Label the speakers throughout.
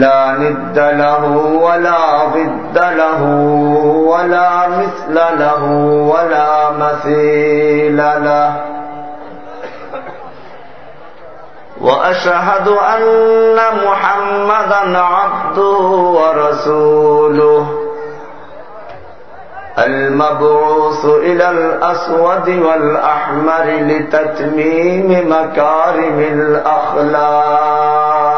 Speaker 1: لا ند له ولا ضد له ولا مثل له ولا مثيل له. وأشهد أن محمدا عبده ورسوله. المبعوث إلى الأسود والأحمر لتتميم مكارم الأخلاق.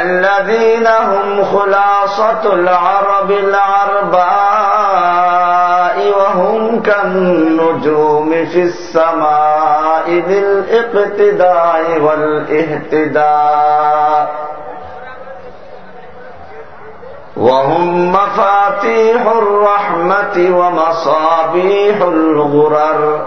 Speaker 1: الذين هم خلاصة العرب العرباء وهم كالنجوم في السماء للاقتداء والإهتداء. وهم مفاتيح الرحمة ومصابيح الغرر.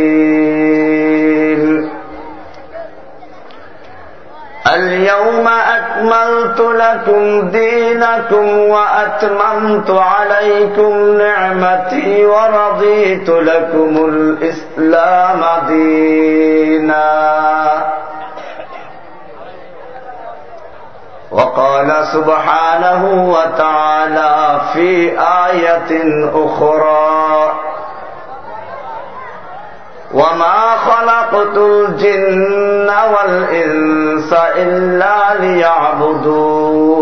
Speaker 1: اليوم أكملت لكم دينكم وأتممت عليكم نعمتي ورضيت لكم الإسلام دينا. وقال سبحانه وتعالى في آية أخرى وما خلقت الجن والإنس إلا ليعبدون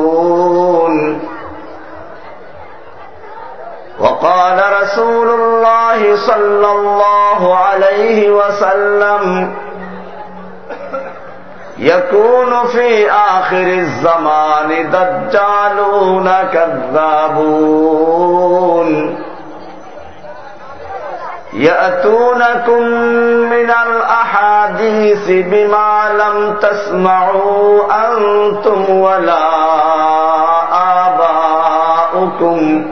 Speaker 1: وقال رسول الله صلى الله عليه وسلم يكون في آخر الزمان دجالون كذابون يأتونكم من الأحاديث بما لم تسمعوا أنتم ولا آباؤكم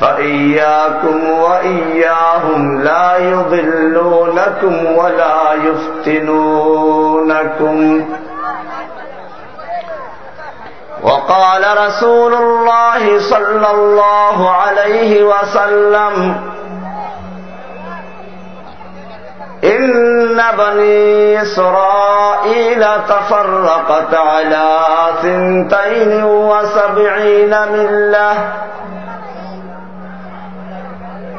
Speaker 1: فإياكم وإياهم لا يضلونكم ولا يفتنونكم وقال رسول الله صلى الله عليه وسلم إن بني إسرائيل تفرقت على ثنتين وسبعين ملة.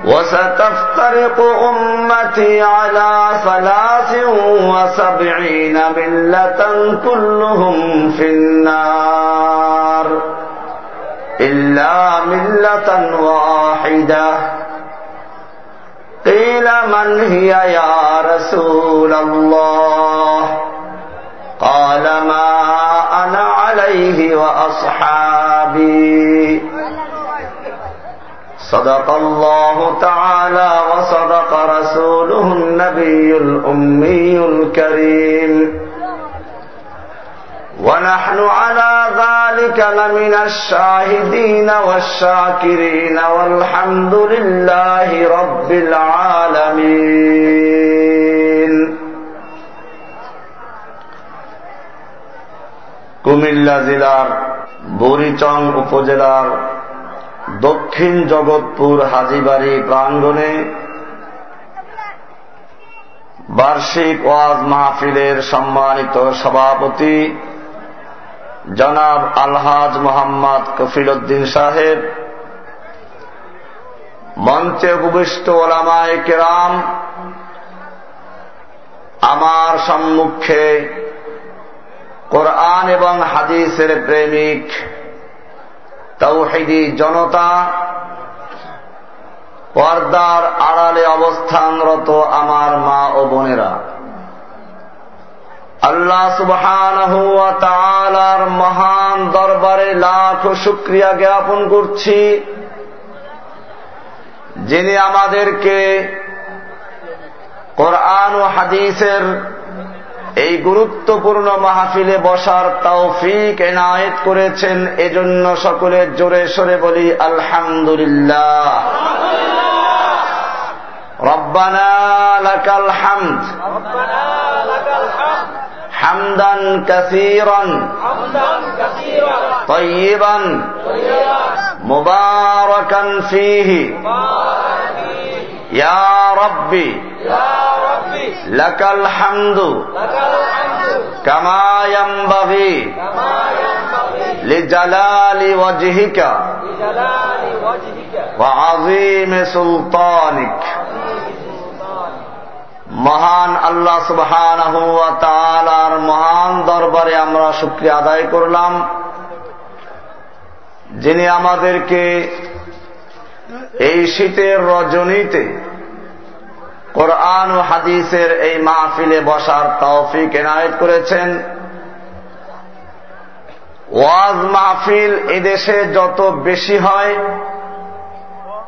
Speaker 1: وستفترق أمتي على ثلاث وسبعين ملة كلهم في النار. إلا ملة واحدة. قيل من هي يا رسول الله؟ قال ما أنا عليه وأصحابي. صدق الله تعالى وصدق رسوله النبي الأمي الكريم ونحن على ذلك لمن الشاهدين والشاكرين والحمد لله رب العالمين কুমিল্লা জেলার বরিচং উপজেলার দক্ষিণ জগৎপুর হাজিবাড়ি প্রাঙ্গণে বার্ষিক ওয়াজ মাহফিলের সম্মানিত সভাপতি জনাব আলহাজ মোহাম্মদ কফিল উদ্দিন সাহেব, মঞ্চে উপবিষ্ট ওলামায় কেরাম, আমার সম্মুখে কোরআন এবং হাদিসের প্রেমিক তৌহিদি জনতা পর্দার আড়ালে অবস্থানরত আমার মা ও বোনেরা। আল্লাহ সুবহান মহান দরবারে লাখ শুক্রিয়া জ্ঞাপন করছি, যিনি আমাদেরকে কোরআন ও হাদিসের এই গুরুত্বপূর্ণ মাহফিলে বসার তৌফিক এনায়েত করেছেন এজন্য সকলে জোরে সরে বলি আলহামদুলিল্লাহ রব্বানা লাকাল হামদ حمدا كثيرا طيبا مباركا فيه সুলতানিক। মহান আল্লাহ সুবহান মহান দরবারে আমরা শুক্রিয়া আদায় করলাম। যিনি আমাদেরকে এই শীতের রজনীতে কোরআন ও হাদিসের এই মাহফিলে বসার তৌফিক এনায়ত করেছেন। ওয়াজ মাহফিল এদেশে যত বেশি হয়,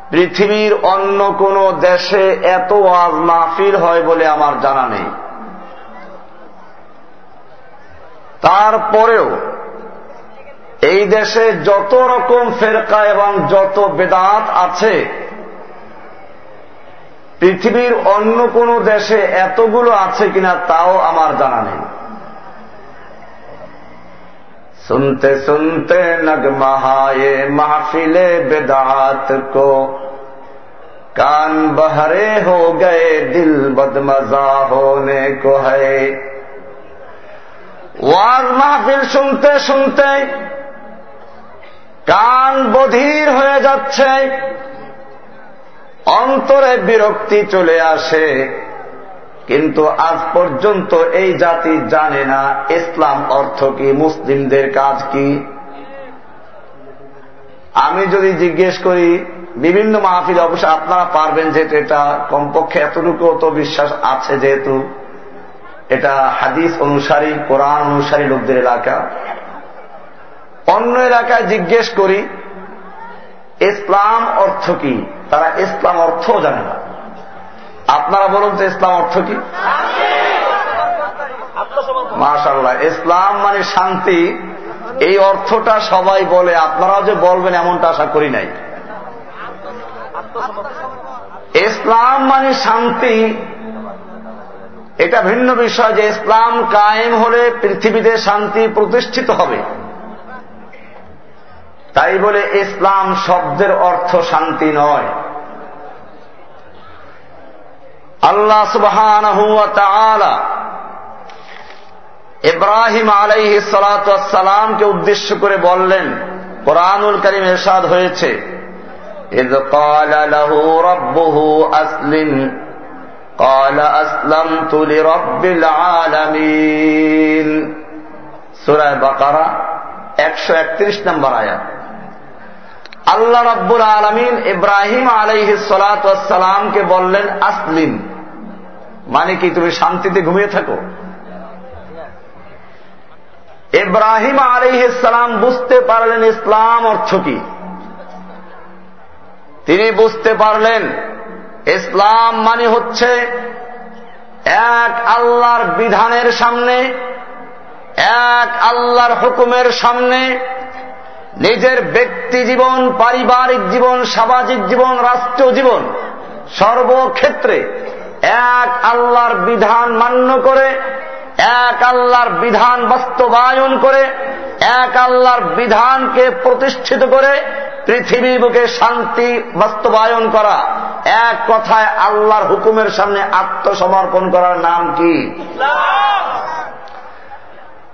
Speaker 1: পৃথিবীর অন্য কোন দেশে এত ওয়াজ মাহফিল হয় বলে আমার জানা নেই। তারপরেও এই দেশে যত রকম ফেরকা এবং যত বেদাত আছে পৃথিবীর অন্য কোন দেশে এতগুলো আছে কিনা তাও আমার জানা নেই सुनते सुनते नगमहाए महफिले बेदात को कान बहरे हो गए दिल बदमजा होने को है ওয়াজ মাহফিল শুনতে শুনতে কান বধির হয়ে যাচ্ছে। অন্তরে বিরক্তি চলে আসে। কিন্তু আজ পর্যন্ত এই জাতি জানে না ইসলাম অর্থ কি, মুসলিমদের কাজ কি। আমি যদি জিজ্ঞেস করি, বিভিন্ন মাহফিল অবশ্য আপনারা পারবেন যেহেতু এটা কমপক্ষে এতটুকু তো বিশ্বাস আছে যেহেতু। এটা হাদিস অনুসারী, কোরআন অনুসারী লোকদের এলাকা। অন্য এলাকায় জিজ্ঞেস করি, ইসলাম অর্থ কি? তারা ইসলাম অর্থও জানে না। আপনারা বলুন তো ইসলাম অর্থ কি? মাশাল্লাহ ইসলাম মানে শান্তি। এই অর্থটা সবাই বলে, আপনারাও যে বলবেন এমনটা আশা করি নাই। ইসলাম মানে শান্তি। এটা ভিন্ন বিষয় যে ইসলাম কায়েম হলে পৃথিবীতে শান্তি প্রতিষ্ঠিত হবে। তাই বলে ইসলাম শব্দের অর্থ শান্তি নয় আল্লাহ সুবহান ইব্রাহিম আলাইহি সালাতামকে উদ্দেশ্য করে বললেন কোরআনুল করিম এরশাদ হয়েছে إذ قال له ربه أسلم قال أسلمت لرب العالمين سورة بقرة একশো একত্রিশ নম্বর আয়াত আল্লাহ রব্বুল আলমিন ইব্রাহিম আলাইহ সালাতামকে বললেন, আসলিম। মানে কি, তুমি শান্তিতে ঘুমিয়ে থাকো? ইব্রাহিম আলাইসালাম বুঝতে পারলেন ইসলাম অর্থ কি। তিনি বুঝতে পারলেন, ইসলাম মানে হচ্ছে এক আল্লাহর বিধানের সামনে, এক আল্লাহর হুকুমের সামনে নিজের ব্যক্তি জীবন, পারিবারিক জীবন, সামাজিক জীবন, রাষ্ট্রীয় জীবন সর্বক্ষেত্রে এক আল্লাহর বিধান মান্য করে, এক আল্লাহর বিধান বাস্তবায়ন করে, এক আল্লাহর বিধানকে প্রতিষ্ঠিত করে পৃথিবী বুকে শান্তি বাস্তবায়ন করা। এক কথায় আল্লাহর হুকুমের সামনে আত্মসমর্পণ করার নাম কি?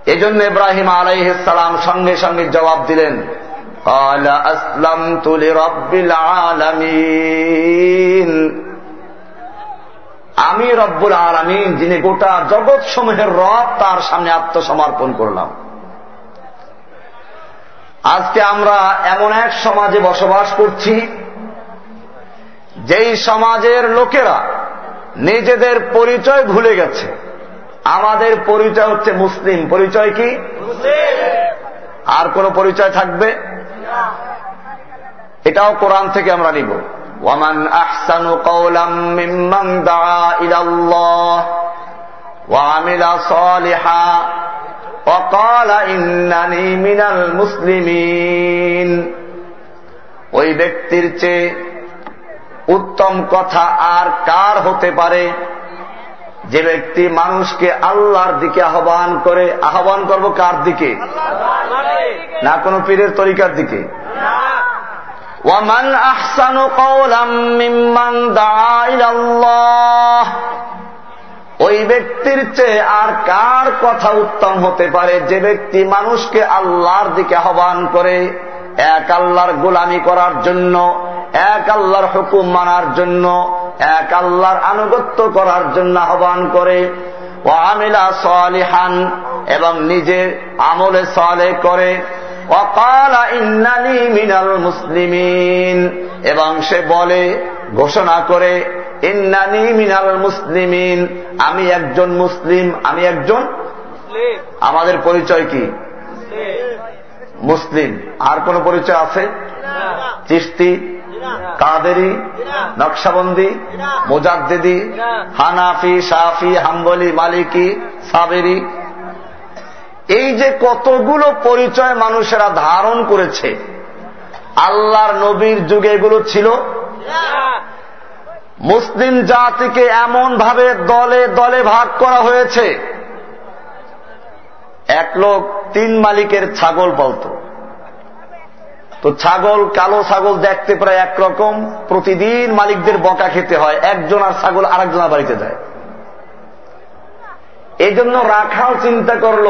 Speaker 1: এজন্য ইব্রাহিম আলাইসালাম সঙ্গে সঙ্গে জবাব দিলেন আসলাম তুলি রব্বিল আলমিন। আমি রব্বুল আলমিন, যিনি গোটা জগৎ সমূহের রব, তার সামনে আত্মসমর্পণ করলাম। আজকে আমরা এমন এক সমাজে বসবাস করছি, যেই সমাজের লোকেরা নিজেদের পরিচয় ভুলে গেছে। আমাদের পরিচয় হচ্ছে মুসলিম পরিচয় কি আর কোন পরিচয় থাকবে এটাও কোরআন থেকে আমরা নিব ওয়ামান আহসানু কৌলাম মিম্মান দা ইলাল্লাহ ওয়ামিলা সালিহা وقال إنني من المسلمين ওই ব্যক্তির চেয়ে উত্তম কথা আর কার হতে পারে যে ব্যক্তি মানুষকে আল্লাহর দিকে আহ্বান করে, আহ্বান করব কার দিকে? না কোন পীরের তরিকার দিকে? ওয়ামান আহসানু কওলাম ওই ব্যক্তির চেয়ে আর কার কথা উত্তম হতে পারে? যে ব্যক্তি মানুষকে আল্লাহর দিকে আহ্বান করে, এক আল্লাহর গোলামি করার জন্য এক আল্লাহর হুকুম মানার জন্য এক আল্লাহর আনুগত্য করার জন্য আহ্বান করে ও আমিলা সালিহান এবং নিজের আমলে সালে করে অকালা ইন্নানি মিনাল মুসলিমিন এবং সে বলে ঘোষণা করে ইন্নানি মিনাল মুসলিমিন আমি একজন মুসলিম আমি একজন আমাদের পরিচয় কি? মুসলিম। আর কোন পরিচয় আছে? চিস্তি কাদেরি, নকশাবন্দি, মোজাদ্দিদি, হানাফি সাফি হাম্বলি, মালিকি, সাবেরি। এই যে কতগুলো পরিচয় মানুষেরা ধারণ করেছে, আল্লাহর নবীর যুগে এগুলো ছিল? মুসলিম জাতিকে এমন ভাবে দলে দলে ভাগ করা হয়েছে। এক লোক তিন মালিকের ছাগল বলত তো ছাগল, কালো ছাগল দেখতে প্রায় একরকম। প্রতিদিন মালিকদের বকা খেতে হয়। একজন আর ছাগল আরেকজনের বাড়িতে যায়। এই জন্য রাখাও চিন্তা করল,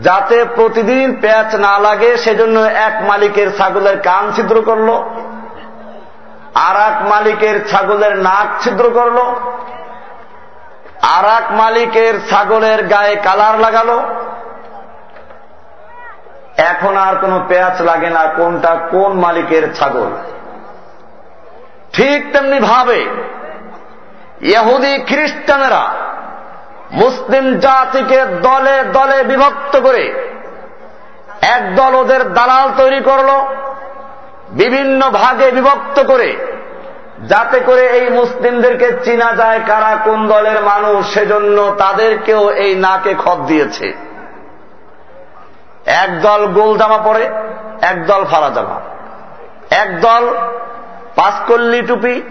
Speaker 1: যাতে প্রতিদিন প্যাচ না লাগে, সেজন্য এক মালিকের ছাগলের কান ছিদ্র করল আর এক মালিকের ছাগলের নাক ছিদ্র করল আর এক মালিকের ছাগলের গায়ে কালার লাগালো এখন আর কোনো পেঁয়াজ লাগে না, কোনটা কোন মালিকের ছাগল। ঠিক তেমনি ভাবে, ইহুদি খ্রিস্টানেরা মুসলিম জাতিকে দলে দলে বিভক্ত করে একদল ওদের দালাল তৈরি করল, বিভিন্ন ভাগে বিভক্ত করে, যাতে করে এই মুসলিমদেরকে চিনা যায় কারা কোন দলের মানুষ, সেজন্য তাদেরকেও এই নাকে খত দিয়েছে। একদল গোল জামা পরে একদল ফালা জামা একদল পাঁচকল্লি টুপি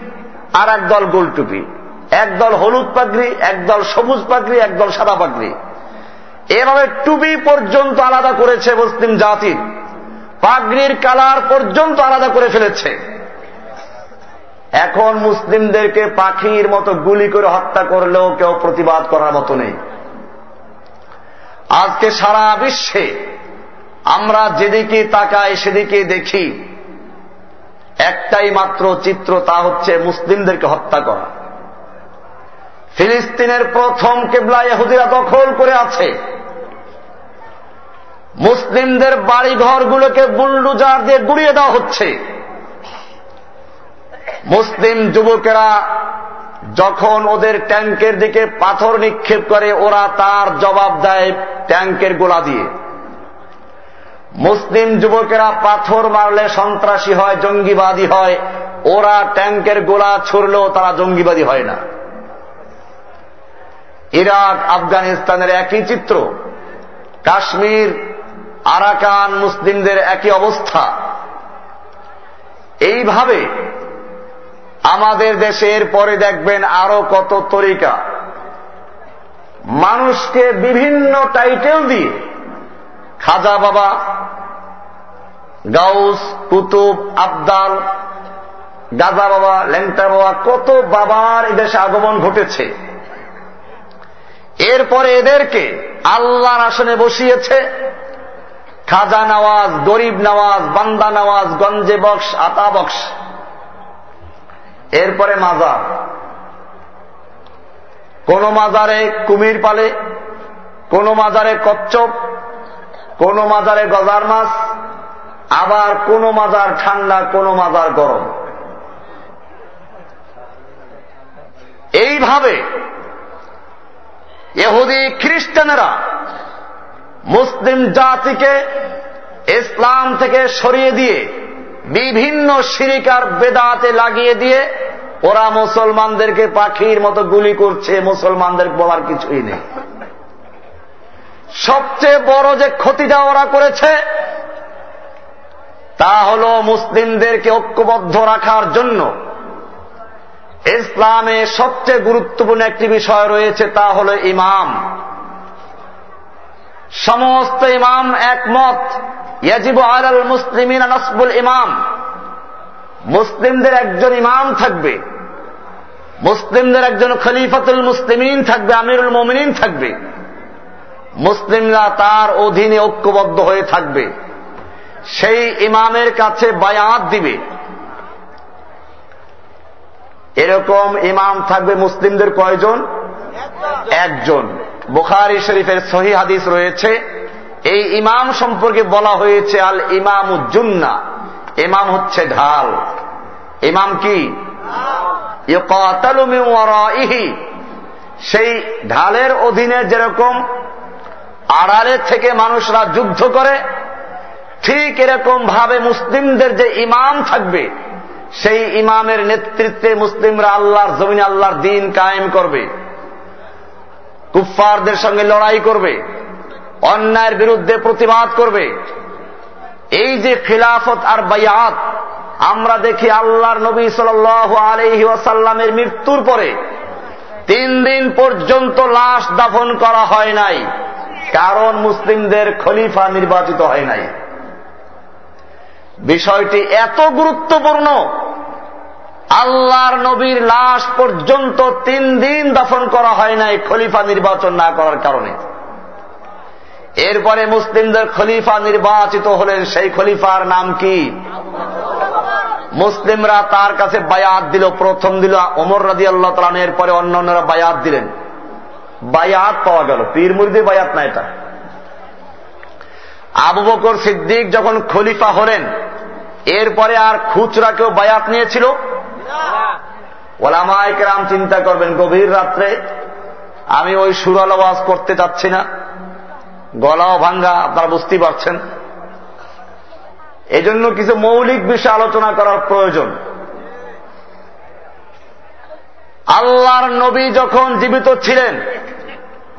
Speaker 1: আর একদল গোল টুপি। একদল হলুদ পাগড়ি একদল সবুজ পাগড়ি একদল সাদা পাগড়ি। এভাবে টুপি পর্যন্ত আলাদা করেছে মুসলিম জাতি। পাগড়ির কালার পর্যন্ত আলাদা করে ফেলেছে। এখন মুসলিমদেরকে পাখির মতো গুলি করে হত্যা করলেও কেউ প্রতিবাদ করার মতো নেই। আজকে সারা বিশ্বে আমরা যেদিকে তাকাই সেদিকে দেখি। একটাই মাত্র চিত্র তা হচ্ছে মুসলিমদেরকে হত্যা করা। ফিলিস্তিনের প্রথম কেবলা ইহুদিরা দখল করে আছে। মুসলিমদের বাড়ি ঘরগুলোকে বুলডুজার দিয়ে গুড়িয়ে দেওয়া হচ্ছে। মুসলিম যুবকেরা যখন ওদের ট্যাঙ্কের দিকে পাথর নিক্ষেপ করে, ওরা তার জবাব দেয় ট্যাঙ্কের গোলা দিয়ে। মুসলিম যুবকেরা পাথর মারলে সন্ত্রাসী হয়, জঙ্গিবাদী হয়। ওরা ট্যাঙ্কের গোলা ছুড়লেও তারা জঙ্গিবাদী হয় না। ইরাক, আফগানিস্তানের একই চিত্র। কাশ্মীর, আরাকান মুসলিমদের একই অবস্থা। এইভাবে আমাদের দেশের পরে দেখবেন আরও কত তরিকা। মানুষকে বিভিন্ন টাইটেল দিয়ে খাজা বাবা, গাউস, কুতুব, আবদাল, গাজা বাবা, ল্যাংটা বাবা, কত বাবার এদেশে আগমন ঘটেছে। এরপরে এদেরকে আল্লাহর আসনে বসিয়েছে। খাজা নওয়াজ, গরিব নওয়াজ, বান্দা নওয়াজ, গঞ্জে বক্স, আতা বক্স। এরপরে মাজার। কোন মাজারে কুমির পালে, কোন মাজারে কচ্চপ কোন মাজারে গজার মাছ, আবার কোন মাজার ঠান্ডা, কোন মাজার গরম। এইভাবে এহুদি খ্রিস্টানেরা মুসলিম জাতিকে ইসলাম থেকে সরিয়ে দিয়ে বিভিন্ন সিরিকার বেদাতে লাগিয়ে দিয়ে ওরা মুসলমানদেরকে পাখির মতো গুলি করছে, মুসলমানদের বলার কিছুই নেই। সবচেয়ে বড় যে ক্ষতিটা ওরা করেছে, তা হল মুসলিমদেরকে ঐক্যবদ্ধ রাখার জন্য। ইসলামে সবচেয়ে গুরুত্বপূর্ণ একটি বিষয় রয়েছে, তা হল ইমাম। সমস্ত ইমাম একমত, ইয়াজিব আলাল মুসলিমিন নসবুল ইমাম। মুসলিমদের একজন ইমাম থাকবে, মুসলিমদের একজন খলিফাতুল মুসলিমিন থাকবে, আমিরুল মোমিনিন থাকবে। মুসলিমরা তার অধীনে ঐক্যবদ্ধ হয়ে থাকবে। সেই ইমামের কাছে বায়াত দিবে। এরকম ইমাম থাকবে মুসলিমদের কয়জন? একজন। বুখারি শরীফের সহি হাদিস রয়েছে, এই ইমাম সম্পর্কে বলা হয়েছে আল ইমাম উজ্জুন্না ইমাম হচ্ছে ঢাল। ইমাম কি? সেই ঢালের অধীনে যেরকম আড়ালে থেকে মানুষরা যুদ্ধ করে, ঠিক এরকম ভাবে মুসলিমদের যে ইমাম থাকবে, সেই ইমামের নেতৃত্বে মুসলিমরা আল্লাহর জমিন আল্লাহর দিন কায়েম করবে, কুফফারদের সঙ্গে লড়াই করবে, অন্যায়ের বিরুদ্ধে প্রতিবাদ করবে। এই যে খিলাফত আর বায়াত, আমরা দেখি আল্লাহর নবী সাল আলহি ওয়াসাল্লামের মৃত্যুর পরে তিন দিন পর্যন্ত লাশ দাফন করা হয় নাই। কারণ মুসলিমদের খলিফা নির্বাচিত হয় নাই। বিষয়টি এত গুরুত্বপূর্ণ, আল্লাহর নবীর লাশ পর্যন্ত তিন দিন দাফন করা হয় নাই খলিফা নির্বাচন না করার কারণে। এরপরে মুসলিমদের খলিফা নির্বাচিত হলেন, সেই খলিফার নাম কি? মুসলিমরা তার কাছে বায়াত দিল, প্রথম দিল অমর রাজি আল্লাহ তালানের পরে অন্য অন্যরা বায়াত দিলেন। বায়াত পাওয়া গেল। পীর মুরিদি বায়াত না এটা। আবু বকর সিদ্দিক যখন খলিফা হলেন, এরপরে আর খুচরা কেউ বায়াত নিয়েছিল? ওলামায়কেরাম চিন্তা করবেন, গভীর রাত্রে আমি ওই সুরাল আওয়াজ করতে চাচ্ছি না। গলাও ভাঙ্গা, আপনারা বুঝতেই পারছেন। এজন্য কিছু মৌলিক বিষয় আলোচনা করার প্রয়োজন। আল্লাহর নবী যখন জীবিত ছিলেন,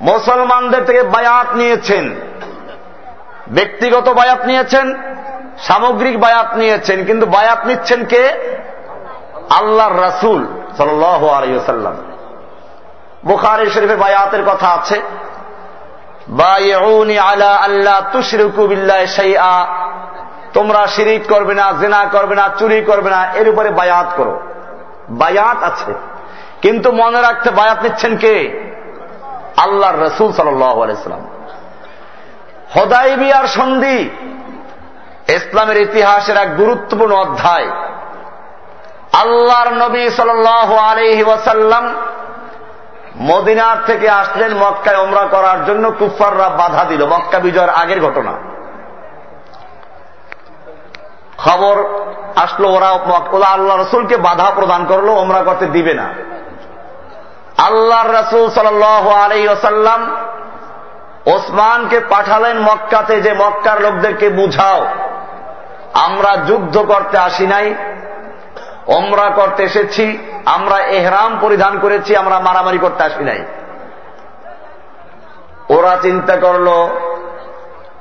Speaker 1: মুসলমানদের থেকে বায়াত নিয়েছেন। ব্যক্তিগত বায়াত নিয়েছেন, সামগ্রিক বায়াত নিয়েছেন, কিন্তু বায়াত নিচ্ছেন কে? আল্লাহর রাসুল সাল্লাম বুখারি শরীফের বায়াতের কথা আছে আলা আল্লাহ তোমরা শিরিক করবে না, জেনা করবে না, চুরি করবে না, এর উপরে বায়াত করো। বায়াত আছে। কিন্তু মনে রাখতে বায়াত নিচ্ছেন কে? আল্লাহর রসুল সাল্লাম। হদাইবিয়ার সন্ধি ইসলামের ইতিহাসের এক গুরুত্বপূর্ণ অধ্যায়। আল্লাহর নবী সাল আলহি ওয়াসাল্লাম মদিনার থেকে আসলেন মক্কায় ওমরা করার জন্য কুফাররা বাধা দিল। মক্কা বিজয়ের আগের ঘটনা। খবর আসলো ওরা ওরা আল্লাহ রসুলকে বাধা প্রদান করল ওমরা করতে দিবে না। আল্লাহর রসুল সাল আলাই ওসাল্লাম ওসমানকে পাঠালেন মক্কাতে যে মক্কার লোকদেরকে বুঝাও। আমরা যুদ্ধ করতে আসি নাই, ওমরা করতে এসেছি, আমরা এহরাম পরিধান করেছি, আমরা মারামারি করতে আসি নাই। ওরা চিন্তা করল,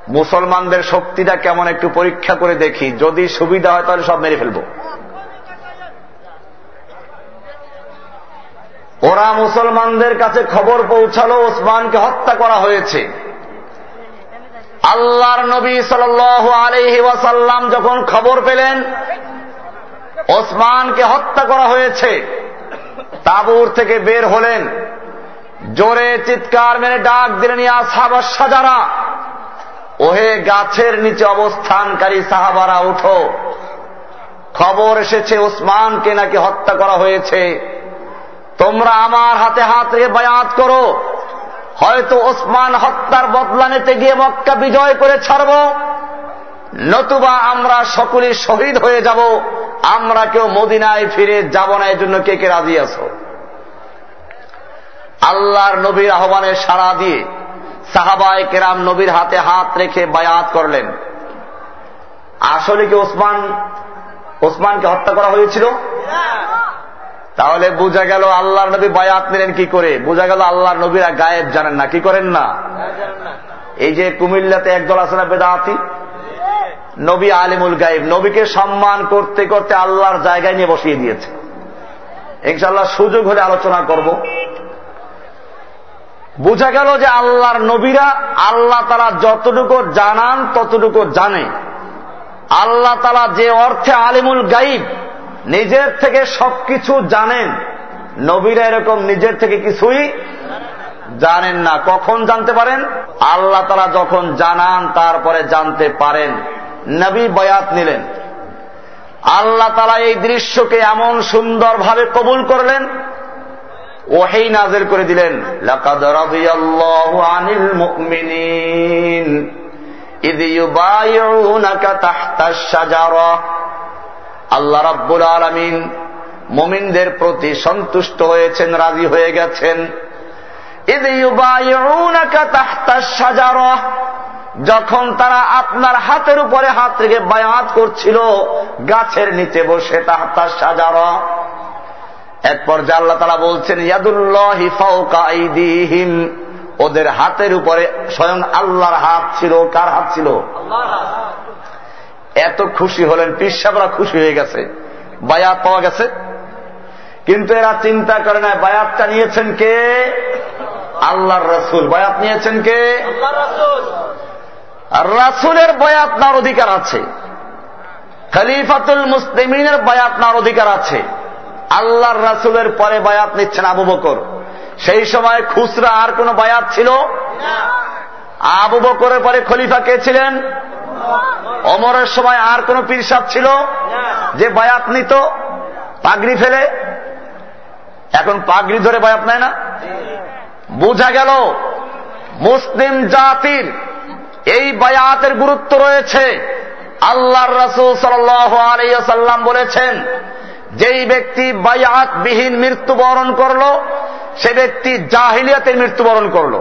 Speaker 1: মুসলমানদের শক্তিটা কেমন একটু পরীক্ষা করে দেখি, যদি সুবিধা হয় তাহলে সব মেরে ফেলব। ওরা মুসলমানদের কাছে খবর পৌঁছালো, ওসমানকে হত্যা করা হয়েছে। আল্লাহর নবী সাল আলহি ওয়াসাল্লাম যখন খবর পেলেন, ওসমানকে হত্যা করা হয়েছে, তাবুর থেকে বের হলেন। জোরে চিৎকার মেরে ডাক দিলেন, ইয়া সাহাবার সাজারা ওহে গাছের নিচে অবস্থানকারী সাহাবারা, উঠো। খবর এসেছে, ওসমানকে নাকি হত্যা করা হয়েছে। তোমরা আমার হাতে হাত রেখে বায়াত করো। হয়তো ওসমান হত্যার বদলা নিতে গিয়ে মক্কা বিজয় করে ছাড়ব। নতুবা আমরা সকলে শহীদ হয়ে যাব। আমরা কেউ মদিনায় ফিরে যাব না এর জন্য কে কে রাজি আছো? আল্লাহর নবীর আহ্বানে সাড়া দিয়ে সাহাবায় কেরাম নবীর হাতে হাত রেখে বায়াত করলেন। আসলে কি ওসমান, ওসমানকে হত্যা করা হয়েছিল? তাহলে বোঝা গেল আল্লাহর নবী বায়াত নিলেন কি করে? বোঝা গেল আল্লাহর নবীরা গায়েব জানেন না, কি করেন না? এই যে কুমিল্লাতে একদল আছে না বেদাতি? নবী আলিমুল গাইব নবীকে সম্মান করতে করতে আল্লাহর জায়গায় নিয়ে বসিয়ে দিয়েছে। ইনশাল্লাহ সুযোগ হলে আলোচনা করব। বোঝা গেল যে আল্লাহর নবীরা আল্লাহ তারা যতটুকু জানান ততটুকু জানে। আল্লাহ তালা যে অর্থে আলিমুল গাইব নিজের থেকে সবকিছু জানেন। নবীরা এরকম নিজের থেকে কিছুই জানেন না। কখন জানতে পারেন? আল্লাহ তারা যখন জানান, তারপরে জানতে পারেন। নবী বয়াত নিলেন। আল্লাহ তালা এই দৃশ্যকে এমন সুন্দরভাবে কবুল করলেন ওহেই নাজের করে দিলেন। আনিল মুমিনিন। আল্লাহ রাব্বুল আলমিন মোমিনদের প্রতি সন্তুষ্ট হয়েছেন, রাজি হয়ে গেছেন। যখন তারা আপনার হাতের উপরে হাত রেখে বায়াত করছিল, গাছের নিচে বসে তাহতার সাজার এক পর্যায়ে আল্লাহ তারা বলছেন ইয়াদুল্লাহিম ওদের হাতের উপরে স্বয়ং আল্লাহর হাত ছিল। কার হাত ছিল? এত খুশি হলেন পিসাবরা খুশি হয়ে গেছে। বায়াত পাওয়া গেছে। কিন্তু এরা চিন্তা করে না বায়াতটা নিয়েছেন কে? আল্লাহর রসুল। বায়াত নিয়েছেন কে? রাসুলের বয়াত নার অধিকার আছে। খলিফাতুল মুসলিমিনের বায়াত নার অধিকার আছে। আল্লাহর রাসুলের পরে বায়াত নিচ্ছেন আবু বকর। সেই সময় খুচরা আর কোন বায়াত ছিল? আবু বকরের পরে খলিফা কে ছিলেন? অমরের সময় আর কোন পীরসাদ ছিল? যে বায়াত নিত, পাগড়ি ফেলে? এখন পাগড়ি ধরে বায়াত নেয় না? বোঝা গেল, মুসলিম জাতির এই বায়াতের গুরুত্ব রয়েছে। আল্লাহর রসুল সাল্লাম বলেছেন, যেই ব্যক্তি বায়াত বিহীন মৃত্যুবরণ করল, সে ব্যক্তি জাহিলিয়াতের মৃত্যুবরণ করল।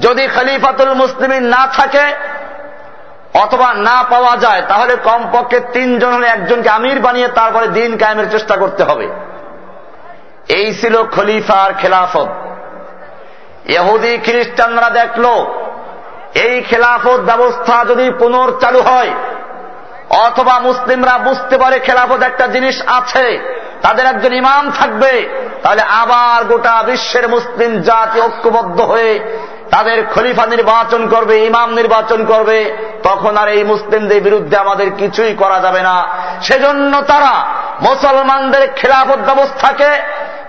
Speaker 1: যদি খলিফাতুল মুসলিমিন না থাকে অথবা না পাওয়া যায়, তাহলে কমপক্ষে তিনজন হলে একজনকে আমির বানিয়ে তারপরে দিন কায়েমের চেষ্টা করতে হবে। এই ছিল খলিফার খেলাফত। এহুদি খ্রিস্টানরা দেখল, এই খেলাফত ব্যবস্থা যদি পুনর্চালু হয়, অথবা মুসলিমরা বুঝতে পারে খেলাফত একটা জিনিস আছে তাদের একজন ইমাম থাকবে, তাহলে আবার গোটা বিশ্বের মুসলিম জাতি ঐক্যবদ্ধ হয়ে তাদের খলিফা নির্বাচন করবে, ইমাম নির্বাচন করবে, তখন আর এই মুসলিমদের বিরুদ্ধে আমাদের কিছুই করা যাবে না। সেজন্য তারা মুসলমানদের খেলাফত ব্যবস্থাকে,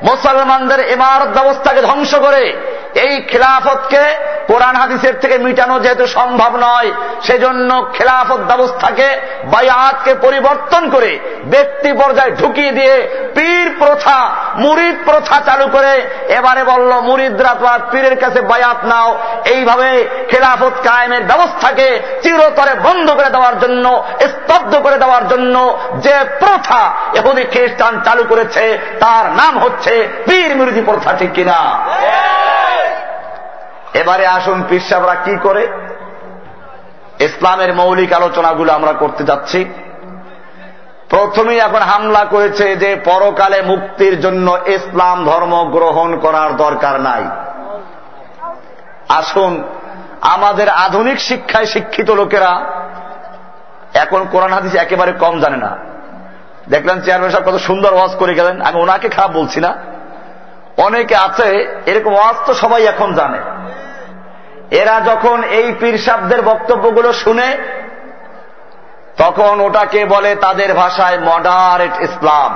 Speaker 1: মুসলমানদের ইমারত ব্যবস্থাকে ধ্বংস করে এই খেলাফতকে কোরআন হাদিসের থেকে মিটানো যেহেতু সম্ভব নয়, সেজন্য খেলাফত ব্যবস্থাকে, বায়াতকে পরিবর্তন করে ব্যক্তি পর্যায়ে ঢুকিয়ে দিয়ে পীর প্রথা, মুরিদ প্রথা চালু করে এবারে বলল, মুরিদরা তো আর পীরের কাছে বায়াত নাও। এইভাবে খেলাফত কায়েমের ব্যবস্থাকে চিরতরে বন্ধ করে দেওয়ার জন্য, স্তব্ধ করে দেওয়ার জন্য যে প্রথা এখনই খ্রিস্টান চালু করেছে, তার নাম হচ্ছে পীর মুরিদি প্রথা, ঠিক কিনা? এবারে আসুন পিসাবরা কি করে? ইসলামের মৌলিক আলোচনাগুলো আমরা করতে যাচ্ছি। প্রথমেই এখন হামলা করেছে যে পরকালে মুক্তির জন্য ইসলাম ধর্ম গ্রহণ করার দরকার নাই। আসুন, আমাদের আধুনিক শিক্ষায় শিক্ষিত লোকেরা, এখন কোরআন হাদিস একেবারে কম জানে না। দেখলেন চেয়ারম্যান সাহেব কত সুন্দর ওয়াজ করে গেলেন, আমি ওনাকে খারাপ বলছি না। অনেকে আছে, এরকম ওয়াজ তো সবাই এখন জানে। এরা যখন এই পীরসাবদের বক্তব্যগুলো শুনে, তখন ওটাকে বলে তাদের ভাষায় মডারেট ইসলাম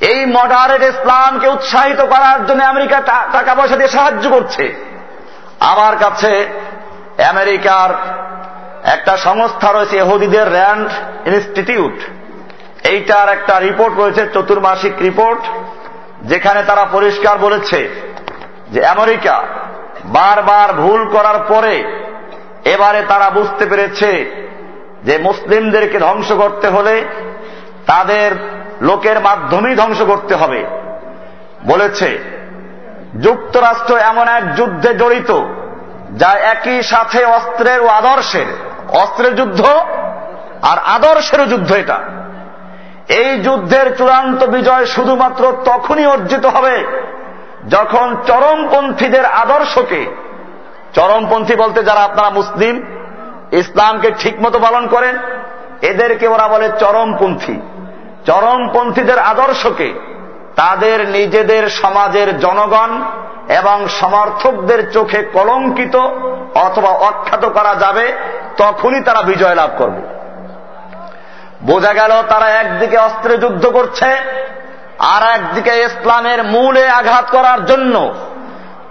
Speaker 1: এই মডারেট ইসলামকে উৎসাহিত করার জন্য আমেরিকা টাকা পয়সা দিয়ে সাহায্য করছে। আমার কাছে আমেরিকার একটা সংস্থা রয়েছে এহুদিদের র্যান্ড ইনস্টিটিউট। এইটার একটা রিপোর্ট রয়েছে, চতুর্মাসিক রিপোর্ট, যেখানে তারা পরিষ্কার বলেছে যে আমেরিকা বারবার ভুল করার পরে এবারে তারা বুঝতে পেরেছে যে মুসলিমদেরকে ধ্বংস করতে হলে তাদের লোকের মাধ্যমেই ধ্বংস করতে হবে। বলেছে, যুক্তরাষ্ট্র এমন এক যুদ্ধে জড়িত যা একই সাথে অস্ত্রের ও আদর্শের। অস্ত্রের যুদ্ধ আর আদর্শেরও যুদ্ধ এটা। এই যুদ্ধের চূড়ান্ত বিজয় শুধুমাত্র তখনই অর্জিত হবে যখন চরমপন্থীদের আদর্শকে, চরমপন্থী বলতে যারা আপনারা মুসলিম, ইসলামকে ঠিকমতো পালন করেন, এদেরকে ওরা বলে চরমপন্থী। চরমপন্থীদের আদর্শকে তাদের নিজেদের সমাজের জনগণ এবং সমর্থকদের চোখে কলঙ্কিত অথবা অখ্যাত করা যাবে, তখনই তারা বিজয় লাভ করবে। বোঝা গেল তারা একদিকে অস্ত্রে যুদ্ধ করছে আর একদিকে ইসলামের মূলে আঘাত করার জন্য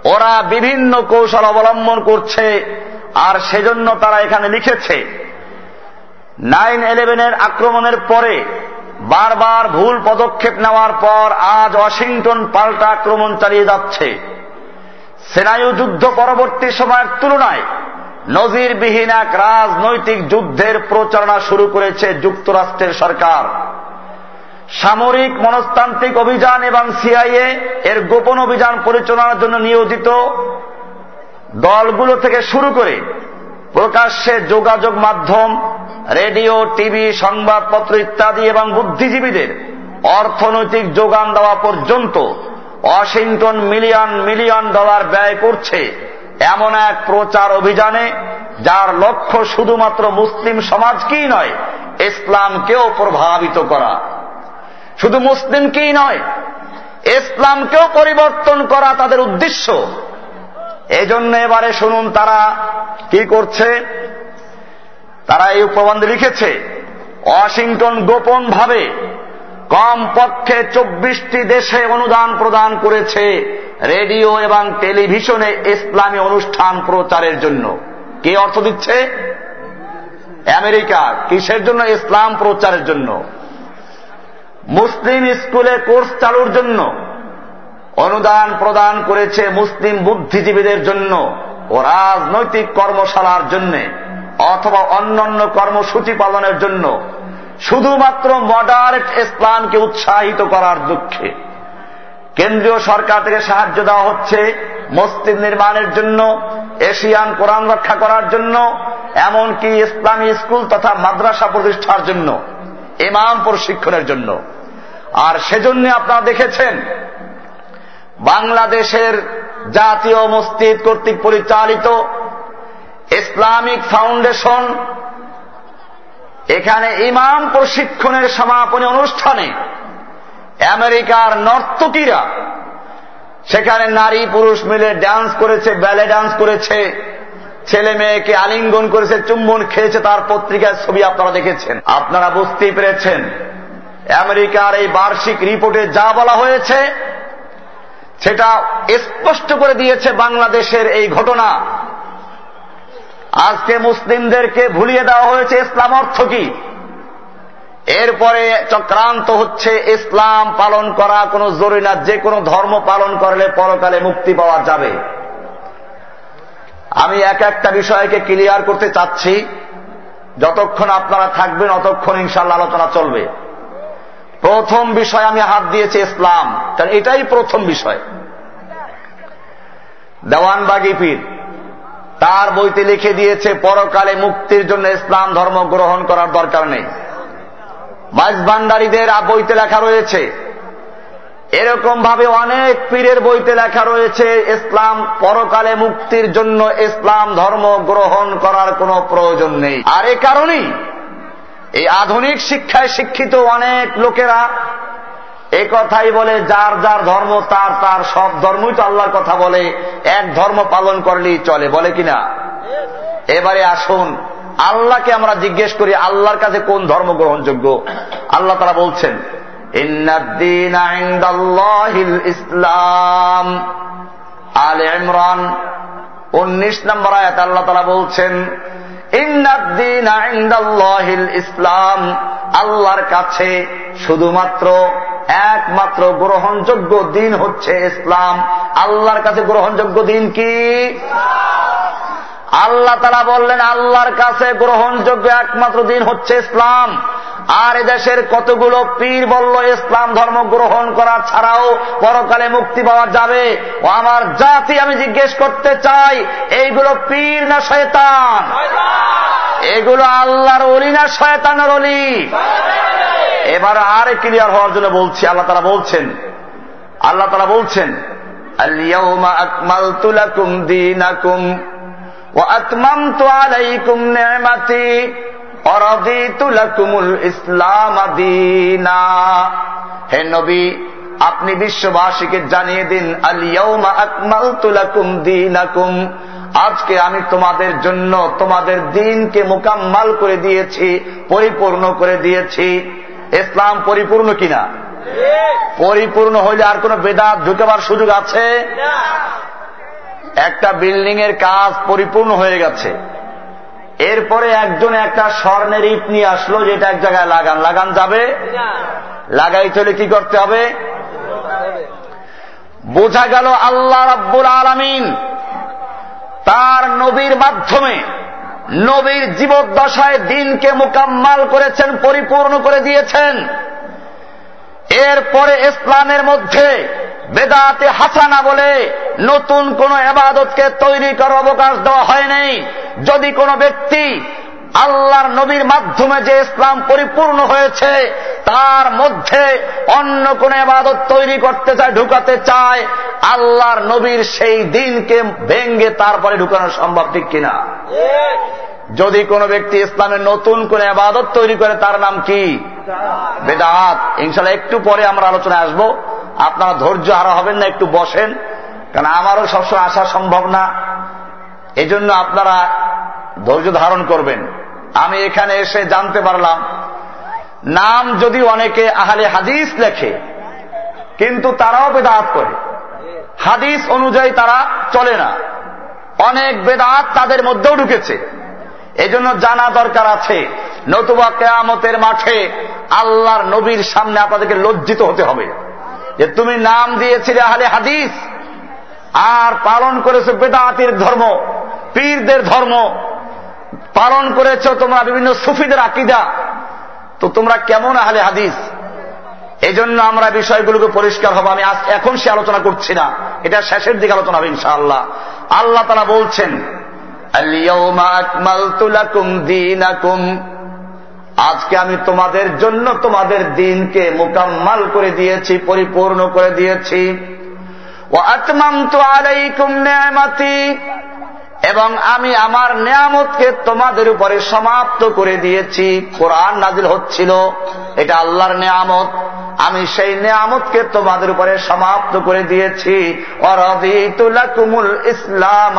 Speaker 1: ওরা বিভিন্ন কৌশল অবলম্বন করছে, আর সেজন্য তারা এখানে লিখেছে, নাইন ইলেভেনের আক্রমণের পরে বারবার ভুল পদক্ষেপ নেওয়ার পর আজ ওয়াশিংটন পাল্টা আক্রমণ চালিয়ে যাচ্ছে। সেনায়ু যুদ্ধ পরবর্তী সময়ের তুলনায় নজিরবিহীন এক রাজনৈতিক যুদ্ধের প্রচারণা শুরু করেছে যুক্তরাষ্ট্রের সরকার। সামরিক মনস্তান্ত্রিক অভিযান এবং সিআইএ এর গোপন অভিযান পরিচালনার জন্য নিয়োজিত দলগুলো থেকে শুরু করে প্রকাশ্যে যোগাযোগ মাধ্যম, রেডিও, টিভি, সংবাদপত্র ইত্যাদি এবং বুদ্ধিজীবীদের অর্থনৈতিক যোগান দেওয়া পর্যন্ত ওয়াশিংটন মিলিয়ন মিলিয়ন ডলার ব্যয় করছে এমন এক প্রচার অভিযানে, যার লক্ষ্য শুধুমাত্র মুসলিম সমাজকেই নয়, ইসলামকেও প্রভাবিত করা। শুধু মুসলিমকেই নয়, ইসলামকেও পরিবর্তন করা তাদের উদ্দেশ্য। এই জন্য এবারে শুনুন তারা কি করছে। তারা এই প্রবন্ধ লিখেছে, ওয়াশিংটন গোপন ভাবে কম পক্ষে চব্বিশটি দেশে অনুদান প্রদান করেছে রেডিও এবং টেলিভিশনে ইসলামী অনুষ্ঠান প্রচারের জন্য। কে অর্থ দিচ্ছে? আমেরিকা। কিসের জন্য? ইসলাম প্রচারের জন্য। মুসলিম স্কুলে কোর্স চালুর জন্য অনুদান প্রদান করেছে মুসলিম বুদ্ধিজীবীদের জন্য ও রাজনৈতিক কর্মশালার জন্য অথবা অন্যান্য কর্মসূচি পালনের জন্য শুধুমাত্র মডারেট ইসলামকে উৎসাহিত করার দুঃখে কেন্দ্রীয় সরকার থেকে সাহায্য দেওয়া হচ্ছে মসজিদ নির্মাণের জন্য, এশিয়ান কোরআন রক্ষা করার জন্য, এমনকি ইসলামী স্কুল তথা মাদ্রাসা প্রতিষ্ঠার জন্য। ইমাম প্রশিক্ষণের জন্য। আর সেজন্য আপনারা দেখেছেন, বাংলাদেশের জাতীয় মসজিদ কর্তৃক পরিচালিত ইসলামিক ফাউন্ডেশন এখানে ইমাম প্রশিক্ষণের সমাপনী অনুষ্ঠানে আমেরিকার নর্তকীরা, সেখানে নারী পুরুষ মিলে ডান্স করেছে, ব্যালে ডান্স করেছে। ছেলে মেয়েকে আলিঙ্গন করেছে, চুম্বন খেয়েছে, তার পত্রিকার ছবি আপনারা দেখেছেন। আপনারা বুঝতেই পেরেছেন, আমেরিকার এই বার্ষিক রিপোর্টে যা বলা হয়েছে, সেটা স্পষ্ট করে দিয়েছে বাংলাদেশের এই ঘটনা। আজকে মুসলিমদেরকে ভুলিয়ে দেওয়া হয়েছে, ইসলাম অর্থ কি? এরপরে চক্রান্ত হচ্ছে, ইসলাম পালন করা কোনো জরুরি না, যে কোনো ধর্ম পালন করলে পরকালে মুক্তি পাওয়া যাবে। আমি এক একটা বিষয়কে ক্লিয়ার করতে চাচ্ছি। যতক্ষণ আপনারা থাকবেন, অতক্ষণ ইনশাল্লাহ আলোচনা চলবে। প্রথম বিষয় আমি হাত দিয়েছি ইসলাম। কারণ এটাই প্রথম বিষয়। দেওয়ানবাগি পীর তার বইতে লিখে দিয়েছে, পরকালে মুক্তির জন্য ইসলাম ধর্ম গ্রহণ করার দরকার নেই। মাইজ ভান্ডারীদের বইতে লেখা রয়েছে এরকম ভাবে অনেক পীরের বইতে লেখা রয়েছে, ইসলাম পরকালে মুক্তির জন্য ইসলাম ধর্ম গ্রহণ করার কোনো প্রয়োজন নেই। আর এ কারণেই এই আধুনিক শিক্ষায় শিক্ষিত অনেক লোকেরা এ কথাই বলে, যার যার ধর্ম তার তার সব ধর্মই তো আল্লাহর কথা বলে, এক ধর্ম পালন করলেই চলে, বলে কিনা? এবারে আসুন, আল্লাহকে আমরা জিজ্ঞেস করি, আল্লাহর কাছে কোন ধর্ম গ্রহণযোগ্য? আল্লাহ তারা বলছেন ইসলাম। আল ইমরান, উনিশ নম্বর আয়াত আল্লাহ তারা বলছেন ইসলাম। আল্লাহর কাছে শুধুমাত্র একমাত্র গ্রহণযোগ্য দিন হচ্ছে ইসলাম। আল্লাহর কাছে গ্রহণযোগ্য দিন কি? আল্লাহ তারা বললেন, আল্লাহর কাছে গ্রহণযোগ্য একমাত্র দিন হচ্ছে ইসলাম। আর এদেশের কতগুলো পীর বলল, ইসলাম ধর্ম গ্রহণ করা ছাড়াও পরকালে মুক্তি পাওয়া যাবে। ও আমার জাতি আমি জিজ্ঞেস করতে চাই, এইগুলো পীর না শয়তান? এগুলো আল্লাহর অলি না শয়তানের অলি এবার আর ক্লিয়ার হওয়ার জন্য বলছি, আল্লাহ তারা বলছেন, আল্লাহ তারা বলছেন আলিয়াউমা আকমালতু লাকুম দীনাকুম। ওয়া আতমামতু আলাইকুম নি'মাতি ইসলাম হে নবী আপনি বিশ্ববাসীকে জানিয়ে দিন আলিয়াউমা আকমাল তুলাকুম দিনাকুম। আজকে আমি তোমাদের জন্য তোমাদের দিনকে মোকাম্মাল করে দিয়েছি পরিপূর্ণ করে দিয়েছি। ইসলাম পরিপূর্ণ কিনা? পরিপূর্ণ হইলে আর কোন বেদাত ঢুকেবার সুযোগ আছে? একটা বিল্ডিং এর কাজ পরিপূর্ণ হয়ে গেছে। এরপরে একজন একটা স্বর্ণের ইট নিয়ে আসলো, যেটা এক জায়গায় লাগান। লাগান যাবে? লাগাইতে হলে কি করতে হবে? বোঝা গেল আল্লাহ রাব্বুল আলমিন তার নবীর মাধ্যমে নবীর জীবদ্দশায় দিনকে মোকাম্মাল করেছেন, পরিপূর্ণ করে দিয়েছেন। এরপরে ইসলামের মধ্যে বেদাতে হাসানা বলে নতুন কোন এবাদতকে তৈরি করার অবকাশ দেওয়া হয় নাই। যদি কোনো ব্যক্তি আল্লাহর নবীর মাধ্যমে যে ইসলাম পরিপূর্ণ হয়েছে, তার মধ্যে অন্য কোন এবাদত তৈরি করতে চায়, ঢুকাতে চায়, আল্লাহর নবীর সেই দিনকে ভেঙ্গে তারপরে ঢুকানো সম্ভব ঠিক কিনা? যদি কোন ব্যক্তি ইসলামের নতুন কোন আবাদত তৈরি করে, তার নাম কি? বেদাত। ইনশাল্লাহ একটু পরে আমরা আলোচনায় আসব। আপনারা ধৈর্য হারা হবেন না, একটু বসেন। কারণ আমারও সবসময় আসা সম্ভব না। এজন্য আপনারা ধৈর্য ধারণ করবেন। আমি এখানে এসে জানতে পারলাম, নাম যদি অনেকে আহলে হাদিস লেখে, কিন্তু তারাও বেদাত করে। হাদিস অনুযায়ী তারা চলে না। অনেক বেদাত তাদের মধ্যেও ঢুকেছে। এজন্য জানা দরকার আছে, নতুবা কেয়ামতের মাঠে আল্লাহর নবীর সামনে আপনাদেরকে লজ্জিত হতে হবে। যে তুমি নাম দিয়েছিলে আহলে হাদিস, আর পালন করেছ বেদাতির ধর্ম, পীরদের ধর্ম, পালন করেছ তোমরা বিভিন্ন সুফিদের আকিদা, তো তোমরা কেমন আহলে হাদিস? এই জন্য আমরা বিষয়গুলোকে পরিষ্কার হব। আমি আজ এখন সে আলোচনা করছি না, এটা শেষের দিকে আলোচনা হবে ইনশাআল্লাহ। আল্লাহ তারা বলছেন আজকে আমি তোমাদের জন্য তোমাদের দিনকে মোকাম্মাল করে দিয়েছি, পরিপূর্ণ করে দিয়েছি। ও তো আলাইকুম ন্যায়মাতি এবং আমি আমার নিয়ামতকে তোমাদের উপরে সমাপ্ত করে দিয়েছি। কোরআন নাজিল হচ্ছিল। এটা আল্লাহর নিয়ামত। আমি সেই নিয়ামতকে তোমাদের উপরে সমাপ্ত করে দিয়েছি। অরদিতুলাকুমুল ইসলাম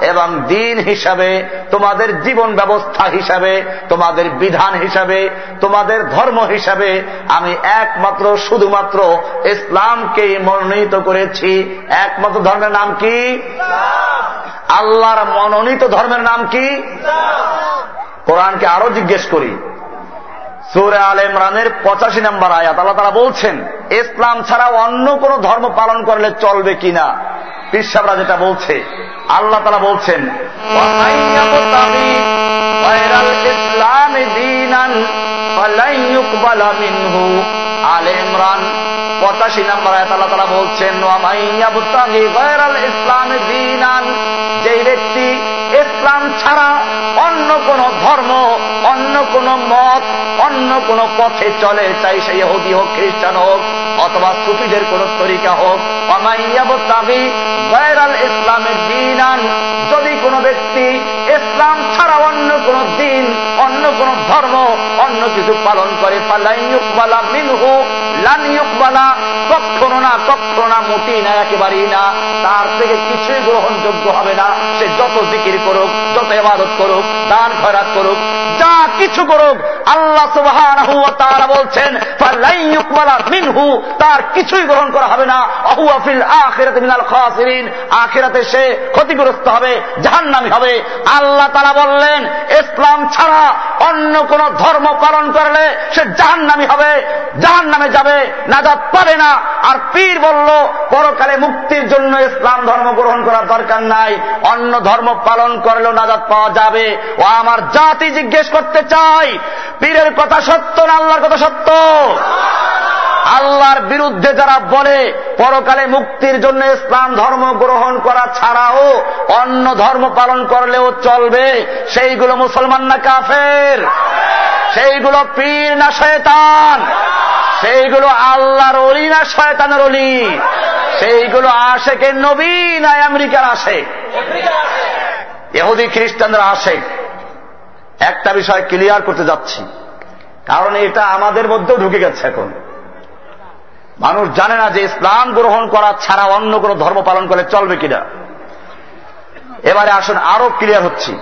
Speaker 1: এবং দিন হিসাবে তোমাদের জীবন ব্যবস্থা হিসাবে তোমাদের বিধান হিসাবে তোমাদের ধর্ম হিসাবে আমি একমাত্র শুধুমাত্র ইসলামকেই মনোনীত করেছি। একমাত্র ধর্মের নাম কি? আল্লাহর মনোনীত ধর্মের নাম কি? কোরআনকে আরও জিজ্ঞেস করি। সুরে আল ইমরানের পঁচাশি নম্বর আয়াত। আল্লাহ তারা বলছেন, ইসলাম ছাড়া অন্য কোন ধর্ম পালন করলে চলবে কিনা? পিসাবরা যেটা বলছে, আল্লাহ তারা বলছেন ইসলাম পঁচাশি নম্বর আয়াত আল্লাহ তারা বলছেন ইসলাম ব্যক্তি ইসলাম ছাড়া অন্য কোন ধর্ম, অন্য কোন মত, অন্য কোন পথে চলে চাই সে ইহুদি হোক, খ্রিস্টান হোক, অথবা সুফিদের কোন তরিকা হোক। ইসলামের দিন আন যদি কোন ব্যক্তি ইসলাম ছাড়া অন্য কোন দিন, অন্য কোন ধর্ম, অন্য কিছু পালন করে মিনহু, লানিয়ুকবালা না তথ্য না মোটি না, একেবারেই না। তার থেকে কিছুই গ্রহণযোগ্য হবে না। সে যত জিকির করুক, যত এবাদত করুক, দান খয়রাত করুক কিছু করুক, আল্লাহ সুবাহ বলছেন মিনহু তার কিছুই গ্রহণ করা হবে না। অহুয়াফিল আখেরাতে মিনাল খাসিরিন আখেরাতে সে ক্ষতিগ্রস্ত হবে, জাহান্নামি হবে। আল্লাহ তারা বললেন, ইসলাম ছাড়া অন্য কোন ধর্ম পালন করলে সে জাহান্নামি হবে জাহান নামে যাবে নাজাদ পাবে না। আর পীর বলল, পরকালে মুক্তির জন্য ইসলাম ধর্ম গ্রহণ করার দরকার নাই। অন্য ধর্ম পালন করলেও নাজাদ পাওয়া যাবে। ও আমার জাতি জিজ্ঞেস করতে চাই। পীরের কথা সত্য না আল্লাহর কথা সত্য? আল্লাহর বিরুদ্ধে যারা বলে পরকালে মুক্তির জন্য ইসলাম ধর্ম গ্রহণ করা ছাড়াও অন্য ধর্ম পালন করলেও চলবে সেইগুলো মুসলমান না কাফের? সেইগুলো পীর না শয়তান? সেইগুলো আল্লাহর অলি না শয়তানের অলি সেইগুলো আসে কে নবী না আমেরিকার আসে এহুদি খ্রিস্টানরা আসে একটা বিষয় ক্লিয়ার করতে যাচ্ছি। কারণ এটা আমাদের মধ্যেও ঢুকে গেছে এখন। মানুষ জানে না যে ইসলাম গ্রহণ করা ছাড়া অন্য কোন ধর্ম পালন করে চলবে কিনা। এবারে আসুন, আরও ক্লিয়ার হচ্ছি।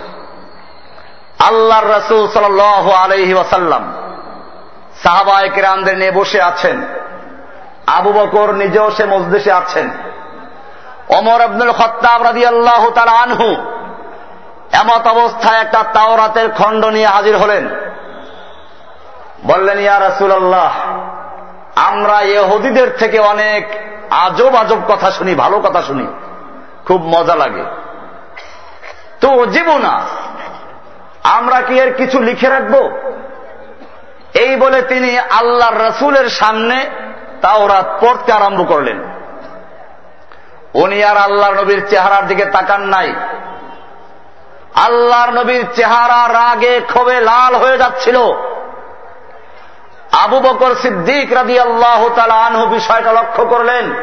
Speaker 1: আল্লাহর রসুল সাল আলহি ওয়াসাল্লাম সাহাবায় কেরামদের নিয়ে বসে আছেন। আবু বকর নিজেও সে মজদেশে আছেন। অমর আব্দুল খত্তাব রাজি আল্লাহ তার আনহু এমত অবস্থায় একটা তাওরাতের খণ্ড নিয়ে হাজির হলেন। বললেন, ইয়া রাসুল আল্লাহ আমরা এহুদিদের থেকে অনেক আজব আজব কথা শুনি, ভালো কথা শুনি। খুব মজা লাগে। তো জীব না, আমরা কি এর কিছু লিখে রাখব? এই বলে তিনি আল্লাহর রসুলের সামনে তাওরাত পড়তে আরম্ভ করলেন। উনি আর আল্লাহ নবীর চেহারার দিকে তাকান নাই। আল্লাহর নবীর চেহারা রাগে ক্ষোভে লাল হয়ে যাচ্ছিল। আবু বকর সিদ্দিক রাদি আল্লাহ আনহু বিষয়টা লক্ষ্য করলেন।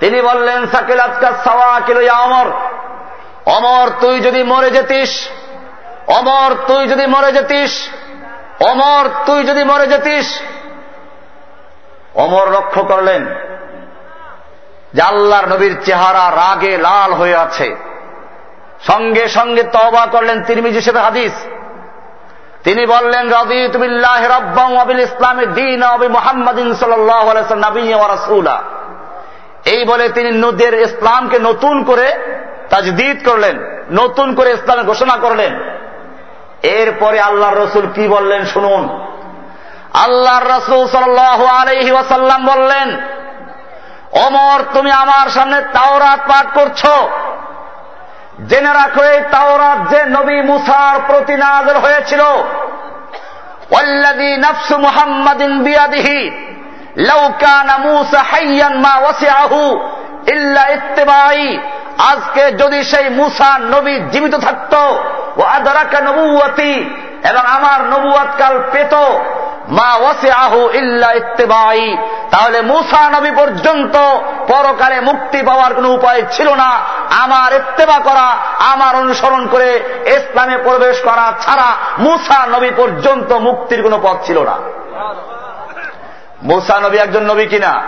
Speaker 1: তিনি বললেন সাকিল আজকাল সাওয়া কিলো অমর। অমর, তুই যদি মরে যেতিস, অমর, তুই যদি মরে যেতিস, অমর, তুই যদি মরে যেতিস। অমর লক্ষ্য করলেন যে আল্লাহর নবীর চেহারা রাগে লাল হয়ে আছে। সঙ্গে সঙ্গে তবা করলেন তিরমিজি সাথে হাদিস। তিনি বললেন রবি আবিল ইসলামের দিন সাল্লাহ এই বলে তিনি নদীর ইসলামকে নতুন করে তাজদিদ করলেন, নতুন করে ইসলামের ঘোষণা করলেন। এরপরে আল্লাহ রসুল কি বললেন শুনুন। আল্লাহর রসুল সাল্লাহ আলহি ওয়াসাল্লাম বললেন অমর তুমি আমার সামনে তাওরাত পাঠ করছ। জেনে রাখো, এই তাওরাত যে নবী মুসার প্রতি নাজল হয়েছিল। আজকে যদি সেই মুসা নবী জীবিত থাকত ও আদরাকা নবুয়তি এবং আমার নবুয়াত কাল পেত মা ওয়াসে আহু ইল্লা ইত্তেবাই তাহলে মুসা নবী পর্যন্ত পরকালে মুক্তি পাওয়ার কোন উপায় ছিল না। আমার ইত্তেবা করা, আমার অনুসরণ করে ইসলামে প্রবেশ করা ছাড়া মুসা নবী পর্যন্ত মুক্তির কোন পথ ছিল না। মুসা নবী একজন নবী কিনা?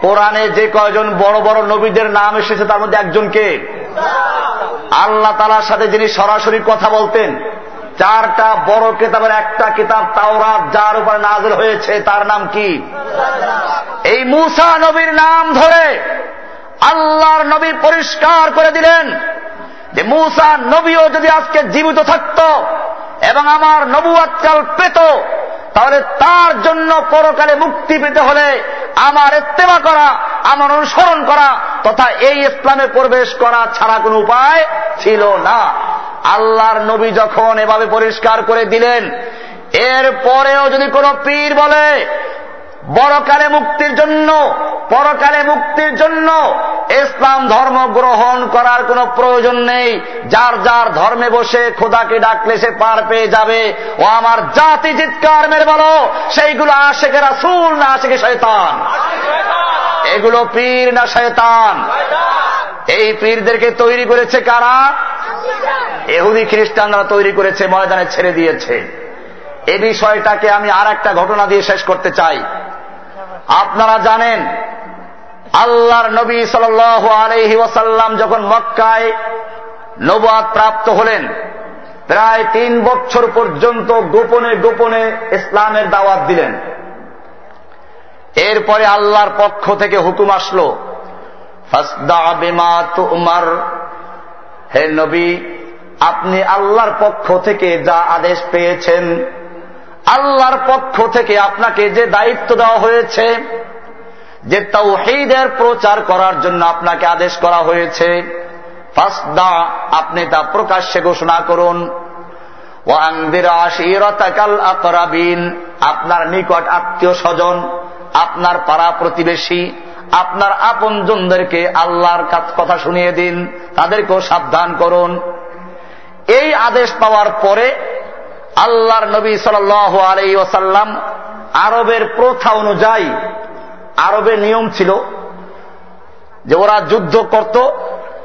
Speaker 1: কোরআনে যে কয়জন বড় বড় নবীদের নাম এসেছে তার মধ্যে একজনকে আল্লাহ তালার সাথে যিনি সরাসরি কথা বলতেন চারটা বড় কিতাবের একটা কিতাব তাওরাত, যার উপরে নাজল হয়েছে, তার নাম কি? এই মুসা নবীর নাম ধরে আল্লাহর নবী পরিষ্কার করে দিলেন যে মুসা নবীও যদি আজকে জীবিত থাকত এবং আমার নবুয়াতকাল পেত তাহলে তার জন্য পরকালে মুক্তি পেতে হলে আমার এত্তেবা করা, আমার অনুসরণ করা তথা এই ইসলামে প্রবেশ করা ছাড়া কোনো উপায় ছিল না। আল্লাহর নবী যখন এভাবে পরিষ্কার করে দিলেন এর পরেও যদি কোনো পীর বলে বড়কালে মুক্তির জন্য, পরকালে মুক্তির জন্য ইসলাম ধর্ম গ্রহণ করার কোনো প্রয়োজন নেই। যার যার ধর্মে বসে খোদাকে ডাকলে সে পার পেয়ে যাবে। ও আমার জাতি চিৎকার মেরে বলো, সেইগুলো আশেকে রাসুল না আশেকে শয়তান? এগুলো পীর না শয়তান? এই পীরদেরকে তৈরি করেছে কারা? এহুদি খ্রিস্টানরা তৈরি করেছে, ময়দানে ছেড়ে দিয়েছে। এ বিষয়টাকে আমি আর একটা ঘটনা দিয়ে শেষ করতে চাই। আপনারা জানেন, আল্লাহর নবী সাল আলহি ওয়াসাল্লাম যখন মক্কায় নবাদ প্রাপ্ত হলেন, প্রায় তিন বছর পর্যন্ত গোপনে গোপনে ইসলামের দাওয়াত দিলেন। এরপরে আল্লাহর পক্ষ থেকে হুকুম আসলো উমার হে নবী, আপনি আল্লাহর পক্ষ থেকে যা আদেশ পেয়েছেন আল্লাহর পক্ষ থেকে আপনাকে যে দায়িত্ব দেওয়া হয়েছে, যে তাও তাওহিদের প্রচার করার জন্য আপনাকে আদেশ করা হয়েছে, ফাসদা, আপনি তা প্রকাশ্যে ঘোষণা করুন। আপনার নিকট আত্মীয় স্বজন, আপনার পাড়া প্রতিবেশী, আপনার আপনজনদেরকে আল্লাহর কথা শুনিয়ে দিন, তাদেরকেও সাবধান করুন। এই আদেশ পাওয়ার পরে আল্লাহর নবী সাল আলাই ওসাল্লাম আরবের প্রথা অনুযায়ী আরবের নিয়ম ছিল যে ওরা যুদ্ধ করত।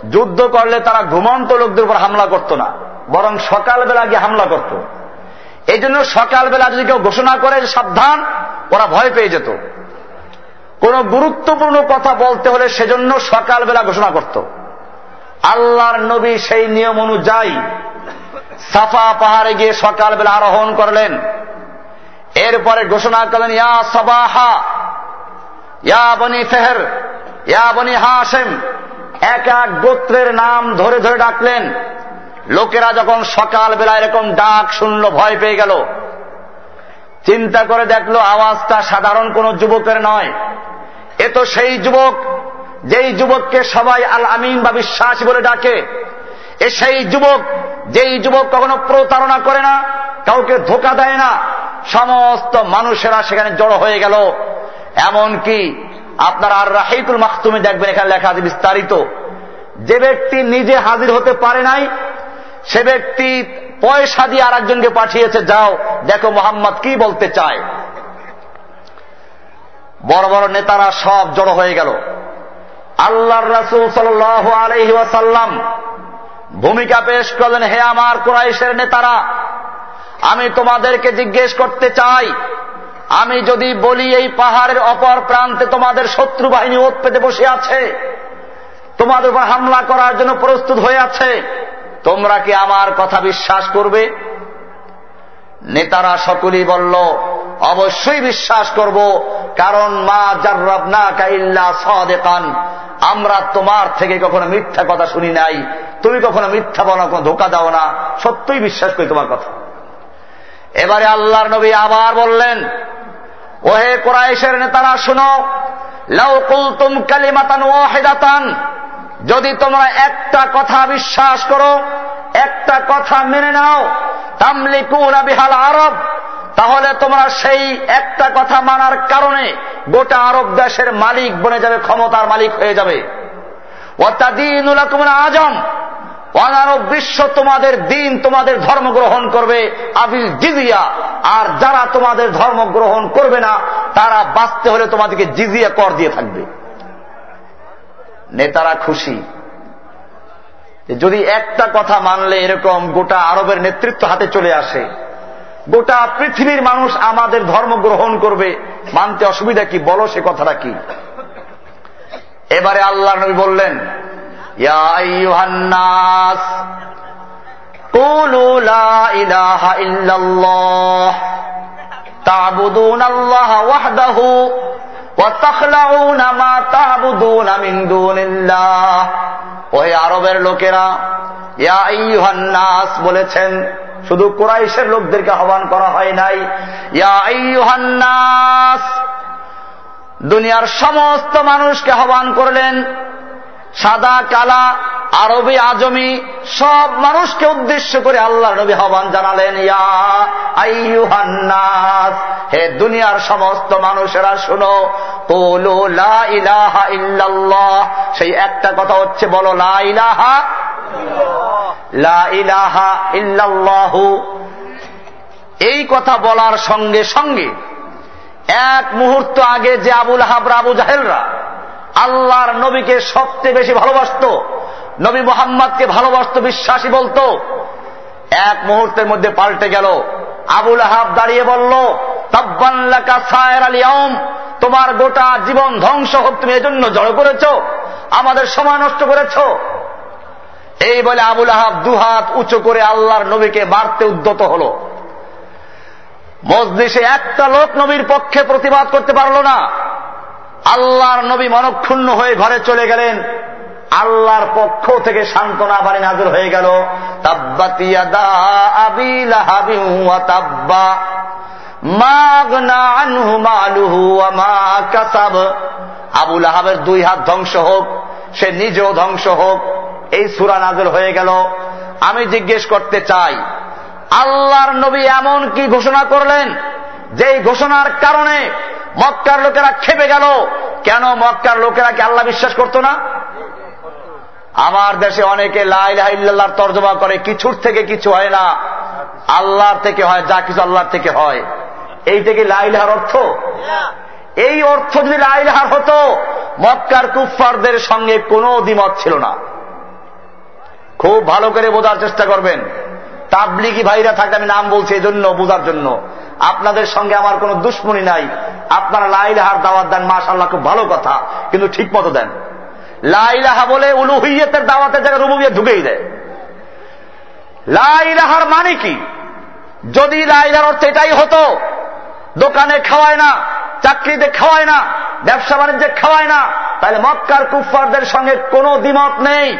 Speaker 1: যুদ্ধ করলে তারা ঘুমন্ত লোকদের উপর হামলা করত না, বরং সকালবেলা গিয়ে হামলা করত। এই জন্য সকালবেলা যদি কেউ ঘোষণা করে সাবধান, ওরা ভয় পেয়ে যেত। কোন গুরুত্বপূর্ণ কথা বলতে হলে সেজন্য সকালবেলা ঘোষণা করত। আল্লাহর নবী সেই নিয়ম অনুযায়ী সাফা পাহাড়ে গিয়ে সকালবেলা আরোহণ করলেন। এরপরে ঘোষণা করলেন, ইয়া সবাহা, ইয়া বনি ফেহের, ইয়া বনি হাসেম এক এক গোত্রের নাম ধরে ধরে ডাকলেন। লোকেরা যখন সকালবেলা এরকম ডাক শুনল, ভয় পেয়ে গেল। চিন্তা করে দেখল, আওয়াজটা সাধারণ কোন যুবকের নয়। এ তো সেই যুবক, যেই যুবককে সবাই আল আমিন বা বিশ্বাসী বলে ডাকে। এ সেই যুবক, যেই যুবক কখনো প্রতারণা করে না, কাউকে ধোকা দেয় না, সমস্ত মানুষেরা সেখানে জড়ো হয়ে গেল। এমন কি আপনার আর রাহিকুল মাহতুমে দেখবেন, এখানে লেখা আছে বিস্তারিত। যে ব্যক্তি নিজে হাজির হতে পারে নাই, সে ব্যক্তি পয়সা দিয়ে আর একজনকে পাঠিয়েছে, যাও, দেখো মোহাম্মদ কি বলতে চায়। বড় বড় নেতারা সব জড়ো হয়ে গেল। আল্লাহর রাসুল সাল আলহি ভূমিকা পেশ করলেন হে আমার কোরাইশের নেতারা, আমি তোমাদেরকে জিজ্ঞেস করতে চাই, আমি যদি বলি এই পাহাড়ের অপর প্রান্তে তোমাদের শত্রু বাহিনী ওত পেতে বসে আছে, তোমাদের উপর হামলা করার জন্য প্রস্তুত হয়ে আছে, তোমরা কি আমার কথা বিশ্বাস করবে? নেতারা সকলেই বলল অবশ্যই বিশ্বাস করব, কারণ মা জার্রাব না কাইল্লা সদেকান। আমরা তোমার থেকে কখনো মিথ্যা কথা শুনি নাই। তুমি কখনো মিথ্যা বলো কোনো ধোকা দাও না। সত্যই বিশ্বাস করি তোমার কথা। এবারে আল্লাহর নবী আবার বললেন, ওহে কোরআশের নেতারা শুনো লাউকুলতুম কালিমাতান ওয়াহিদাতান। যদি তোমরা একটা কথা বিশ্বাস করো, একটা কথা মেনে নাও, তামলিকুনা বিহাল আরব। তাহলে তোমরা সেই একটা কথা মানার কারণে গোটা আরব দেশের মালিক বনে যাবে, ক্ষমতার মালিক হয়ে যাবে। আজম অনারব বিশ্ব তোমাদের দিন তোমাদের ধর্ম গ্রহণ করবে, আবিল জিজিয়া। আর যারা তোমাদের ধর্ম গ্রহণ করবে না, তারা বাঁচতে হলে তোমাদেরকে জিজিয়া কর দিয়ে থাকবে। নেতারা খুশি। যদি একটা কথা মানলে এরকম গোটা আরবের নেতৃত্ব হাতে চলে আসে গোটা পৃথিবীর মানুষ আমাদের ধর্ম গ্রহণ করবে মানতে অসুবিধা কি বলো সে কথাটা কি এবারে আল্লাহ নবী বললেন تعبدون الله وحده وتخلعون ما تعبدون من دون الله ওহে আরবের লোকেরা বলেছেন, শুধু কোরাইশের লোকদেরকে আহ্বান করা হয় নাই। দুনিয়ার সমস্ত মানুষকে আহ্বান করলেন সাদা, কালা, আরবি, আজমি, সব মানুষকে উদ্দেশ্য করে আল্লাহ নবী আহ্বান জানালেন, ইয়া আইয়ুহান্নাস হে দুনিয়ার সমস্ত মানুষেরা শুনো, কোলো লা ইলাহা ইল্লাল্লাহ, সেই একটা কথা হচ্ছে, বলো, লা ইলাহা লা ইলাহা ইল্লাল্লাহু। এই কথা বলার সঙ্গে সঙ্গে, এক মুহূর্ত আগে যে আবুল হাবরা আবু জাহেলরা আল্লাহর নবীকে সবচেয়ে বেশি ভালোবাসত। নবী মোহাম্মদকে ভালোবাসত, বিশ্বাসী বলতো। এক মুহূর্তের মধ্যে পাল্টে গেল। আবুল আহাব দাঁড়িয়ে বলল আলিয়ম তোমার গোটা জীবন ধ্বংস হোক, তুমি এজন্য জড়ো করেছ, আমাদের সময় নষ্ট করেছ। এই বলে আবুল আহাব দুহাত উঁচু করে আল্লাহর নবীকে মারতে উদ্যত হল। মজলিসে একটা লোক নবীর পক্ষে প্রতিবাদ করতে পারল না। আল্লাহর নবী মনক্ষুণ্ণ হয়ে ঘরে চলে গেলেন। আল্লাহর পক্ষ থেকে সান্ত্বনা বাড়ি নাজর হয়ে গেল। আবুল আহাবের দুই হাত ধ্বংস হোক, সে নিজেও ধ্বংস হোক, এই সুরা নাজর হয়ে গেল। আমি জিজ্ঞেস করতে চাই, আল্লাহর নবী এমন কি ঘোষণা করলেন, যেই ঘোষণার কারণে মক্কার লোকেরা খেপে গেল। কেন মক্কার লোকেরা কি আল্লাহ বিশ্বাস করত না? আমার দেশে অনেকে লাইল্লাহর তর্জমা করে, কিছুর থেকে কিছু হয় না। আল্লাহর থেকে হয়, যা কিছু আল্লাহর থেকে হয়। এই থেকে লাইলাহার অর্থ? এই অর্থ যদি লাইলাহার হতো, মক্কার কুফফারদের সঙ্গে কোনো দ্বিমত ছিল না। খুব ভালো করে বোঝার চেষ্টা করবেন। তাবলিগি ভাইরা থাকলে আমি নাম বলছি এই জন্য বোঝার জন্য। আপনাদের সঙ্গে আমার কোনো দুশ্মনী নাই। আপনারা লাইলাহার দাওয়াত দেন মাশাল্লাহ খুব ভালো কথা, কিন্তু ঠিক মতো দেন লাইলাহা বলে উলুহিয়তের দাওয়াতের জায়গায় রুবুবিয়া ঢুকেই দেয়। লাইলাহার মানে কি? যদি লাইলার অর্থ এটাই হতো, দোকানে খাওয়ায় না, চাকরিতে খাওয়ায় না, ব্যবসা বাণিজ্যে খাওয়ায় না, তাহলে মক্কার কুফফারদের সঙ্গে কোনো দ্বিমত নেই।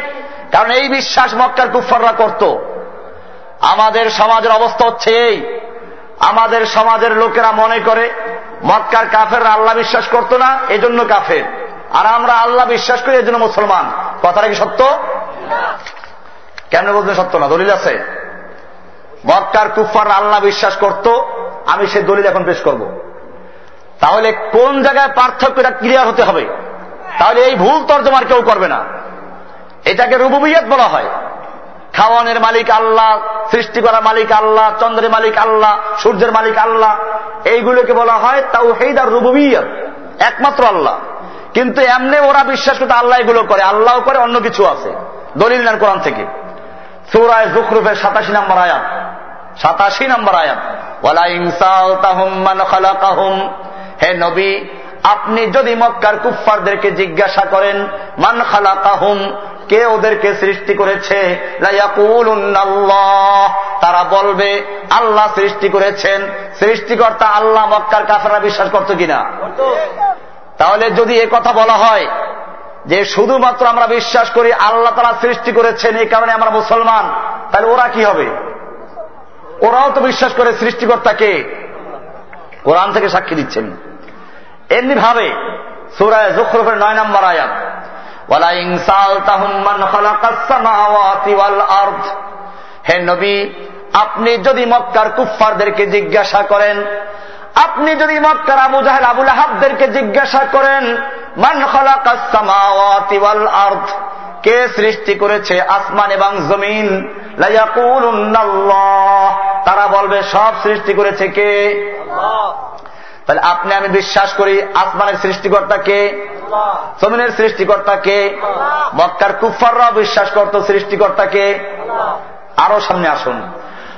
Speaker 1: কারণ এই বিশ্বাস মক্কার কুফফাররা করত। আমাদের সমাজের অবস্থা হচ্ছে এই। আমাদের সমাজের লোকেরা মনে করে, মক্কার কাফের আল্লাহ বিশ্বাস করতো না, এজন্য কাফের। আর আমরা আল্লাহ বিশ্বাস করি, এজন্য মুসলমান। কথাটা কি সত্য? কেন বলতে সত্য না? দলিল আছে। মক্কার কুফার আল্লাহ বিশ্বাস করত, আমি সে দলিল এখন পেশ করব। তাহলে কোন জায়গায় পার্থক্যটা ক্লিয়ার হতে হবে? তাহলে এই ভুল তর্জমার কেউ করবে না। এটাকে রুবুবিয়ত বলা হয়। খাওয়ানের মালিক আল্লাহ, সৃষ্টি করার মালিক আল্লাহ, চন্দ্রের মালিক আল্লাহ, সূর্যের মালিক আল্লাহ। এইগুলোকে বলা হয় তাও হেদ আর রুবুবিয়ত, একমাত্র আল্লাহ। কিন্তু এমনি ওরা বিশ্বাস করতে আল্লাহ এগুলো করে, আল্লাহ করে অন্য কিছু আছে। দলিল নেন কোরআন থেকে। সৌরায় জুখরুফের সাতাশি নম্বর আয়াত। সাতাশি নম্বর আয়াত। হে নবী, আপনি যদি মক্কার কুফফারদেরকে জিজ্ঞাসা করেন, মান খালাকাহুম কে ওদেরকে সৃষ্টি করেছে? তারা বলবে, আল্লাহ সৃষ্টি করেছেন। সৃষ্টিকর্তা আল্লাহ মক্কার কাফেরা বিশ্বাস করতো কিনা? তাহলে যদি এ কথা বলা হয় যে শুধুমাত্র আমরা বিশ্বাস করি আল্লাহ তারা সৃষ্টি করেছেন এই কারণে আমরা মুসলমান, তাহলে ওরা কি হবে? ওরাও তো বিশ্বাস করে সৃষ্টিকর্তাকে। কোরআন থেকে সাক্ষী দিচ্ছেন। এমনি ভাবে সুরায় জুখরফের নয় নম্বর আয়াত। হে নবী, আপনি যদি মক্কার কুফফারদেরকে জিজ্ঞাসা করেন, আপনি যদি মক্কার আবু জাহেল আবুল আহাবদেরকে জিজ্ঞাসা করেন, মান খালাকাল আর্থ কে সৃষ্টি করেছে আসমান এবং জমিন? তারা বলবে, সব সৃষ্টি করেছে কে? তাহলে আপনি আমি বিশ্বাস করি আসমানের সৃষ্টিকর্তা কে? জমিনের সৃষ্টিকর্তা কে? মক্কার কুফাররাও বিশ্বাস করত সৃষ্টিকর্তাকে আরও সামনে আসুন।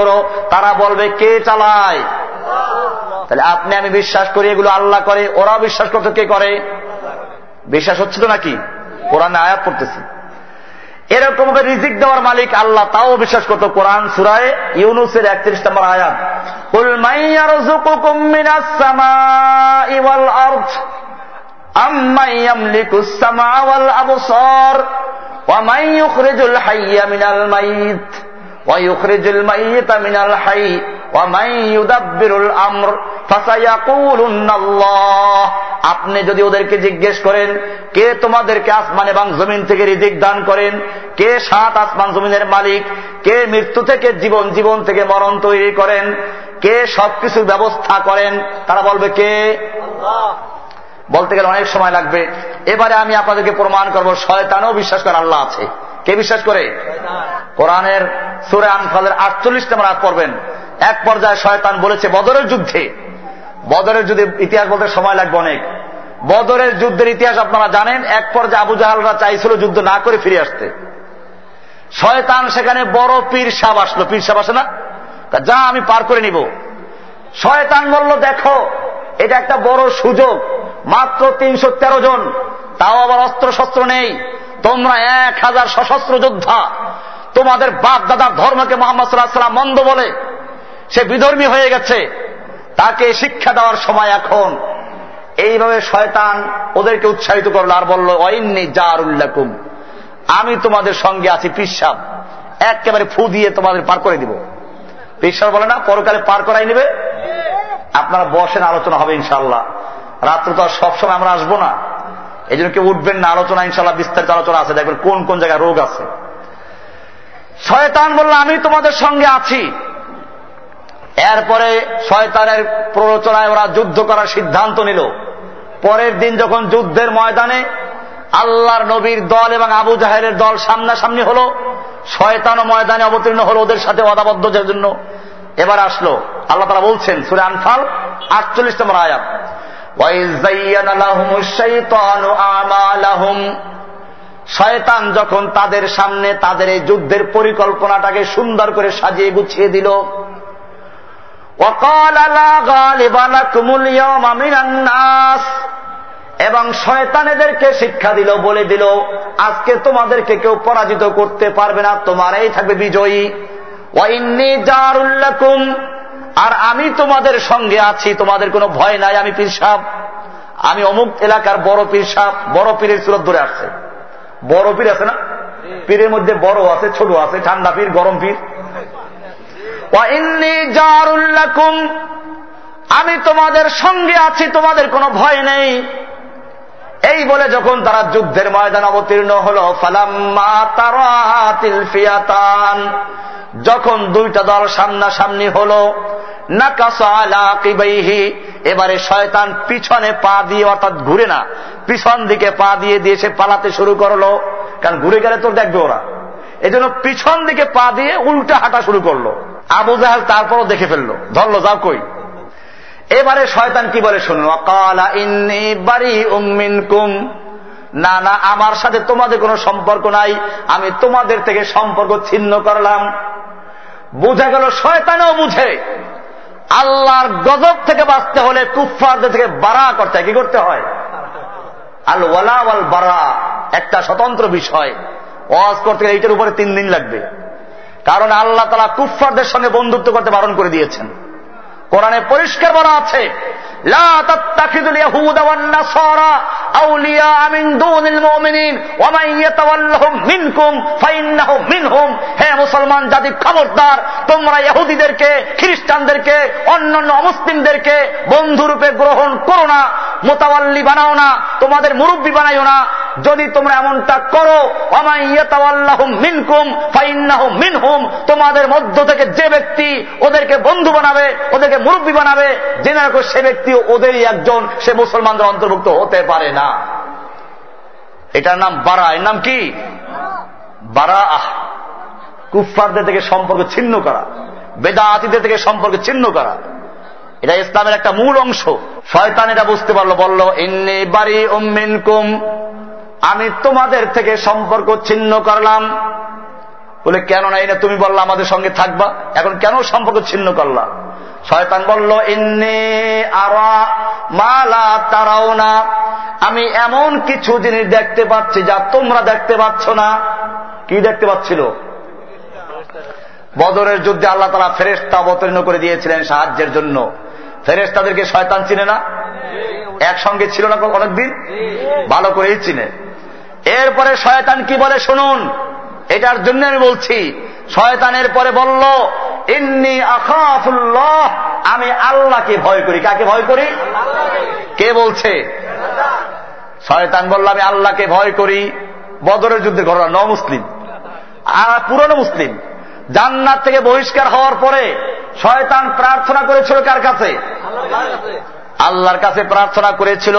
Speaker 1: করো তারা বলবে কে চালায় তাহলে আপনি আমি বিশ্বাস করি এগুলো আল্লাহ করে ওরা বিশ্বাস করতে কে করে বিশ্বাস হচ্ছে তো নাকি কোরআনে আয়াত পড়তেছি এরকম ভাবে রিজিক দেওয়ার মালিক আল্লাহ তাও বিশ্বাস করতো কোরআন সুরায় ইউনুসের একত্রিশ নম্বর আয়াত قل من يرزقكم من السماء والأرض أمن يملك السمع والأبصار ومن يخرج الحي من الميت ويخرج الميت من الحي ومن يدبر الأمر فسيقولن الله আপনি যদি ওদেরকে জিজ্ঞেস করেন কে তোমাদেরকে আসমান এবং জমিন থেকে রিজিক দান করেন কে সাত আসমান জমিনের মালিক কে মৃত্যু থেকে জীবন জীবন থেকে মরণ তৈরি করেন কে সবকিছুর ব্যবস্থা করেন তারা বলবে কে বলতে গেলে অনেক সময় লাগবে এবারে আমি আপনাদেরকে প্রমাণ করব শয়তানও বিশ্বাস করে আল্লাহ আছে কে বিশ্বাস করে? কোরআনের সুরে আনফালের আটচল্লিশ নম্বর আগ পড়বেন। এক পর্যায়ে শয়তান বলেছে, বদরের যুদ্ধে। বদরের যুদ্ধে ইতিহাস বলতে সময় লাগবে অনেক। বদরের যুদ্ধের ইতিহাস আপনারা জানেন, এক পর্যায়ে আবু জাহালরা চাইছিল যুদ্ধ না করে ফিরে আসতে। শয়তান সেখানে বড় পীর সাব আসলো। পীর সাব আসে না? যা, আমি পার করে নিব। শয়তান বলল, দেখো, এটা একটা বড় সুযোগ। মাত্র তিনশো তেরো জন। তাও আবার অস্ত্র শস্ত্র নেই। তোমরা এক হাজার সশস্ত্র যোদ্ধা। তোমাদের বাপ দাদার ধর্মকে মোহাম্মদ সাল্লাহ মন্দ বলে। সে বিধর্মী হয়ে গেছে। তাকে শিক্ষা দেওয়ার সময় এখন এইভাবে শয়তান ওদেরকে উৎসাহিত করল আর বলল অইন্নি জারুল্লাকুম আমি তোমাদের সঙ্গে আছি পিসাব। একেবারে ফু দিয়ে তোমাদের পার করে দিব। পিসাব বলে, না, পরকালে পার করাই নেবে। আপনারা বসেন, আলোচনা হবে ইনশাল্লাহ রাত্র তো আর সবসময় আমরা আসব না। এই জন্য কেউ উঠবেন না, আলোচনা ইনশাল্লাহ বিস্তারিত আলোচনা আছে। দেখবেন কোন কোন জায়গায় রোগ আছে। শয়তান বলল, আমি তোমাদের সঙ্গে আছি। এরপরে শয়তানের প্ররোচনায় ওরা যুদ্ধ করার সিদ্ধান্ত নিল। পরের দিন যখন যুদ্ধের ময়দানে আল্লাহর নবীর দল এবং আবু জাহেরের দল সামনাসামনি হল শয়তান ময়দানে অবতীর্ণ হল ওদের সাথে অদাবদ্ধ জন্য। এবার আসলো, আল্লাহ তারা বলছেন, সুরে আনফাল আটচল্লিশ নম্বর আয়াত। শয়তান যখন তাদের সামনে তাদের এই যুদ্ধের পরিকল্পনাটাকে সুন্দর করে সাজিয়ে গুছিয়ে দিল। এবং শয়তান এদেরকে শিক্ষা দিল, বলে দিল, আজকে তোমাদেরকে কেউ পরাজিত করতে পারবে না, তোমারাই থাকবে বিজয়ী। ওয়াইন্নি জারুল্লাকুম আর আমি তোমাদের সঙ্গে আছি, তোমাদের কোনো ভয় নাই, আমি পীর আমি অমুক এলাকার বড় পীর বড় পীরের সুরত ধরে আসছে। বড় পীর আছে না? পীরের মধ্যে বড় আছে, ছোট আছে, ঠান্ডা পীর, গরম পীর। আমি তোমাদের সঙ্গে আছি, তোমাদের কোনো ভয় নেই। এই বলে যখন তারা যুদ্ধের ময়দান অবতীর্ণ হল, ফালাম্মা যখন দুইটা দল সামনাসামনি হল এবারে শয়তান পিছনে পা দিয়ে, অর্থাৎ ঘুরে না, পিছন দিকে পা দিয়ে দিয়ে সে পালাতে শুরু করল। কারণ ঘুরে গেলে তো দেখবে ওরা। এজন্য পিছন দিকে পা দিয়ে উল্টা হাঁটা শুরু করল। আবু জাহাল তারপরও দেখে ফেলল। ধরলো, যাও কই? এবারে শয়তান কি বলে শুনুন অকালা ইন্নি বাড়ি উম্মিন কুম না না, আমার সাথে তোমাদের কোনো সম্পর্ক নাই। আমি তোমাদের থেকে সম্পর্ক ছিন্ন করলাম। বুঝা গেল শয়তানও বুঝে। আল্লাহর গজব থেকে বাঁচতে হলে কুফারদের থেকে বাড়া করতে কি করতে হয়? আল ওয়ালা আল বারা। একটা স্বতন্ত্র বিষয়। ওয়াজ করতে গেলে এইটার উপরে তিন দিন লাগবে। কারণ আল্লাহ তালা কুফারদের সঙ্গে বন্ধুত্ব করতে বারণ করে দিয়েছেন। কোরআনে পরিষ্কার বলা আছে মুসলমান জাতি খবরদার, তোমরা ইহুদিদেরকে, খ্রিস্টানদেরকে বন্ধুরূপে গ্রহণ করো না, মোতাবাল্লি বানাও না, তোমাদের মুরব্বী বানাইও না। যদি তোমরা এমনটা করো মিনকুম মিনহুম, তোমাদের মধ্য থেকে যে ব্যক্তি ওদেরকে বন্ধু বানাবে, ওদেরকে মুরব্বী বানাবে রাখো সে ব্যক্তি ওদেরই একজন, সে মুসলমানদের অন্তর্ভুক্ত হতে পারে না। এটার নাম বারা, এর নাম কি? বারা আহ কুফফারদের থেকে সম্পর্ক ছিন্ন করা বেদাতিদের থেকে সম্পর্ক ছিন্ন করা। এটা ইসলামের একটা মূল অংশ। শয়তান এটা বুঝতে পারল, বলল, ইন্নি বাড়ি উম্মিনকুম আমি তোমাদের থেকে সম্পর্ক ছিন্ন করলাম। বলে কেন না এটা তুমি বললা, আমাদের সঙ্গে থাকবা। এখন কেন সম্পর্ক ছিন্ন করলা? শয়তান বলল, ইন্নি আরা মালা তারাও না আমি এমন কিছু জিনিস দেখতে পাচ্ছি যা তোমরা দেখতে পাচ্ছ না। কি দেখতে পাচ্ছিল? বদরের যুদ্ধে আল্লাহ তারা ফেরেস্তা অবতীর্ণ করে দিয়েছিলেন সাহায্যের জন্য। ফেরেস্তাদেরকে শয়তান চিনে না? একসঙ্গে ছিল না অনেকদিন? ভালো করেই চিনে। এরপরে শয়তান কি বলে? শুনুন, এটার জন্য আমি বলছি, শয়তানের পরে বলল ইন্নি আখাফুল্লাহ, আমি আল্লাহকে ভয় করি। কাকে ভয় করি? কে বলছে? শয়তান বলল, আমি আল্লাহকে ভয় করি। বদরের যুদ্ধে ঘটনা ন মুসলিম আর পুরনো মুসলিম। জান্নাত থেকে বহিষ্কার হওয়ার পরে শয়তান প্রার্থনা করেছিল কার কাছে? আল্লাহর কাছে প্রার্থনা করেছিল,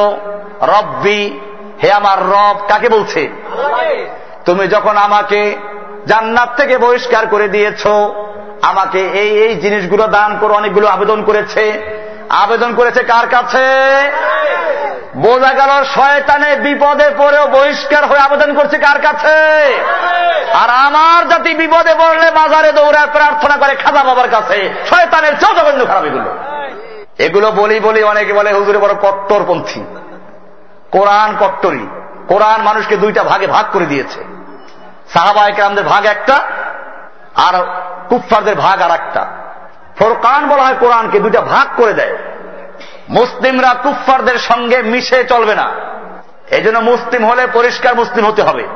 Speaker 1: রব্বি, হে আমার রব, কাকে বলছে? তুমি যখন আমাকে জান্নাত থেকে বহিষ্কার করে দিয়েছ আমাকে এই এই জিনিসগুলো দান করে অনেকগুলো আবেদন করেছে। আবেদন করেছে কার কাছে? বোঝা গেল শয়তানে বিপদে পড়েও বহিষ্কার হয়ে আবেদন করছে কার কাছে? আর আমার জাতি বিপদে পড়লে বাজারে দৌড়ায় প্রার্থনা করে খাজা বাবার কাছে। শয়তানের চেয়েও জঘন্য খারাপ এগুলো। এগুলো বলি বলি অনেকে বলে, হুজুরে বড় কট্টরপন্থী। কোরআন কট্টরি। কোরআন মানুষকে দুইটা ভাগে ভাগ করে দিয়েছে। সাহাবা একরামদের ভাগ একটা, আর কুফফারদের ভাগ আর একটা। ফোরকান বলা হয় কোরআনকে, দুইটা ভাগ করে দেয়। মুসলিমরা কুফফারদের সঙ্গে মিশে চলবে না। এই জন্য মুসলিম হলে পরিষ্কার মুসলিম হতে হবে।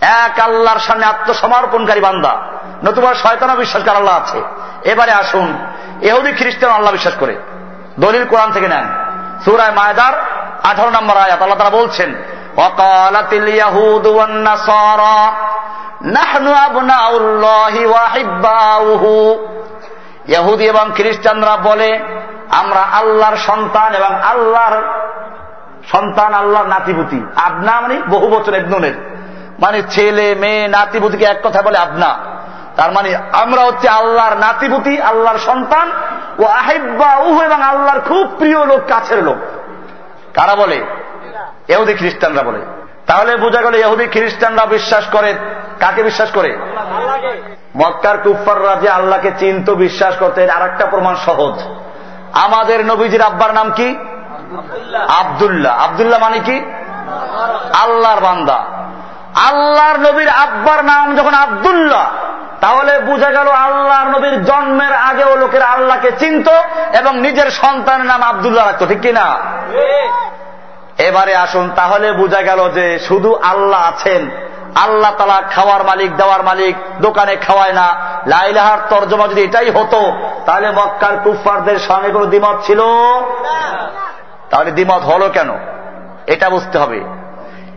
Speaker 1: এক আল্লাহর সামনে আত্মসমর্পণকারী বান্দা। নতুবা শয়তানা বিশ্বাসকার আল্লাহ আছে। এবারে আসুন, এহুদি খ্রিস্টান আল্লাহ বিশ্বাস করে। দলিল কোরআন থেকে নেন। সুরায় মায়দার আঠারো নম্বর আয়াত, আল্লাহ তারা বলছেন অকালাতিল ইয়াহুদ নাসারা নাহনু ইহুদি এবং খ্রিস্টানরা বলে, আমরা আল্লাহর সন্তান এবং আল্লাহর সন্তান, আল্লাহর নাতিপুতি। আবনা মানে বহু বছর একজনের মানে ছেলে, মেয়ে, নাতিপুতিকে এক কথা বলে আবনা। তার মানে আমরা হচ্ছে আল্লাহর নাতিপুতি, আল্লাহর সন্তান ও আহেব্বা উহ এবং আল্লাহর খুব প্রিয় লোক, কাছের লোক। কারা বলে? এহুদি খ্রিস্টানরা বলে। তাহলে বোঝা গেল এহুদি খ্রিস্টানরা বিশ্বাস করে। কাকে বিশ্বাস করে? মক্কার কুফাররা যে আল্লাহকে চিন্ত বিশ্বাস করতে আর একটা প্রমাণ সহজ। আমাদের নবীজির আব্বার নাম কি? আবদুল্লাহ। আবদুল্লাহ। মানে কি? আল্লাহর বান্দা। আল্লাহর নবীর আব্বার নাম যখন আবদুল্লাহ তাহলে বুঝা গেল আল্লাহর নবীর জন্মের আগেও লোকের আল্লাহকে চিনত এবং নিজের সন্তানের নাম আবদুল্লাহ রাখত ঠিক কিনা? এবারে আসুন, তাহলে বোঝা গেল যে শুধু আল্লাহ আছেন। আল্লাহ তালা খাওয়ার মালিক, দেওয়ার মালিক, দোকানে খাওয়ায় না। লাইলাহার তর্জমা যদি এটাই হতো, তাহলে মক্কার কুফারদের সঙ্গে কোনো দ্বিমত ছিল? তাহলে দ্বিমত হলো কেন? এটা বুঝতে হবে।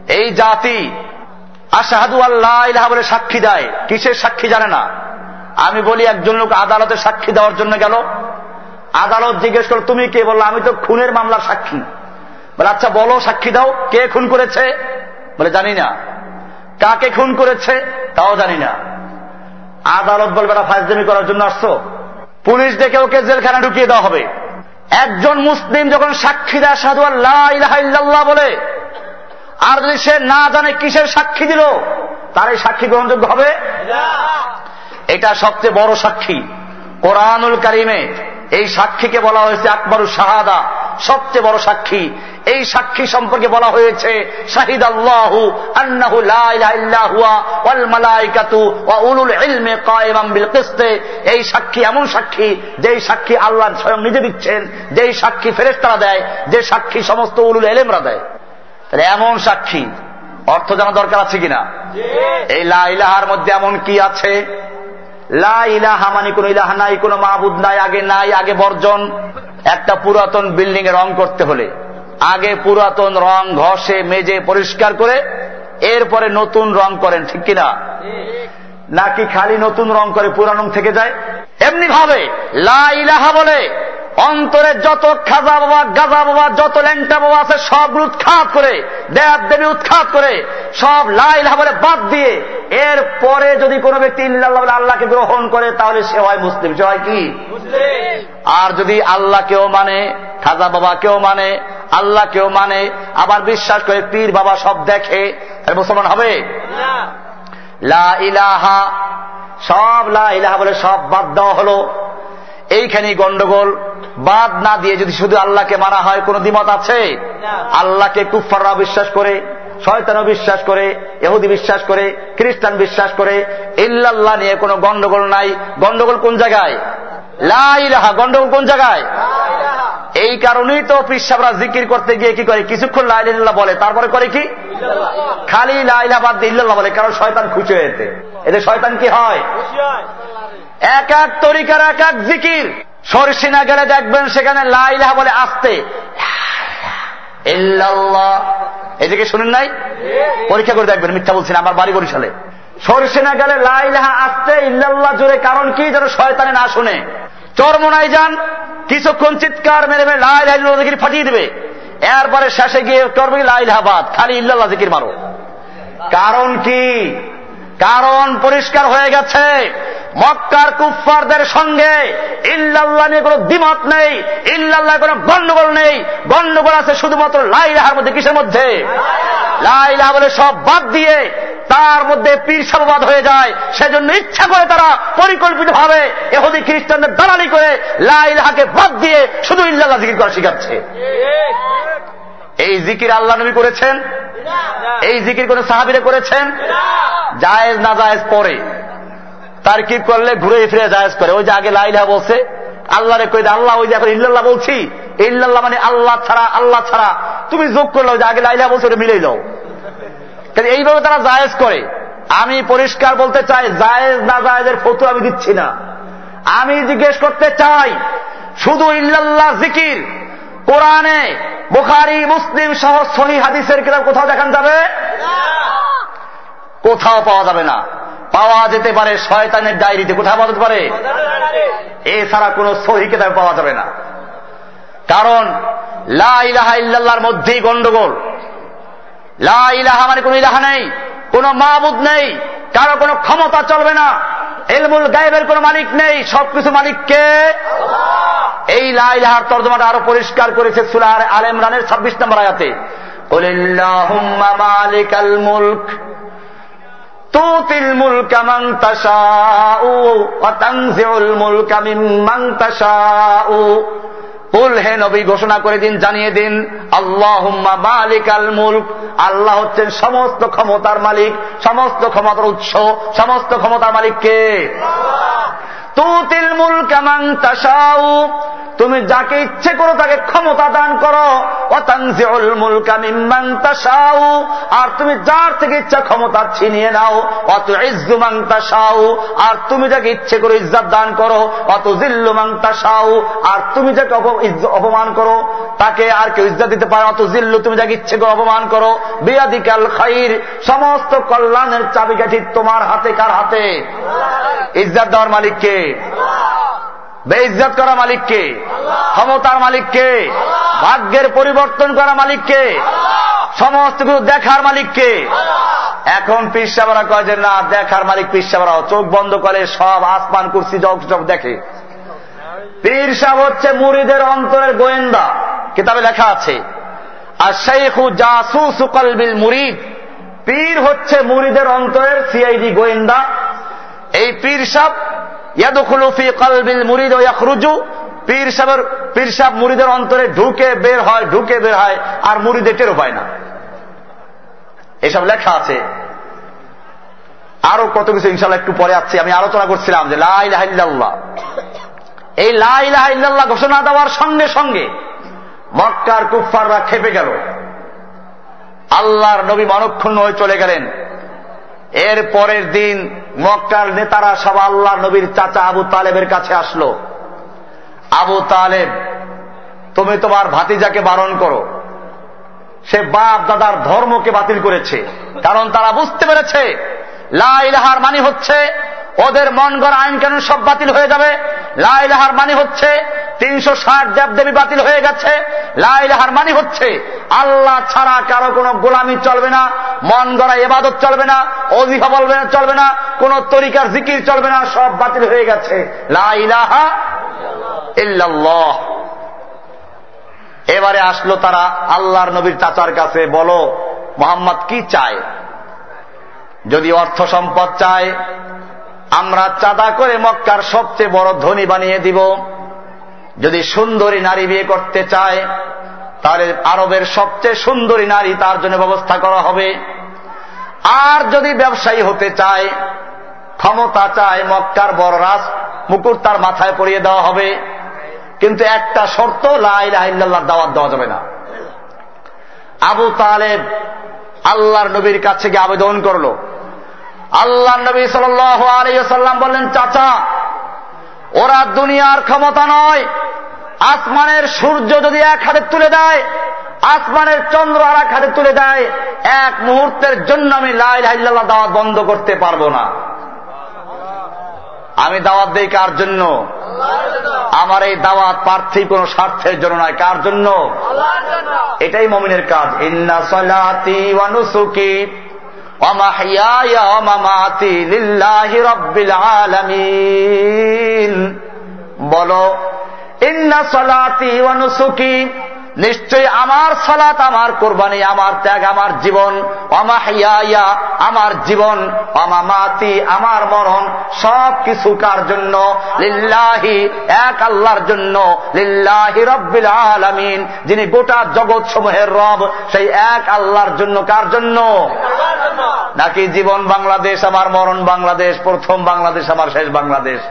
Speaker 1: এই জাতি আশাহাদু আল্লাহ বলে সাক্ষী দেয়। কিসের সাক্ষী জানে না? আমি বলি একজন লোক আদালতে সাক্ষী দেওয়ার জন্য গেল। আদালত জিজ্ঞেস করো তুমি কে? বলল, আমি তো খুনের মামলার সাক্ষী। বলে আচ্ছা বলো, সাক্ষী দাও, কে খুন করেছে? বলে, জানি না। কাকে খুন করেছে? তাও জানি না। আদালত বলবে না ফাজদামি করার জন্য আসছো। পুলিশ ডেকে ওকে জেলখানা ঢুকিয়ে দেওয়া হবে। একজন মুসলিম যখন সাক্ষী দেয় সাধু আল্লাহ বলে, আর যদি সে না জানে কিসের সাক্ষী দিল, তার এই সাক্ষী গ্রহণযোগ্য হবে? এটা সবচেয়ে বড় সাক্ষী। কোরআনুল কারিমে এই সাক্ষীকে বলা হয়েছে আকবরু শাহাদা। সবচেয়ে বড় সাক্ষী। এই সাক্ষী সম্পর্কে বলা হয়েছে শাহিদ আল্লাহ আন্নাহু ওয়াল মালাইকাতু ওয়া উলুল ইলমে কায়িমান বিল কিসতে। এই সাক্ষী এমন সাক্ষী যেই সাক্ষী আল্লাহ স্বয়ং নিজে দিচ্ছেন যেই সাক্ষী ফেরেশতারা দেয় যে সাক্ষী সমস্ত উলুল এলেমরা দেয়। তাহলে এমন সাক্ষী অর্থ জানা দরকার আছে কিনা? এই লা ইলাহার মধ্যে এমন কি আছে? লা ইলাহা মানে কোন ইলাহা নাই কোন মাহবুদ নাই আগে নাই আগে বর্জন। একটা পুরাতন বিল্ডিং এ রং করতে হলে, আগে পুরাতন রং ঘষে মেজে পরিষ্কার করে, এরপরে নতুন রং করেন, ঠিক কিনা? নাকি খালি নতুন রং করে পুরানো থেকে যায়? এমনি ভাবে, লা ইলাহা বলে অন্তরে যত খাজা বাবা গাজা বাবা যত ল্যাংটা বাবা আছে সবগুলো উৎখাত করে দেব দেবী উৎখাত করে সব লাইলা বলে বাদ দিয়ে এর পরে যদি কোনো ব্যক্তি ইল্লাহ বলে আল্লাহকে গ্রহণ করে তাহলে সে হয় মুসলিম। সে হয় কি? আর যদি আল্লাহ কেউ মানে খাজা বাবা কেউ মানে আল্লাহ কেউ মানে আবার বিশ্বাস করে পীর বাবা সব দেখে তাহলে মুসলমান হবে? লা ইলাহা সব লা ইলাহা বলে সব বাদ দেওয়া হলো। এইখানেই গন্ডগোল। বাদ না দিয়ে যদি শুধু আল্লাহকে মানা হয় কোন দ্বিমত আছে? আল্লাহকে কুফাররা বিশ্বাস করে শয়তানও বিশ্বাস করে এহুদি বিশ্বাস করে খ্রিস্টান বিশ্বাস করে। ইল্লাল্লাহ নিয়ে কোনো গন্ডগোল নাই। গন্ডগোল কোন জায়গায়? লাইলাহা গন্ডগোল কোন জায়গায়? এই কারণেই তো পিসাবরা জিকির করতে গিয়ে কি করে? কিছুক্ষণ লাইল্লাহ বলে তারপরে করে কি? খালি লাইলা বাদ দিয়ে ইল্লাল্লাহ বলে কারণ শয়তান খুশি হয়েছে এতে। শয়তান কি হয়। এক এক তরিকার, এক এক জিকির। সরসিনা গেলে দেখবেন সেখানে লাইলাহা বলে আসতে। এদিকে শুনেন নাই? পরীক্ষা করে দেখবেন, মিথ্যা বলছেন, আমার বাড়ি বরিশালে। সরসিনা গেলে লাইলাহা আসতে, ইল্লাল্লাহ জোরে, কারণ কি? যেন শয়তানে না শুনে। চরমনায় যান, কিছুক্ষণ চিৎকার মেরে মেরে লাই লাই জিকির ফাটিয়ে দেবে। এরপরে শেষে গিয়ে করবে লাইলাহাবাদ খালি ইল্লাল্লাহ জিকির মারো। কারণ কি? কারণ পরিষ্কার হয়ে গেছে। মক্কার কুফফারদের সঙ্গে ইল্লাল্লাহ নিয়ে কোনো দ্বিমত নেই, ইল্লাল্লাহ কোনো গন্ডগোল নেই। গন্ডগোল আছে শুধুমাত্র লাইলাহার মধ্যে, কিসের মধ্যে? লাইলাহা বলে সব বাদ দিয়ে তার মধ্যে পীর হয়ে যায়। সেজন্য ইচ্ছা করে তারা পরিকল্পিত ভাবে এহুদি খ্রিস্টানদের দালালি করে লাইলাহাকে বাদ দিয়ে শুধু ইল্লাল্লাহ জিকির করা শিখাচ্ছে এই জিকির আল্লাহ নবী করেছেন? এই জিকির কোন সাহাবিরে করেছেন? জায়েজ না জায়েজ পরে। তার কি করলে ঘুরে ফিরে জায়েজ করে। ওই যে আগে লাইলা বলছে আল্লাহ রে কই আল্লাহ ওই যে এখন ইল্লাল্লাহ বলছি। ইল্লাল্লাহ মানে আল্লাহ ছাড়া আল্লাহ ছাড়া। তুমি যোগ করলে যে আগে লাইলা বলছে, ওটা মিলেই দাও এইভাবে তারা জায়েজ করে। আমি পরিষ্কার বলতে চাই, জায়েজ না জায়েজের ফটো আমি দিচ্ছি না। আমি জিজ্ঞেস করতে চাই, শুধু ইল্লাল্লাহ জিকির কোরআনে বুখারি, মুসলিম সহ সহি হাদিসের কিতাব কোথাও দেখান যাবে? কোথাও পাওয়া যাবে না। পাওয়া যেতে পারে শয়তানের ডায়েরিতে। কোথাও পাওয়া যেতে পারে? এছাড়া কোন সহি কিতাব পাওয়া যাবে না। কারণ, লা ইলাহা ইল্লাল্লাহর মধ্যেই গন্ডগোল। লা ইলাহা মানে কোন ইলাহা নেই, কোন মাহবুদ নেই, কারও কোনো ক্ষমতা চলবে না। এলমুল গায়েবের কোন মালিক নেই, সবকিছু মালিককে এই লাইলাহার তর্জমাটা আরও পরিষ্কার করেছে সুলার আল ইমরানের ছাব্বিশ নম্বর আয়াতে। মুলক মুলক মুলক ঘোষণা করে দিন, জানিয়ে দিন আল্লাহ মালিকাল মুলক, আল্লাহ হচ্ছেন সমস্ত ক্ষমতার মালিক, সমস্ত ক্ষমতার উৎস, সমস্ত ক্ষমতার মালিককে তুতিল মুলক মান তাশাউ। তুমি যাকে ইচ্ছে করো তাকে ক্ষমতা দান করো। অতাংজিউল মুলকা আর তুমি যার থেকে ইচ্ছা ক্ষমতা ছিনিয়ে নাও। অত ইজ্জু মান তাশাউ। আর তুমি যাকে ইচ্ছে করো ইজ্জত দান করো অত জিল্লু মান তাশাউ। আর তুমি যাকে অপমান করো, তাকে আর কেউ ইজ্জত দিতে পারে অত জিল্লু তুমি যাকে ইচ্ছে করো অপমান করো। বিয়াদিকাল খাইর। সমস্ত কল্যাণের চাবিকাঠি তোমার হাতে, কার হাতে? ইজ্জত দেওয়ার মালিককে। বেইজ্জত করা মালিককে ক্ষমতার মালিককে ভাগ্যের পরিবর্তন করা মালিককে সমস্ত কিছু দেখার মালিককে এখন পিসাবরা কয় যে, না, দেখার মালিক পিসাবরাও চোখ বন্ধ করে সব আসমান, কুর্সি জগ সব দেখে। পীর সাহ হচ্ছে মুড়িদের অন্তরের গোয়েন্দা। কিতাবে লেখা আছে, আর শেখু জাসুসু কলবিল মুরিদ। পীর হচ্ছে মুড়িদের অন্তরের সিআইডি গোয়েন্দা। এই পীর সাহ মুরিদের অন্তরে ঢুকে বের হয়, ঢুকে বের হয়, আর মুরিদে টেরো পায় না। এসব লেখা আছে। আরও কত কিছু ইনশাল্লাহ একটু পরে আসছে। আমি আলোচনা করছিলাম যে লাইল্লাহ এই লাইল্লাহ ঘোষণা দেওয়ার সঙ্গে সঙ্গে মক্কার কুফাররা খেপে গেল। আল্লাহর নবী মনক্ষুণ্ণ হয়ে চলে গেলেন। এর পরের দিন মক্কার নেতারা সব আল্লাহ নবীর চাচা আবু তালেবের কাছে আসলো। আবু তালেব, তুমি তোমার ভাতিজাকে বারণ করো। সে বাপ দাদার ধর্মকে বাতিল করেছে, কারণ তারা বুঝতে পেরেছে লাইলাহার মানে হচ্ছে ওদের মন গড় আইন কানুন সব বাতিল হয়ে যাবে। লাইলাহার মানে হচ্ছে তিনশো ষাট দেবদেবী বাতিল হয়ে গেছে। লাইলাহার মানে হচ্ছে আল্লাহ ছাড়া কারও কোনো গোলামি চলবে না, মন গড়া এবাদত চলবে না অজিফা বলবে না, চলবে না, কোন তরিকার জিকির চলবে না, সব বাতিল হয়ে গেছে। লাইলাহা ইল্লাল্লাহ। এবারে আসলো তারা আল্লাহর নবীর চাচার কাছে, বলো, মোহাম্মদ কি চায়? যদি অর্থ সম্পদ চায় আমরা চাঁদা করে মক্কার সবচেয়ে বড় ধনী বানিয়ে দিব। যদি সুন্দরী নারী বিয়ে করতে চায়, তাহলে আরবের সবচেয়ে সুন্দরী নারী তার জন্য ব্যবস্থা করা হবে। আর যদি ব্যবসায়ী হতে চায়, ক্ষমতা চায়, মক্কার বড় রাস মুকুর তার মাথায় পরিয়ে দেওয়া হবে। কিন্তু একটা শর্ত লাইল্লাহ দাওয়াত দেওয়া যাবে না। আবু তালেব আল্লাহর নবীর কাছে গিয়ে আবেদন করল। আল্লাহ নবী সাল্লাম বললেন, চাচা, ওরা দুনিয়ার ক্ষমতা নয়। আসমানের সূর্য যদি এক হাতে তুলে দেয়, আসমানের চন্দ্র আর এক হাতে তুলে দেয়, এক মুহূর্তের জন্য আমি লাই লাইল্লাহ দাওয়াত বন্ধ করতে পারব না। আমি দাওয়াত দিই কার জন্য? আমার এই দাওয়াত প্রার্থী কোন স্বার্থের জন্য নয়। কার জন্য? এটাই মমিনের কাজ। ইন্না সলাতি বলো ইন্না সলাতি ওয়ানুসুকি নিশ্চয়ই আমার সালাত আমার কোরবানি আমার ত্যাগ আমার জীবন অমাহিয়া আমার জীবন অমামাতি আমার মরণ সব কিছু কার জন্য লিল্লাহি এক আল্লাহর জন্য লিল্লাহি রব্বিল আলামিন যিনি গোটা জগৎ সমূহের রব সেই এক আল্লাহর জন্য কার জন্য? নাকি জীবন বাংলাদেশ আমার মরণ বাংলাদেশ প্রথম বাংলাদেশ আমার শেষ বাংলাদেশ?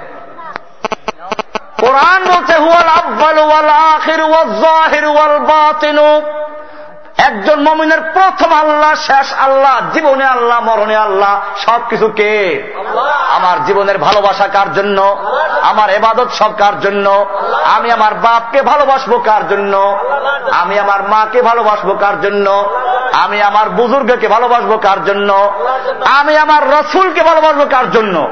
Speaker 1: কোরআন বলছে হুয়াল আব্বাল ওয়াল আখির ওয়াল জাহির বাতিনু একজন মমিনের প্রথম আল্লাহ শেষ আল্লাহ জীবনে আল্লাহ মরণে আল্লাহ সবকিছু কে? আমার জীবনের ভালোবাসা কার জন্য? আমার এবাদত সব কার জন্য? আমি আমার বাপকে ভালোবাসবো কার জন্য? আমি আমার মাকে ভালোবাসবো কার জন্য? আমি আমার বুজুর্গকে ভালোবাসবো কার জন্য? আমি আমার রসুলকে ভালোবাসবো কার জন্য?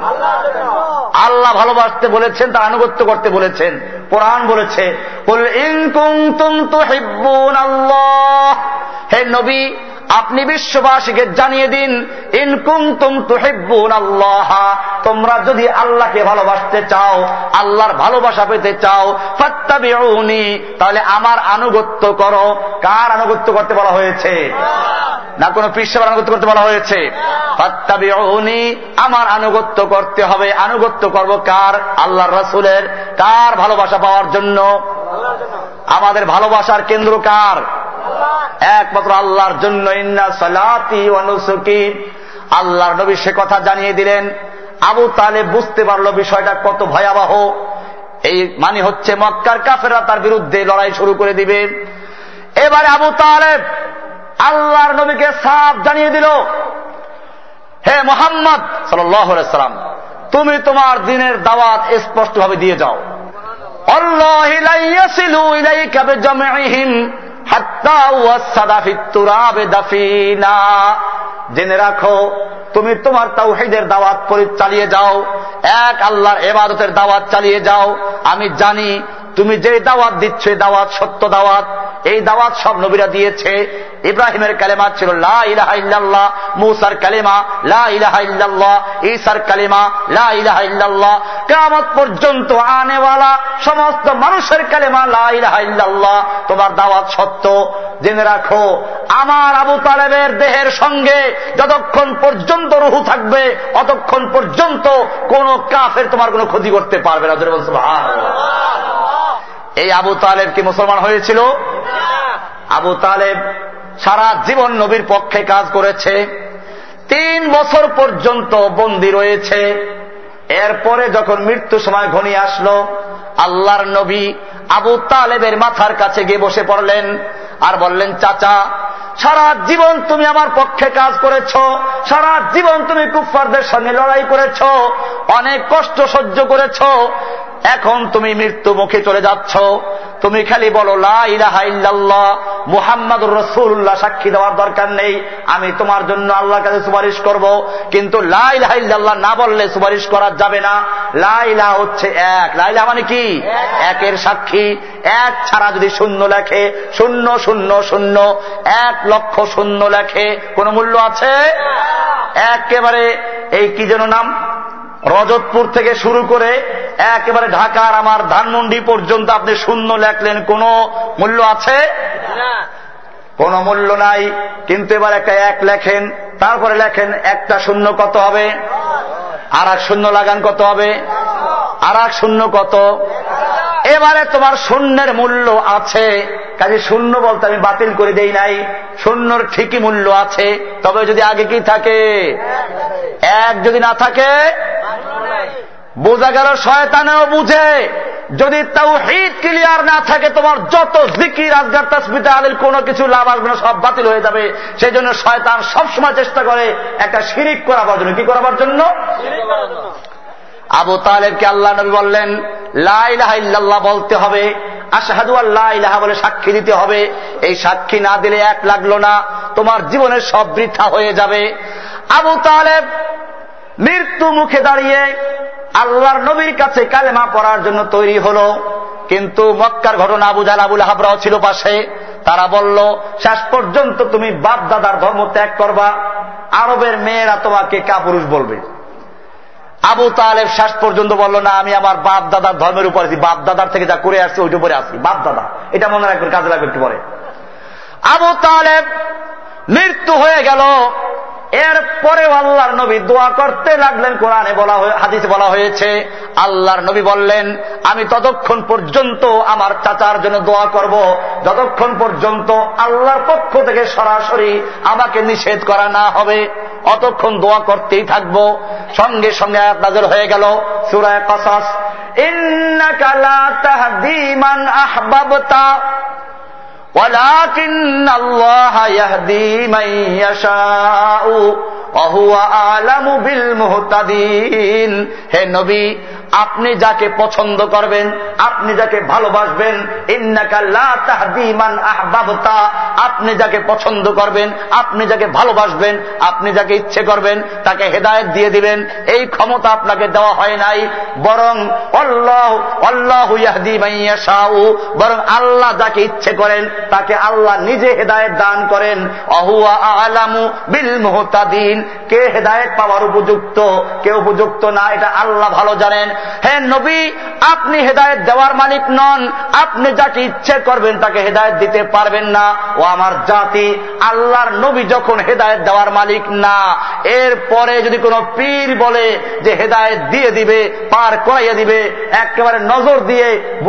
Speaker 1: আল্লাহ। ভালোবাসতে বলেছেন তার আনুগত্য করতে বলেছেন কোরআন বলেছে আল্লাহ হে নবী আপনি বিশ্ববাসীকে জানিয়ে দিন ইনকুম তুম তুহিব্বুন আল্লাহ তোমরা যদি আল্লাহকে ভালোবাসতে চাও আল্লাহর ভালোবাসা পেতে চাও ফাত্তাবিউনি তাহলে আমার আনুগত্য করো। কার আনুগত্য করতে বলা হয়েছে? না কোন পৃষ্ঠের আনুগত্য করতে বলা হয়েছে? ফাত্তাবিউনি আমার আনুগত্য করতে হবে। আনুগত্য করব কার? আল্লাহর রাসূলের। কার ভালোবাসা পাওয়ার জন্য। আমাদের ভালোবাসার কেন্দ্র কার? একমাত্র আল্লাহর জন্য, ইন্না সালাতি অনুসুকি আল্লাহর নবী সে কথা জানিয়ে দিলেন। আবু তালে বুঝতে পারল বিষয়টা কত ভয়াবহ। এই মানে হচ্ছে, মক্কার কাফেরা তার বিরুদ্ধে লড়াই শুরু করে দিবে। এবারে আবু তালেব আল্লাহর নবীকে সাফ জানিয়ে দিল, হে মোহাম্মদ সাল্লাম তুমি তোমার দিনের দাওয়াত স্পষ্টভাবে দিয়ে যাও। অল্লাহ জেনে রাখো, তুমি তোমার তাওহিদের দাওয়াত চালিয়ে যাও, এক আল্লাহর এবাদতের দাওয়াত চালিয়ে যাও। আমি জানি তুমি যে দাওয়াত দিচ্ছ দাওয়াত সত্য দাওয়াত। এই দাওয়াত সব নবীরা দিয়েছে। ইব্রাহিমের কালেমা ছিল, লা ইলাহা ইল্লাল্লাহ মুসার কালেমা, লা ইলাহা ইল্লাল্লাহ কালেমা, লা ইলাহা ইল্লাল্লাহ কিয়ামত পর্যন্ত আনেওয়ালা সমস্ত মানুষের কালেমা, লা ইলাহা ইল্লাল্লাহ তোমার দাওয়াত সত্য। জেনে রাখো, আমার আবু তালেবের দেহের সঙ্গে যতক্ষণ পর্যন্ত রুহু থাকবে, অতক্ষণ পর্যন্ত কোন কাফের তোমার কোনো ক্ষতি করতে পারবে না। এই আবু তালেব কি মুসলমান হয়েছিল? আবু তালেব সারা জীবন নবীর পক্ষে কাজ করেছে। তিন বছর পর্যন্ত বন্দী রয়েছে। এরপরে যখন মৃত্যু সময় ঘনিয়ে আসলো, আল্লাহর নবী আবু তালেবের মাথার কাছে গিয়ে বসে পড়লেন আর বললেন চাচা সারা জীবন তুমি আমার পক্ষে কাজ করেছ সারা জীবন তুমি কুফারদের সঙ্গে লড়াই করেছ অনেক কষ্ট সহ্য করেছ এখন তুমি মৃত্যু মুখে চলে যাচ্ছ। তুমি খালি বলো লাহ মুহাম্মদুর রসুল্লাহ সাক্ষী দেওয়ার দরকার নেই। আমি তোমার জন্য আল্লাহর কাছে সুপারিশ করব। কিন্তু লাইলাহ না বললে সুপারিশ করা যাবে না। লাইলা হচ্ছে এক। লাইলা মানে কি? একের সাক্ষী। এক ছাড়া যদি শূন্য লেখে শূন্য শূন্য শূন্য এক লক্ষ শূন্য লেখে কোন মূল্য আছে? একেবারে এই কি যেন নাম? রজতপুর থেকে শুরু করে একেবারে ঢাকার আমার ধানমন্ডি পর্যন্ত আপনি শূন্য লেখলেন কোন মূল্য আছে? কোন মূল্য নাই কিন্তু এবার একটা এক লেখেন তারপরে লেখেন একটা শূন্য কত হবে? আর এক শূন্য লাগান কত হবে? আর এক শূন্য কত? এবারে তোমার শূন্যের মূল্য আছে। কাজে শূন্য বলতে আমি বাতিল করে দেই নাই। শূন্যর ঠিকই মূল্য আছে। তবে যদি আগে কি থাকে? এক যদি না থাকে? বোঝা গেল শয়তানেও বুঝে। যদি তাও হিট ক্লিয়ার না থাকে, তোমার যত জিকির, আজগার তাসমিতে আলিল কোনো কিছু লাভ আসবে না, সব বাতিল হয়ে যাবে। সেই জন্য শয়তান সবসময় চেষ্টা করে একটা শিরিক করাবার জন্য। কি করাবার জন্য? আবু তালেবকে আল্লাহ নবী বললেন লাইলাহ বলতে হবে। আশাহাদু আল্লাহ ইলাহা বলে সাক্ষী দিতে হবে। এই সাক্ষী না দিলে এক লাগল না। তোমার জীবনের সব বৃথা হয়ে যাবে। আবু তালেব মৃত্যু মুখে দাঁড়িয়ে আল্লাহর নবীর কাছে কালেমা পড়ার জন্য তৈরি হলো। কিন্তু মক্কার ঘটনা আবু জাল আবুল হাবরাও ছিল পাশে। তারা বলল, শেষ পর্যন্ত তুমি বাপ দাদার ধর্ম ত্যাগ করবা। আরবের মেয়েরা তোমাকে কাপুরুষ বলবে। আবু তালেব শেষ পর্যন্ত বলল, না, আমি আমার বাপ দাদার ধর্মের উপর আছি। বাপ দাদার থেকে যা করে আসছি, ওইটার উপরে আসি বাপ দাদা, এটা মনে রাখবেন, কাজে লাগবে একটু পরে। আবু তালেব মৃত্যু হয়ে গেল। এর পরে আল্লাহর নবী দোয়া করতে লাগলেন, কোরআনে বলা হাদিসে বলা হয়েছে, আল্লাহর নবী বললেন, আমি ততক্ষণ পর্যন্ত আমার চাচার জন্য দোয়া করব। যতক্ষণ পর্যন্ত আল্লাহর পক্ষ থেকে সরাসরি আমাকে নিষেধ করা না হবে। অতক্ষণ দোয়া করতেই থাকব? সঙ্গে সঙ্গে আয়াত নাজর হয়ে গেল সুরায় কসাস। আহবাবতা। ولكن الله يهدي من يشاء وهو أعلم بالمهتدين হে নবী আপনি যাকে পছন্দ করবেন আপনি যাকে ভালোবাসবেন আহবাবতা আপনি যাকে পছন্দ করবেন আপনি যাকে ভালোবাসবেন আপনি যাকে ইচ্ছে করবেন তাকে হেদায়ত দিয়ে দিবেন এই ক্ষমতা আপনাকে দেওয়া হয় নাই বরং অল্লাহ অল্লাহ বরং আল্লাহ যাকে ইচ্ছে করেন তাকে আল্লাহ নিজে হেদায়ত দান করেন। অহুয়া আলামু বিল মোহতাদিন। কে হেদায়ত পাওয়ার উপযুক্ত, কে উপযুক্ত না, এটা আল্লাহ ভালো জানেন। হে নবী, আপনি হেদায়ত দেওয়ার মালিক নন। আপনি যাকে ইচ্ছে করবেন তাকে হেদায়ত দিতে পারবেন না। ও আমার জাতি, আল্লাহর নবী যখন হেদায়ত দেওয়ার মালিক না এর পরে যদি কোনো পীর বলে যে হেদায়ত দিয়ে দিবে, পার করাইয়া দিবে, একেবারে নজর দিয়ে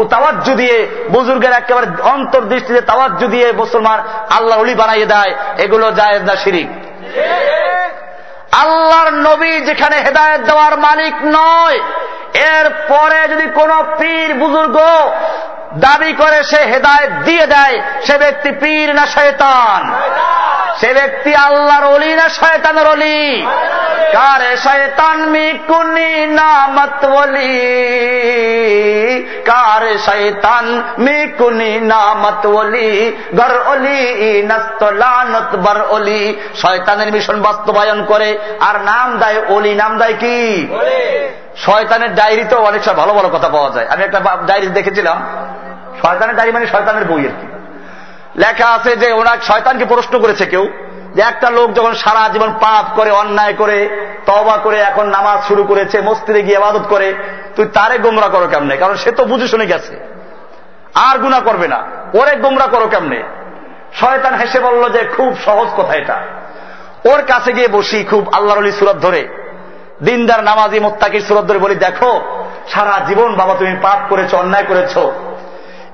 Speaker 1: তাওয়াজ্জু দিয়ে, বুজুর্গের একেবারে অন্তর্দৃষ্টিতে তাওয়াজ্জু যদি মুসলমান আল্লাহ উলি বানাইয়ে দেয়, এগুলো যায় না শিরিক? আল্লাহর নবী যেখানে হেদায়ত দেওয়ার মালিক নয় এর পরে যদি কোন পীর বুজুর্গ দাবি করে সে হেদায়ত দিয়ে দেয়, সে ব্যক্তি পীর না শয়তান? সে ব্যক্তি আল্লাহর অলি না শয়তানের অলি? কারে শয়তান মি কুনি নামত বলি? কার শয়তান মি কুনি নামত বলি? গর অলি নস্তলানত বর অলি। শয়তানের মিশন বাস্তবায়ন করে। আর নাম দেয় অলি, নাম দেয় কি? শয়তানের ডায়েরিতেও অনেক সময় ভালো ভালো কথা পাওয়া যায়। আমি একটা ডায়েরি দেখেছিলাম। শয়তানের ডায়েরি মানে শয়তানের বই আর কি। লেখা আছে যে ওনার শয়তানকে প্রশ্ন করেছে কেউ যে একটা লোক যখন সারা জীবন পাপ করে, অন্যায় করে তবা করে, এখন নামাজ শুরু করেছে মস্তিরে গিয়ে আবাদত করে, তুই তারে গোমরা করো কেমনে? কারণ সে তো বুঝে শুনে গেছে। আর গুণা করবে না। ওরে গোমরা করো কেমনে? শয়তান হেসে বলল যে খুব সহজ কথা এটা। ওর কাছে গিয়ে বসি খুব আল্লাহর আলী সুরত ধরে। দিনদার নামাজি মোত্তাকির সুরত ধরে বলি, দেখো, সারা জীবন বাবা তুমি পাপ করেছ, অন্যায় করেছ।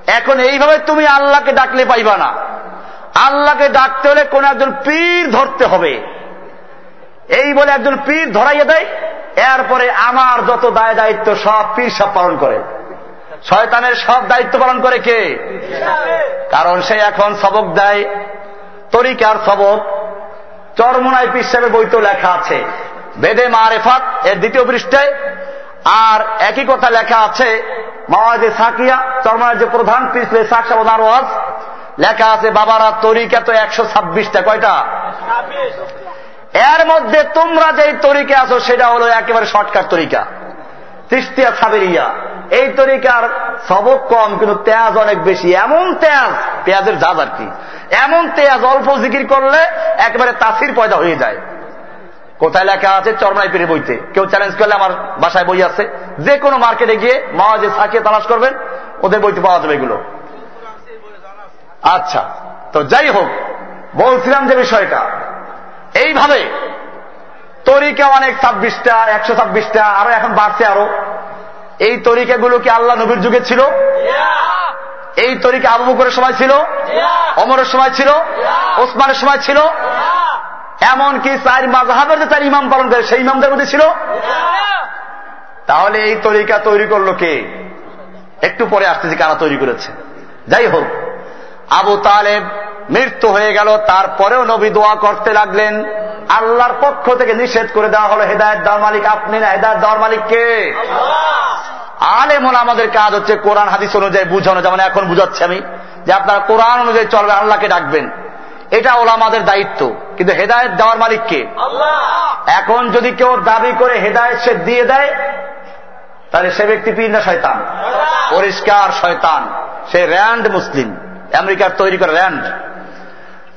Speaker 1: এখন এইভাবে তুমি আল্লাহকে ডাকলে পাইবা না। আল্লাহকে ডাকতে হলে কোন একজন পীর ধরতে হবে। এই বলে একজন পীর ধরাইয়া দেয়, এরপরে আমার যত দায় দায়িত্ব সব পীর সব পালন করে। শয়তানের সব দায়িত্ব পালন করে কে? কারণ সে এখন সবক দেয়, তরিকার সবক। চরমনায় পীর সাহেবের বইতেও লেখা আছে, বেদে মারেফাত এর দ্বিতীয় পৃষ্ঠায় আর একই কথা লেখা আছে মাওয়াজে সাকিয়া চরমার যে প্রধান পিছলে সাক সাবধান ওয়াজ, লেখা আছে, বাবারা, তরিকা তো একশো ছাব্বিশটা। কয়টা? এর মধ্যে তোমরা যেই তরিকে আছো, সেটা হলো একেবারে শর্টকাট তরিকা। তিস্তিয়া সাবেরিয়া। এই তরিকার সবক কম, কিন্তু তেজ অনেক বেশি। এমন তেজ পেঁয়াজের জাজ আর কি। এমন তেজ, অল্প জিকির করলে একেবারে তাসির পয়দা হয়ে যায়। কোথায় লেখা আছে? চরমাই পেরে বইতে। কেউ চ্যালেঞ্জ করলে আমার বাসায় বই আছে। যে কোনো মার্কেটে গিয়ে মাওয়াজে সাকিয়ে তালাশ করবেন ওদের বইতে পাওয়া যাবে এগুলো। আচ্ছা তো যাই হোক বলছিলাম যে বিষয়টা। এইভাবে তরিকা অনেক ছাব্বিশটা একশো ছাব্বিশটা আরও এখন বাড়ছে আরও। এই তরিকাগুলো কি আল্লাহ নবীর যুগে ছিল? এই তরিকা আবু বকরের সময় ছিল? অমরের সময় ছিল? ওসমানের সময় ছিল? এমনকি চার মাঝহাবের যে চার ইমাম পালন করে সেই ইমামদের মধ্যে ছিল? তাহলে এই তরিকা তৈরি করল কে? একটু পরে আসতেছি কারা তৈরি করেছে। যাই হোক আবু তালেব মৃত্যু হয়ে গেল তারপরেও নবী দোয়া করতে লাগলেন। আল্লাহর পক্ষ থেকে নিষেধ করে দেওয়া হলো হেদায়ত দেওয়ার মালিক আপনি না হেদায়ত দেওয়ার মালিক কে? আলেমন আমাদের কাজ হচ্ছে কোরআন হাদিস অনুযায়ী বুঝানো যেমন এখন বুঝাচ্ছি আমি যে আপনারা কোরআন অনুযায়ী চলবে আল্লাহকে ডাকবেন। এটা হলো আমাদের দায়িত্ব। কিন্তু হেদায়ত দেওয়ার মালিককে এখন যদি কেউ দাবি করে হেদায়ত সে দিয়ে দেয় তাহলে সে ব্যক্তি পীর না শয়তান? পরিষ্কার শয়তান। সে র্যান্ড মুসলিম। আমেরিকার তৈরি করা RAND.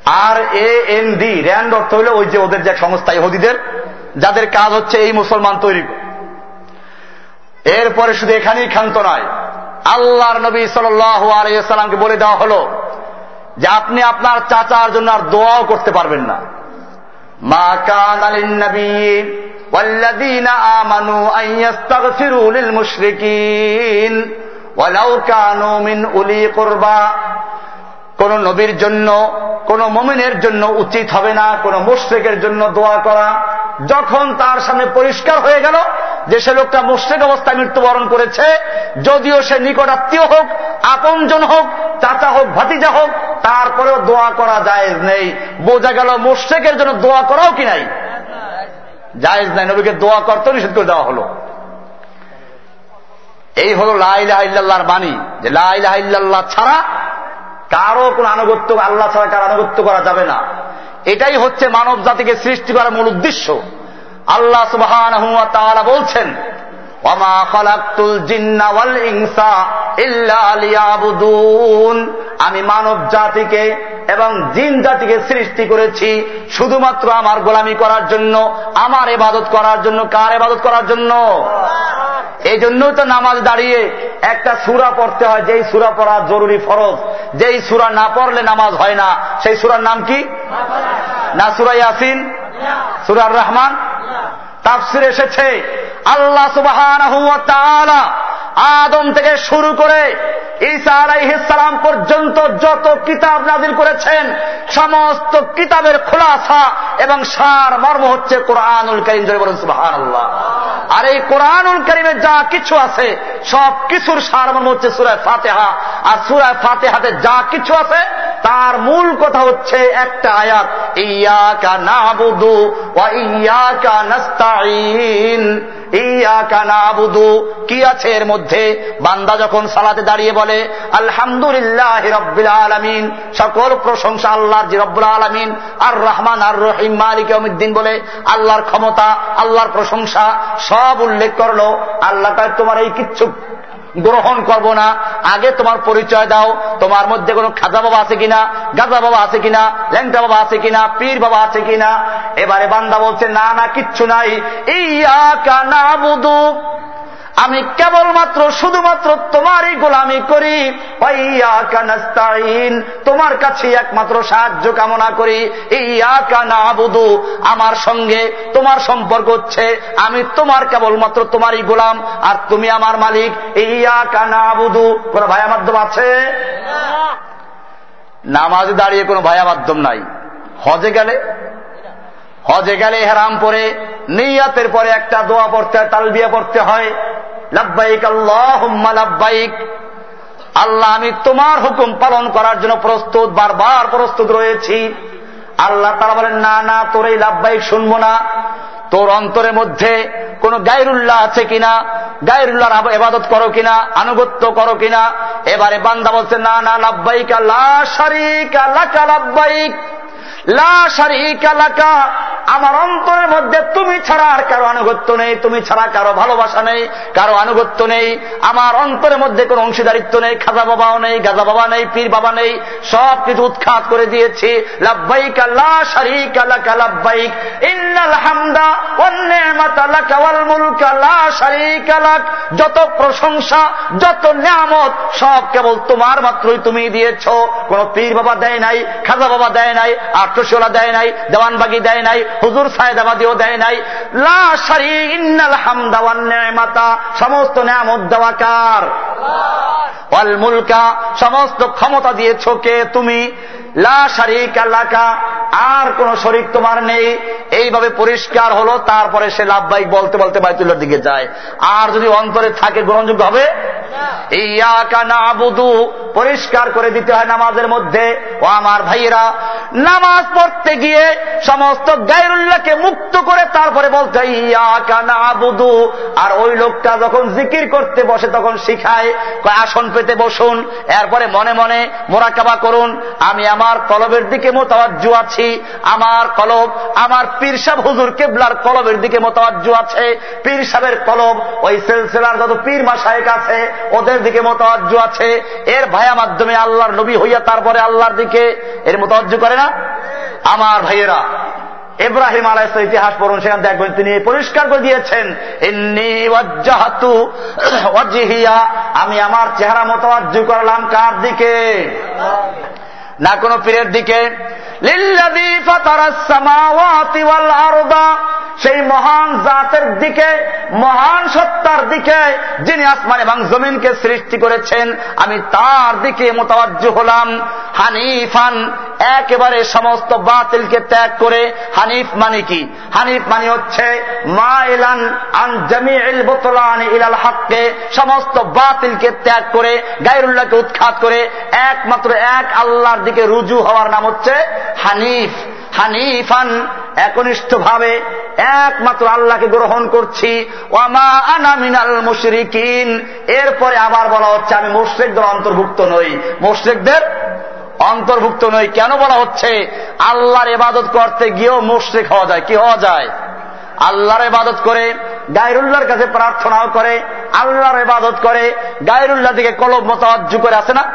Speaker 1: R A N D RAND অর্থ হলো ওই যে ওদের যে সংস্থা ইহুদিদের যাদের কাজ হচ্ছে এই মুসলমান তৈরি। এরপরে শুধু এখানেই ক্ষান্ত নয় আল্লাহর নবী সাল্লামকে বলে দেওয়া হলো যে আপনি আপনার চাচার জন্য আর দোয়াও করতে পারবেন না মা কান আলিন নবী والذين آمنوا أن يستغفروا للمشركين ولو كانوا من أولي قربى কোন নবীর জন্য কোন মমিনের জন্য উচিত হবে না কোন মুশ্রেকের জন্য দোয়া করা যখন তার সামনে পরিষ্কার হয়ে গেল যে সে লোকটা মুশ্রেক অবস্থায় মৃত্যুবরণ করেছে, যদিও সে নিকটাত্মীয় হোক, আপনজন হোক, চাচা হোক, ভাতিজা হোক, তারপরেও দোয়া করা যায় নেই। বোঝা গেল মুশ্রেকের জন্য দোয়া করাও কি নাই? জায়েজ নাই। নবীকে দোয়া করতেও নিষেধ করে দেওয়া হলো। এই হল লাইলাহার বাণী। যে লাইলাহাল্লাহ ছাড়া কারও কোন আনুগত্য, আল্লাহ ছাড়া কারও আনুগত্য করা যাবে না। এটাই হচ্ছে মানব জাতিকে সৃষ্টি করার মূল উদ্দেশ্য। আল্লাহ সুবাহ বলছেন আমি মানব জাতিকে এবং জিন জাতিকে সৃষ্টি করেছি শুধুমাত্র আমার গোলামি করার জন্য, আমার এবাদত করার জন্য, কার এবাদত করার জন্য? এই জন্যই তো নামাজ দাঁড়িয়ে একটা সুরা পড়তে হয়, যেই সুরা পড়া জরুরি ফরজ। যেই সুরা না পড়লে নামাজ হয় না, সেই সুরার নাম কি? না সুরা ইয়াসিন? সুরার রহমান তাফসির এসেছে। আল্লাহ সুবাহ আদম থেকে শুরু করে ঈসা আলাইহিসালাম পর্যন্ত যত কিতাব নাজিল করেছেন, সমস্ত কিতাবের খোলাসা এবং সার মর্ম হচ্ছে কোরআনুল করিম জয় বলুন আল্লাহ আর এই কোরআনুল করিমে যা কিছু আছে, সব কিছুর সার মর্ম হচ্ছে সুরায় ফাতেহা। আর সুরায় ফাতেহাতে যা কিছু আছে, তার মূল কথা হচ্ছে একটা আয়াত ইয়াকা নাবুদু ওয়া ইয়াকা নাস্তাইন কি আছে এর মধ্যে? বান্দা যখন সালাতে দাঁড়িয়ে বলে, আলহামদুলিল্লাহ রব্বুল আলমিন সকল প্রশংসা আল্লাহর জি রব্বুল আলমিন আর রহমান আর রহিম মালিক অমিদ্দিন বলে, আল্লাহর ক্ষমতা, আল্লাহর প্রশংসা সব উল্লেখ করল। আল্লাহ তোমার এই কিচ্ছু গ্রহণ করব না। আগে তোমার পরিচয় দাও। তোমার মধ্যে কোনো খাজা বাবা আছে কিনা, গাজা বাবা আছে কিনা, ল্যাংটা বাবা আছে কিনা, পীর বাবা আছে কিনা। এবারে বান্দা বলছে, না না, কিচ্ছু নাই। ইয়া কানা বুধু আমি কেবলমাত্র, শুধুমাত্র তোমারই গোলামি করি। তোমার কাছে একমাত্র সাহায্য কামনা করি। বুধু আমার সঙ্গে তোমার সম্পর্ক হচ্ছে। আমি তোমার কেবলমাত্র তোমারই গোলাম, আর তুমি আমার মালিক। ইয়া কানা বুধু কোন ভায়া মাধ্যম আছে? নামাজ দাঁড়িয়ে কোনো ভায়া মাধ্যম নাই। হজে গেলে? হজে গেলে হেরাম পরে নিয়াতের পরে একটা দোয়া পড়তে হয়, তালবিয়া পড়তে হয়। লাভবাইক আল্লাহ লাভবাইক আল্লাহ, আমি তোমার হুকুম পালন করার জন্য প্রস্তুত, বারবার প্রস্তুত রয়েছি। আল্লাহ তারা বলেন, না না, তোর এই লাভবাহিক শুনব না। তোর অন্তরের মধ্যে কোন গায়রুল্লাহ আছে কিনা? গায়রুল্লাহর এবাদত করো কিনা? আনুগত্য করো কিনা? এবারে বান্দা বলছে, না না লাভবাইক আল্লাহ শারিক লাভবাইক আমার অন্তরের মধ্যে তুমি ছাড়া আর কারও আনুগত্য নেই, তুমি ছাড়া কারও ভালোবাসা নেই, কারও আনুগত্য নেই। আমার অন্তরের মধ্যে কোনো অংশীদারিত্ব নেই, খাজা বাবাও নেই, গাজা বাবা নেই, পীর বাবা নেই। সব কিছু উৎখাত করে দিয়েছি। লাভবাইক আল্লাহ শারিক আলাকা লাভবাইক ইন্নাল হামদা যত প্রশংসা, যত নিয়ামত, সব কেবল তোমার মাত্রই তুমি দিয়েছ। কোন পীর বাবা দেয় নাই, খাজা বাবা দেয় নাই, আর আটশোলা দেয় নাই দেওয়ানবাগি দেয় নাই হুজুর সাহেদাবাদিও দেয় নাই। হামদাওয়ান নেমাতা সমস্ত নেয়ামত দেওয়াকার অল মুলকা সমস্ত ক্ষমতা দিয়েছ কে তুমি? লা শারিক আল্লাকা আর কোন শরিক তোমার নেই। এইভাবে পরিষ্কার হলো তারপরে সে লাভবাহিক বলতে বলতে বাইতুল্লার দিকে যায়। আর যদি অন্তরে থাকে গ্রহণযোগ্য হবে? ইয়াকা না আবুদু পরিষ্কার করে দিতে হয় নামাজের মধ্যে। ও আমার ভাইয়েরা নামাজ পড়তে গিয়ে সমস্ত গায়রুল্লাহকে মুক্ত করে তারপরে বলতে হয় ইয়াকা না আবুদু আর ওই লোকটা যখন জিকির করতে বসে তখন শিখায় আসন পেতে বসুন এরপরে মনে মনে মোরাকাবা করুন। আমি আমার কলবের দিকে মোতাবাজ্জু আছি, আমার কলব, আমার পীর সাহ হুজুর কেবলার কলবের দিকে মোতাবাজ্জু আছে, পীর সাহের কলব ওই সেলসেলার যত পীর মাসায়ক আছে, ওদের দিকে মোতাবাজ্জু আছে। এর ভায়া মাধ্যমে আল্লাহর নবী হইয়া তারপরে আল্লাহর দিকে এর মোতাবাজ্জু করে না? আমার ভাইয়েরা, ইব্রাহিম আলাইস ইতিহাস পড়ুন, সেখানে দেখবেন তিনি পরিষ্কার করে দিয়েছেন আমি আমার চেহারা মোতাবাজ্জু করলাম কার দিকে? না কোন পীরের দিকে সেই মহান জাতের দিকে, মহান সত্তার দিকে, যিনি আসমান এবং জমিনকে সৃষ্টি করেছেন, আমি তার দিকে মোতাবাজ্য হলাম। হানিফান একেবারে সমস্ত বাতিলকে ত্যাগ করে, হানিফ মানে কি? হানিফ মানে হচ্ছে মা ইলান আন জামিল বোতলান ইলাল হাক্কে সমস্ত বাতিলকে ত্যাগ করে গাইরুল্লাহকে উৎখাত করে, একমাত্র এক আল্লাহর দিকে রুজু হওয়ার নাম হচ্ছে হানিফ। হানিফান একনিষ্ঠ ভাবে একমাত্র আল্লাহকে গ্রহণ করছি। ওয়ামা আনা মুশরিকিন। এরপরে আবার বলা হচ্ছে আমি মুশ্রিকদের অন্তর্ভুক্ত নই। মুশ্রিকদের অন্তর্ভুক্ত নই। কেন বলা হচ্ছে? আল্লাহর এবাদত করতে গিয়েও মুশ্রিক হওয়া যায়। কি হওয়া যায়? আল্লাহর এবাদত করে, গায়রুল্লাহর কাছে প্রার্থনাও করে, আল্লাহর এবাদত করে, গায়রুল্লাহ দিকে কলব মতাজ্জু করে আছে না?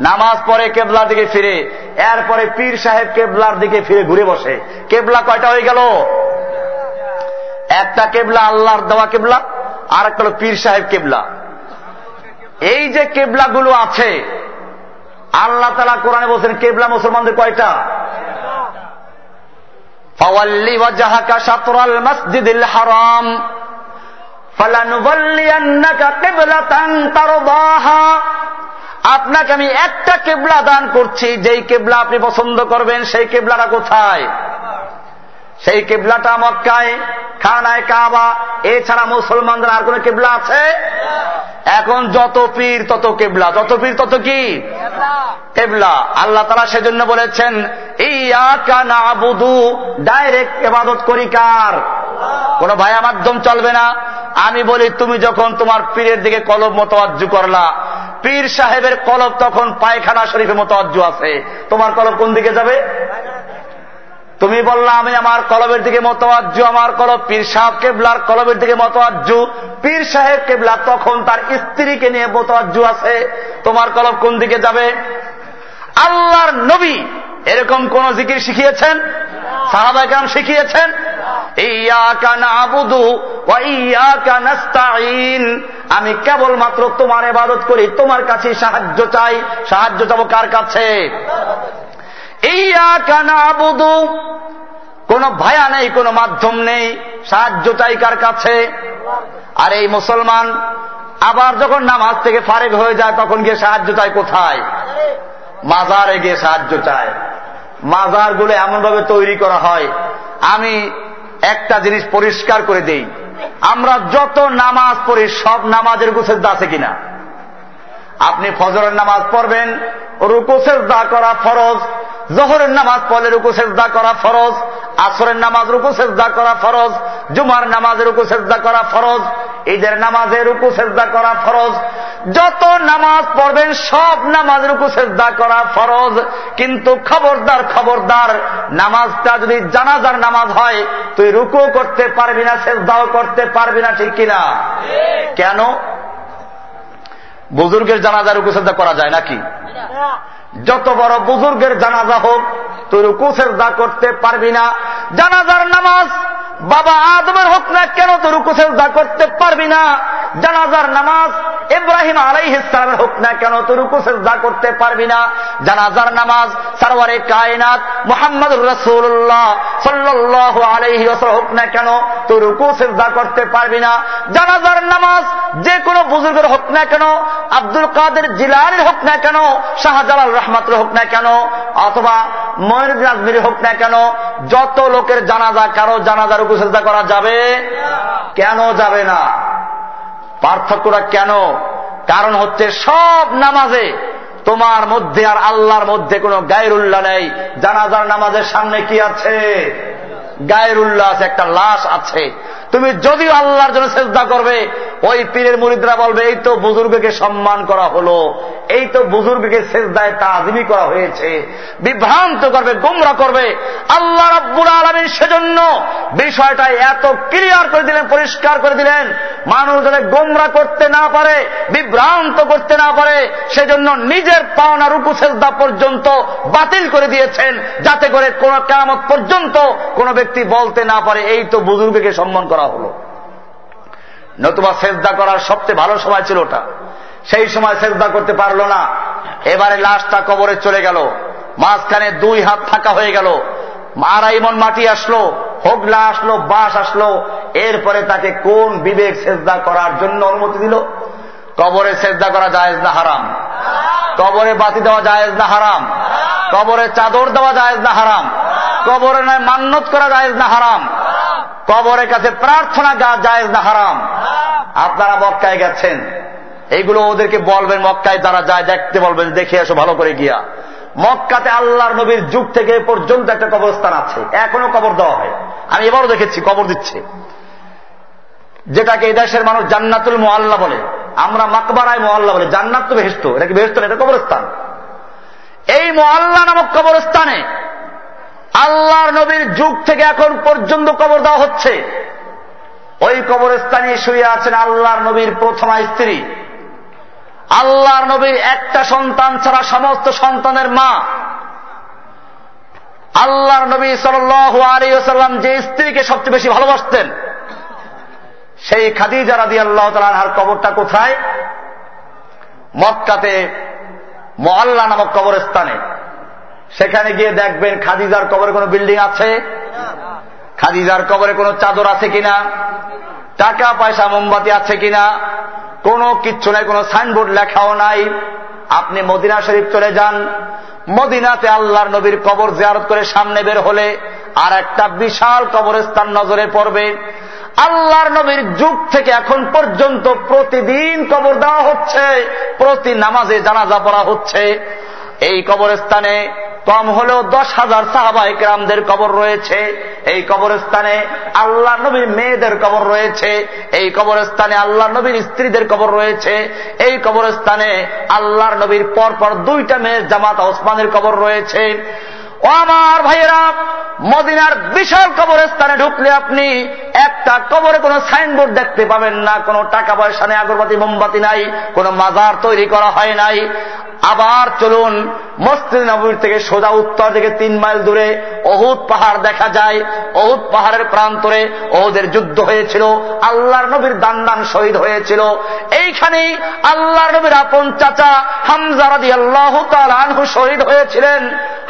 Speaker 1: নামাজ পরে কেবলার দিকে ফিরে, এরপরে পীর সাহেব কেবলার দিকে ফিরে ঘুরে বসে। কেবলা কয়টা হয়ে গেল? একটা কেবলা আল্লাহর দেওয়া কেবলা আর একটা হল পীর সাহেব কেবলা। এই যে কেবলাগুলো আছে, আল্লাহ তালা কোরআনে বলছেন, কেবলা মুসলমানদের কয়টা? তারদাহা আপনাকে আমি একটা কেবলা দান করছি, যেই কেবলা আপনি পছন্দ করবেন, সেই কেবলাটা কোথায়? সেই কেবলাটা মক্কায়, খানায় কাবা, এছাড়া মুসলমানদের আর কোন কেবলা আছে? এখন যত পীর, তত কেবলা। যত পীর, তত কি? কেবলা। আল্লাহ তারা সেজন্য বলেছেন ডাইরেক্ট এবাদত করি কার? কোন ভায়া মাধ্যম চলবে না। আমি বলি, তুমি যখন তোমার পীরের দিকে কলব মতোয়াজ্জু করলা পীর সাহেবের কলব তখন পায়খানা শরীফের মতো অজ্জু আছে। তোমার কলব কোন দিকে যাবে? তুমি বললা, আমি আমার কলবের দিকে মতো আজ্জু আমার কলব পীর সাহেব কেবলার কলবের দিকে মতো আজ্জু পীর সাহেব কেবলা তখন তার স্ত্রীকে নিয়ে মতো আজ্জু আছে। তোমার কলব কোন দিকে যাবে? আল্লাহর নবী এরকম কোন জিকির শিখিয়েছেন? সাহাবাগাম শিখিয়েছেন? আমি কেবলমাত্র তোমার এবাদত করি, তোমার কাছে সাহায্য চাই। সাহায্য চাবো কার কাছে? কোন ভায়া নেই, কোন মাধ্যম নেই। সাহায্য চাই কার কাছে? আর এই মুসলমান আবার যখন নামাজ থেকে ফারেক হয়ে যায়, তখন গিয়ে সাহায্য চাই কোথায়? মাজারে গিয়ে সাহায্য চায়। মাজারগুলো এমনভাবে তৈরি করা হয়, আমি একটা জিনিস পরিষ্কার করে দেই। আমরা যত নামাজ পড়ি, সব নামাজের গুছের আছে কিনা? আপনি ফজরের নামাজ পড়বেন রুকুসের দা করা ফরজ। জহরের নামাজ পড়লে রুকু সেজদা করা ফরজ। আসরের নামাজ রুকু সেজদা করা ফরজ। জুমার নামাজে রুকু সেজদা করা ফরজ। ঈদের নামাজে রুকু সেজদা করা ফরজ। যত নামাজ পড়বেন সব নামাজ রুকু সেজদা করা ফরজ। কিন্তু খবরদার খবরদার নামাজটা যদি জানাজার নামাজ হয় তুই রুকু করতে পারবি না সেজদাও করতে পারবি না ঠিক কিনা? কেন? বুজুর্গের জানাজার রুকু করা যায় নাকি? যত বড় বুজুর্গের জানাজা হোক, তুই রুকু, সেজদা করতে পারবি না। জানাজার নামাজ বাবা আদমের হোক না কেন তো রুকু, সেজদা করতে পারবি না। জানাজার নামাজ ইব্রাহিম আলাই ইসলামের হোক না কেন তো রুকু, সেজদা করতে পারবি না। জানাজার নামাজ সারওয়ারে কায়নাত মোহাম্মদ রসুল্লাহ সাল্লাহ আলাইহি হোক না কেন তো রুকু, সেজদা করতে পারবি না। জানাজার নামাজ যে কোনো বুজুর্গের হোক না কেন, আব্দুল কাদের জিলানির হোক না কেন, শাহজালাল রহমাতের হোক না কেন, অথবা ময়ূর আজমির হোক না কেন, যত লোকের জানাজা কারও জানাজার উপসেজা করা যাবে? কেন যাবে না? পার্থক্যটা কেন? কারণ হচ্ছে সব নামাজে তোমার মধ্যে আর আল্লাহর মধ্যে কোনো গায়রুল্লাহ নেই। জানাজার নামাজের সামনে কি আছে? গায়রুল্লাহ আছে, একটা লাশ আছে। তুমি যদিও আল্লাহর জন্য চেষ্টা করবে, ওই পীরের মুরিদরা বলবে, এই তো বুজুর্গকে সম্মান করা হলো, এই তো বুজুর্গকে শেষদায় তাজিমি করা হয়েছে, বিভ্রান্ত করবে, গুমরা করবে। আল্লাহ রব্বুর আলমীর সেজন্য বিষয়টা এত ক্লিয়ার করে দিলেন, পরিষ্কার করে দিলেন। মানুষ যাতে গোমরা করতে না পারে, বিভ্রান্ত করতে না পারে, সেজন্য নিজের পাওনা রুকু সেজদা পর্যন্ত বাতিল করে দিয়েছেন, যাতে করে কোন কেরামত পর্যন্ত কোন ব্যক্তি বলতে না পারে, এই তো বুজুর্গকে সম্মান করা হলো। নতুবা সেজদা করার সবচেয়ে ভালো সময় ছিল ওটা। সেই সময় সেজদা করতে পারল না। এবারে লাশটা কবরে চলে গেল। মাঝখানে দুই হাত ফাঁকা হয়ে গেল। আড়াই মন মাটি আসলো, হোগলা আসলো বাস আসলো। এরপরে তাকে কোন বিবেক সেজদা করার জন্য অনুমতি দিল? কবরে সেজদা করা জায়েজ না হারাম? কবরে বাতি দেওয়া জায়েজ না হারাম? কবরে চাদর দেওয়া জায়েজ না হারাম? কবরে নয় মান্যত করা জায়েজ না হারাম? কবরের কাছে প্রার্থনা গা জায়েজ না হারাম। আপনারা মক্কায় গেছেন। এইগুলো ওদেরকে বলবেন মক্কায় যারা যায় দেখতে বলবেন দেখে আসো ভালো করে গিয়া। মক্কাতে আল্লাহর নবীর যুগ থেকে পর্যন্ত একটা কবরস্থান আছে। এখনও কবর দেওয়া হয়। আমি এবারও দেখেছি কবর দিচ্ছে। যেটাকে এই দেশের মানুষ জান্নাতুল মোয়াল্লা বলে। আমরা মাকবারায় মোয়াল্লা বলে। জান্নাত তো বেহেস্ত এটা কি বেহেস্ত এটা কবরস্থান। এই মোয়াল্লা নামক কবরস্থানে আল্লাহর নবীর যুগ থেকে এখন পর্যন্ত কবর দেওয়া হচ্ছে। ওই কবরস্থানে শুয়ে আছেন আল্লাহর নবীর প্রথমা স্ত্রী। আল্লাহর নবীর একটা সন্তান ছাড়া সমস্ত সন্তানের মা। আল্লাহর নবী সাল্লাম যে স্ত্রীকে সবচেয়ে বেশি ভালোবাসতেন, সেই খাদিজা রাদি আল্লাহ তালার কবরটা কোথায়? মক্কাতে মহল্লা নামক কবরস্থানে। সেখানে গিয়ে দেখবেন খাদিজার কবরে কোনো বিল্ডিং আছে? খাদিজার কবরে কোনো চাদর আছে কিনা? টাকা, পয়সা, মোমবাতি আছে কিনা? কোনো কিচ্ছু নাই, কোনো সাইনবোর্ড লেখাও নাই। আপনি মদিনা শরীফ চলে যান। মদিনাতে আল্লাহর নবীর কবর জিয়ারত করে সামনে বের হলে আর একটা বিশাল কবরস্থান নজরে পড়বে। আল্লাহর নবীর যুগ থেকে এখন পর্যন্ত প্রতিদিন কবর দেওয়া হচ্ছে, প্রতি নামাজে জানাজা পড়া হচ্ছে। এই কবরস্থানে কম হলেও দশ হাজার সাহাবাহিক রামদের কবর রয়েছে। এই কবরস্থানে আল্লাহ নবীর মেয়েদের কবর রয়েছে। এই কবরস্থানে আল্লাহ নবীর স্ত্রীদের কবর রয়েছে। এই কবরস্থানে আল্লাহর নবীর পরপর দুইটা মেয়ের জামাত ওসমানের কবর রয়েছে। ও আমার ভাইয়েরা, মদিনার বিশাল কবরস্থানে ঢুকলে আপনি একটা কবরে কোনো সাইনবোর্ড দেখতে পাবেন না, কোনো টাকা পয়সা নেই, আগরবাতি, মোমবাতি নাই, কোনো মাজার তৈরি করা হয় নাই। আবার চলুন, মসজিদ নবীর থেকে সোজা উত্তর থেকে তিন মাইল দূরে অহুদ পাহাড় দেখা যায়। অহুদ পাহাড়ের প্রান্তরে অহুদের যুদ্ধ হয়েছিল, আল্লাহর নবীর দান দান শহীদ হয়েছিল। এইখানেই আল্লাহর নবীর আপন চাচা হামজা রাদি আল্লাহ আনহু শহীদ হয়েছিলেন।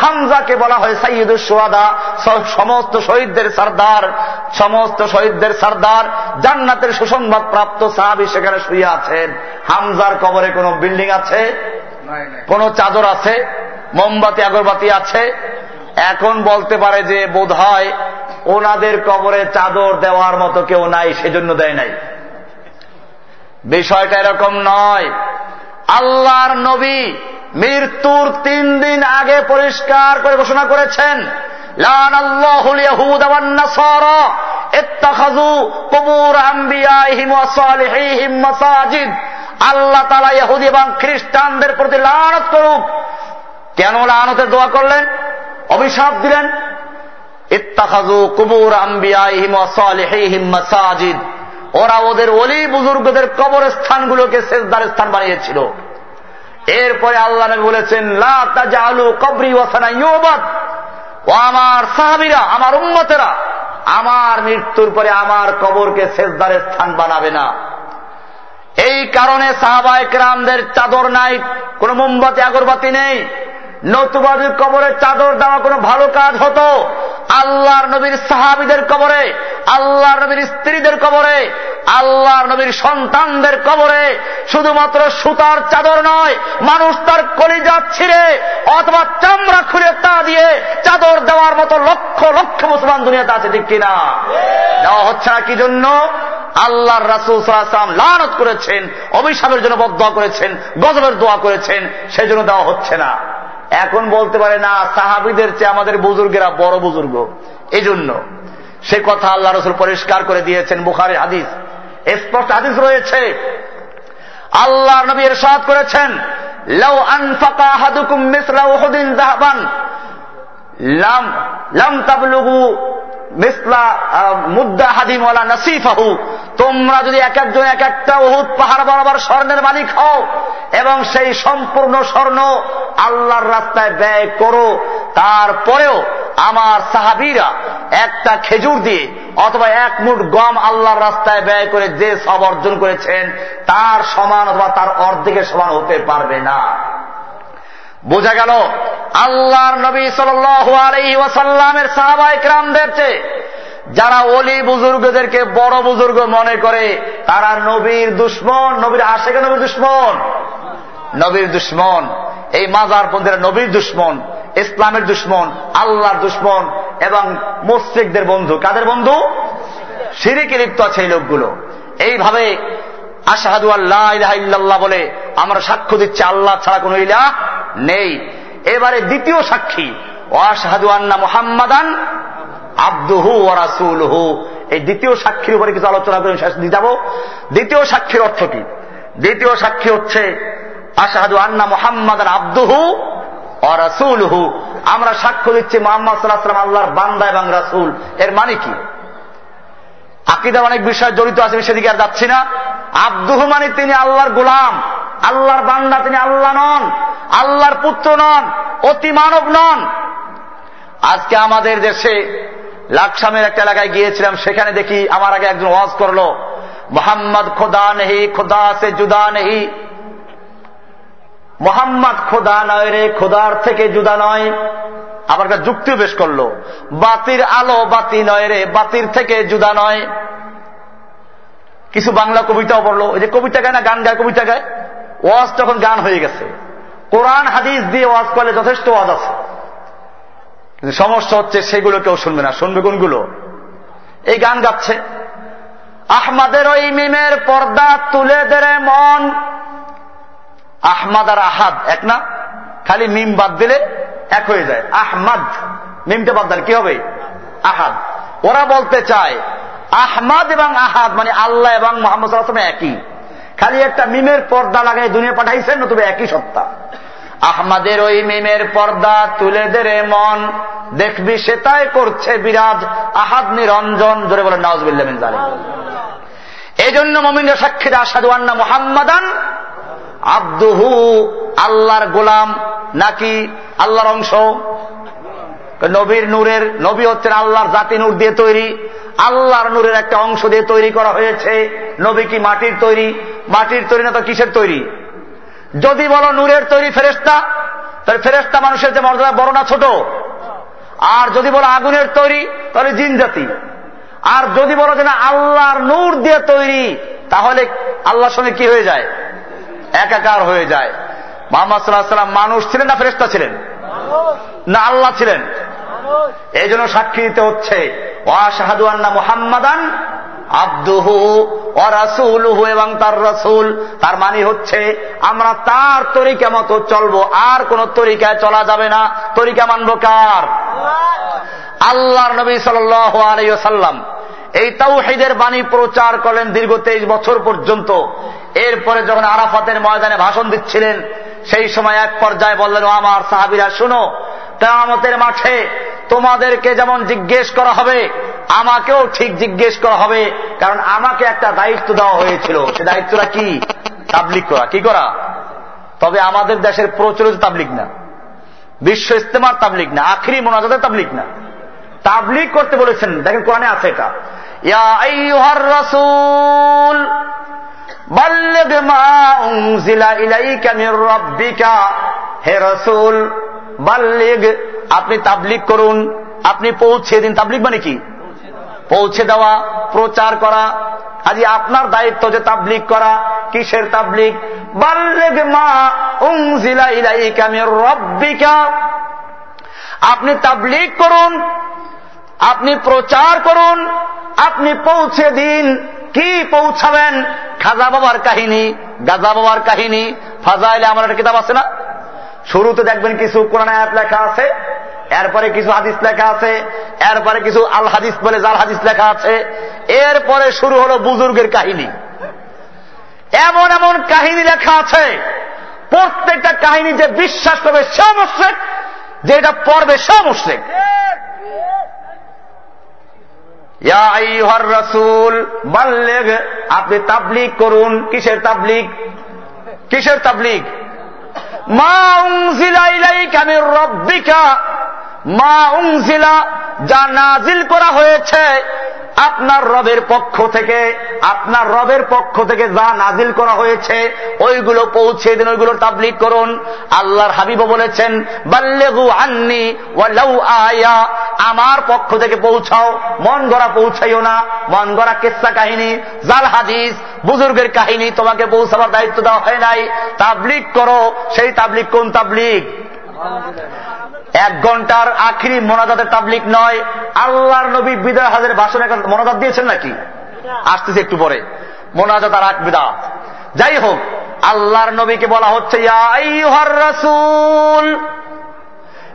Speaker 1: হামজাকে বলা হয় সাইয়দুল সোয়াদা সমস্ত শহীদদের সর্দার সমস্ত শহীদদের সর্দার জান্নাতের সুসংবাদ প্রাপ্ত সাহাবি সেখানে শুয়ে আছেন। হামজার কবরে কোনো বিল্ডিং আছে? কোন চাদর আছে? মোমবাতি আগরবাতি আছে? এখন বলতে পারে যে বোধ হয় ওনাদের কবরে চাদর দেওয়ার মতো কেউ নাই সেজন্য দেয় নাই। বিষয়টা এরকম নয়। আল্লাহর নবী মৃত্যুর তিন দিন আগে পরিষ্কার করে ঘোষণা করেছেন আল্লাহ তালা ইহুদি এবং খ্রিস্টানদের প্রতি লানত করুক। কেন লানতের দোয়া করলেন? অভিশাপ দিলেন? ইত্তাখাজু কুবুর আম্বিয়াহিম সালিহিম মাসাজিদ। ওরা ওদের অলি বুজুর্গদের কবর স্থানগুলোকে শেষদার স্থান বানিয়েছিল। এরপরে আল্লাহ বলেছেন আলু ও আমার সাহাবিরা, আমার উন্মতেরা আমার মৃত্যুর পরে আমার কবরকে শেষদার স্থান বানাবে না। এই কারণে সাহাবায়ক রামদের চাদর নাই, কোন মোমবাতি, আগরবাতি নেই। নতুবাদীর কবরে চাদর দেওয়া কোনো ভালো কাজ হতো? আল্লাহর নবীর সাহাবিদের কবরে, আল্লাহর নবীর স্ত্রীদের কবরে, আল্লাহর নবীর সন্তানদের কবরে শুধুমাত্র সুতার চাদর নয়, মানুষ তার কলিজা ছিঁড়ে অথবা চামড়া খুলে তা দিয়ে চাদর দেওয়ার মতো লক্ষ লক্ষ মুসলমান দুনিয়াতে আছে, ঠিক কিনা? দেওয়া হচ্ছে না, কি জন্য? আল্লাহর রাসুল সাল্লাম লানত করেছেন, অভিশাপের জন্য বদ্ধ করেছেন, গজবের দোয়া করেছেন সেই জন্য দেওয়া হচ্ছে না। এখন বলতে পারে, না, সাহাবিদের চেয়ে আমাদের বুজুর্গেরা বড় বুজুর্গ। এই জন্য সে কথা আল্লাহ রসুল পরিষ্কার করে দিয়েছেন বুখারি হাদিস। স্পষ্ট হাদিস রয়েছে। আল্লাহ নবী এরশাদ করেছেন, লাউ আনফাকা হাদুকুম উহুদিন যাহাবান। লাম লাম তাবলুগু মিসলা মুদ্দা হাদিম ওয়ালা নাসিফাহু। তোমরা যদি এক একজন এক একটা উহুদ পাহাড় বরাবর স্বর্ণের মালিক হও এবং সেই সম্পূর্ণ স্বর্ণ আল্লাহর রাস্তায় ব্যয় করো, তারপরেও আমার সাহাবিরা একটা খেজুর দিয়ে অথবা এক মুঠ গম আল্লাহর রাস্তায় ব্যয় করে যে সব অর্জন করেছেন, তার সমান অথবা তার অর্ধেকের সমান হতে পারবে না। বোঝা গেল, আল্লাহর নবী সাল্লি ওয়াসাল্লামের সাহাবাইকরামদের চেয়ে যারা অলি বুজুর্গদেরকে বড় বুজুর্গ মনে করে, তারা নবীর দুশ্মন, নবীর আশেকে, নবীর দুশ্মন। নবীর দুশ্মন, এই মাজার পন্থীরা নবীর দুশ্মন, ইসলামের দুশ্মন, আল্লাহর দুশ্মন এবং মুসিকদের বন্ধু। কাদের বন্ধু? সিরিকে লিপ্ত আছে এই লোকগুলো। এইভাবে আশাহাদু আল্লাহ বলে আমরা সাক্ষ্য দিচ্ছি, আল্লাহ ছাড়া কোন ইলাহ নেই। এবারে দ্বিতীয় সাক্ষী। ওয়াশাহাদু আন্না মোহাম্মদান আব্দুহু রাসুলহু। এই দ্বিতীয় সাক্ষীর উপরে কিছু আলোচনা করে শেষ দিয়ে যাব। দ্বিতীয় সাক্ষীর অর্থ কি? দ্বিতীয় সাক্ষী হচ্ছে আশাহাদু আন্না মোহাম্মদ আব্দুহু ও রাসুলহু। আমরা সাক্ষ্য দিচ্ছি মোহাম্মদ সাল্লাহাম আল্লাহর বান্দা এবং রাসুল। এর মানে কি? আকিদার অনেক বিষয় জড়িত আছে সেদিকে আর যাচ্ছি না। আব্দুহু মানে তিনি আল্লাহর গোলাম। আল্লাহর বান্দা তিনি আল্লাহ নন, আল্লাহর পুত্র নন অতি মানব নন। আজকে আমাদের দেশে লাকসামের একটা এলাকায় গিয়েছিলাম, সেখানে দেখি আমার আগে একজন ওয়াজ করল, মোহাম্মদ খোদা নেহি, খোদা সে জুদা নেহি। মোহাম্মদ খোদা নয় রে, খোদার থেকে জুদা নয়। আবার একটা যুক্তিও বেশ করল, বাতির আলো বাতি নয় রে, বাতির থেকে জুদা নয়। কিছু বাংলা কবিতাও পড়ল, ওই যে কবিতা গায় না, গান গায়, কবিতা গায়? ওয়াজ তখন গান হয়ে গেছে, কোরআন, হাদিস দিয়ে ওয়াজ করলে যথেষ্ট ওয়াজ আছে। সমস্যা হচ্ছে সেগুলো কেউ শুনবে না। শুনবে কোনগুলো? এই গান গাচ্ছে। আহমাদের ওই মিমের পর্দা তুলে দেরে মন। আহমাদ আর আহাদ এক না? খালি মিম বাদ দিলে এক হয়ে যায়। আহমাদ, মিমটা বাদ দিলে কি হবে? আহাদ। ওরা বলতে চায়, আহমাদ এবং আহাদ মানে আল্লাহ এবং মোহাম্মদ একই। খালি একটা মিমের পর্দা লাগাই দুনিয়া পাঠাইছেন, নতুবা একই সত্তা। আহমাদের ওই মিমের পর্দা তুলে দেরে মন। দেখবি সেটাই করছে বিরাজ। আহাদ নিরঞ্জন ধরে বলেন নওয়াজবিল্লামিন এই জন্য মমিনের সাক্ষী আসাদু আন্না মোহাম্মদান আব্দুহু, আল্লাহর গোলাম, নাকি আল্লাহর অংশ। নবীর নূরের, নবী হচ্ছেন আল্লাহর জাতি নূর দিয়ে তৈরি। আল্লাহর নূরের একটা অংশ দিয়ে তৈরি করা হয়েছে। নবী কি মাটির তৈরি? মাটির তৈরি না তো কিসের তৈরি? যদি বলো নূরের তৈরি ফেরেস্তা তাহলে ফেরেস্তা মানুষের যে মর্যাদা বড় না ছোট? আর যদি বলো আগুনের তৈরি, তাহলে জিন জাতি। আর যদি বলো যে না আল্লাহর নূর দিয়ে তৈরি, তাহলে আল্লাহর সঙ্গে কি হয়ে যায়? একাকার হয়ে যায়। মোহাম্মদ সাল্লাহ সাল্লাম মানুষ ছিলেন না ফেরেস্তা ছিলেন? না আল্লাহ ছিলেন। এই জন্য সাক্ষী দিতে হচ্ছে, ওয়াশাহাদু আন্না মুহাম্মাদান আব্দুহু ও রাসুলহু এবং তার রাসুল। তার মানে হচ্ছে, আমরা তার তরিকা মতো চলবো, আর কোন তরিকায় চলা যাবে না। তরিকা মানব কার? আল্লাহর নবী সাল্লাম এই তাওহিদের বাণী প্রচার করলেন দীর্ঘ তেইশ বছর পর্যন্ত। এরপরে যখন আরাফাতের ময়দানে ভাষণ দিচ্ছিলেন, সেই সময় এক পর্যায়ে বললেন আমার সাহাবিরা, শুনো কেয়ামতের মাঠে তোমাদেরকে যেমন জিজ্ঞেস করা হবে, আমাকেও ঠিক জিজ্ঞেস করা হবে। কারণ আমাকে একটা দায়িত্ব দেওয়া হয়েছিল। সে দায়িত্বটা কি? তাবলিক করা। কি করা? তবে আমাদের দেশের প্রচলিত তাবলিক না। বিশ্ব ইস্তেমার তাবলিক না। আখরি মোনাজাতের তাবলিক না। তাবলিক করতে বলেছেন। দেখেন কোরআনে আছে এটা। রসুল হে রসুল, বাল্লিগ, আপনি তাবলিক করুন, আপনি পৌঁছে দিন। তাবলিক মানে কি? পৌঁছে দেওয়া, প্রচার করা। কাজে আপনার দায়িত্ব যে তাবলিক করা, কিসের তাবলিক বাল্লেগ মা উংজিলা ইলাইকা মির রব্বিকা। আপনি তাবলিক করুন, আপনি প্রচার করুন, আপনি পৌঁছে দিন। কি পৌঁছাবেন? খাজা বাবার কাহিনী, গাজা বাবার কাহিনী, ফাজাইলে আমার একটা কিতাব আছে না? শুরুতে দেখবেন কিছু কোরআন আয়াত লেখা আছে, এরপরে কিছু হাদিস লেখা আছে, এরপরে কিছু আল হাদিস বলে জাল হাদিস লেখা আছে, এরপরে শুরু হলো বুজুর্গের কাহিনী। এমন এমন কাহিনী লেখা আছে, প্রত্যেকটা কাহিনী যে বিশ্বাস করবে সে মুশ্রেক যে এটা পড়বে সে মুশ্রেক। রসুল, বাল্লেগ, আপনি তাবলিক করুন। কিসের তাবলিক কিসের রব্বিকা, মা উংজিলা যা নাজিল করা হয়েছে আপনার রবের পক্ষ থেকে, আপনার রবের পক্ষ থেকে যা নাজিল করা হয়েছে, ওইগুলো পৌঁছে দিন ওইগুলো তাবলিক করুন। আল্লাহর হাবিব বলেছেন, বাল্লেগু আন্নি আয়া। আমার পক্ষ থেকে পৌঁছাও, মন গড়া পৌঁছাইও না। মন গড়া কেসা কাহিনী জাল হাদিস, বুজুর্গের কাহিনী তোমাকে পৌঁছাবার দায়িত্ব দেওয়া হয় নাই। তাবলিক করো, সেই তাবলিক কোন তাবলিক এক ঘণ্টার আখিরি মোনাজাতের তাবলিক নয়। আল্লাহর নবী বিদায় হাজের ভাষণে মোনাজাত দিয়েছেন নাকি? আসতেছে একটু পরে। মোনাজাত আর এক বিদাত। যাই হোক, আল্লাহর নবীকে বলা হচ্ছে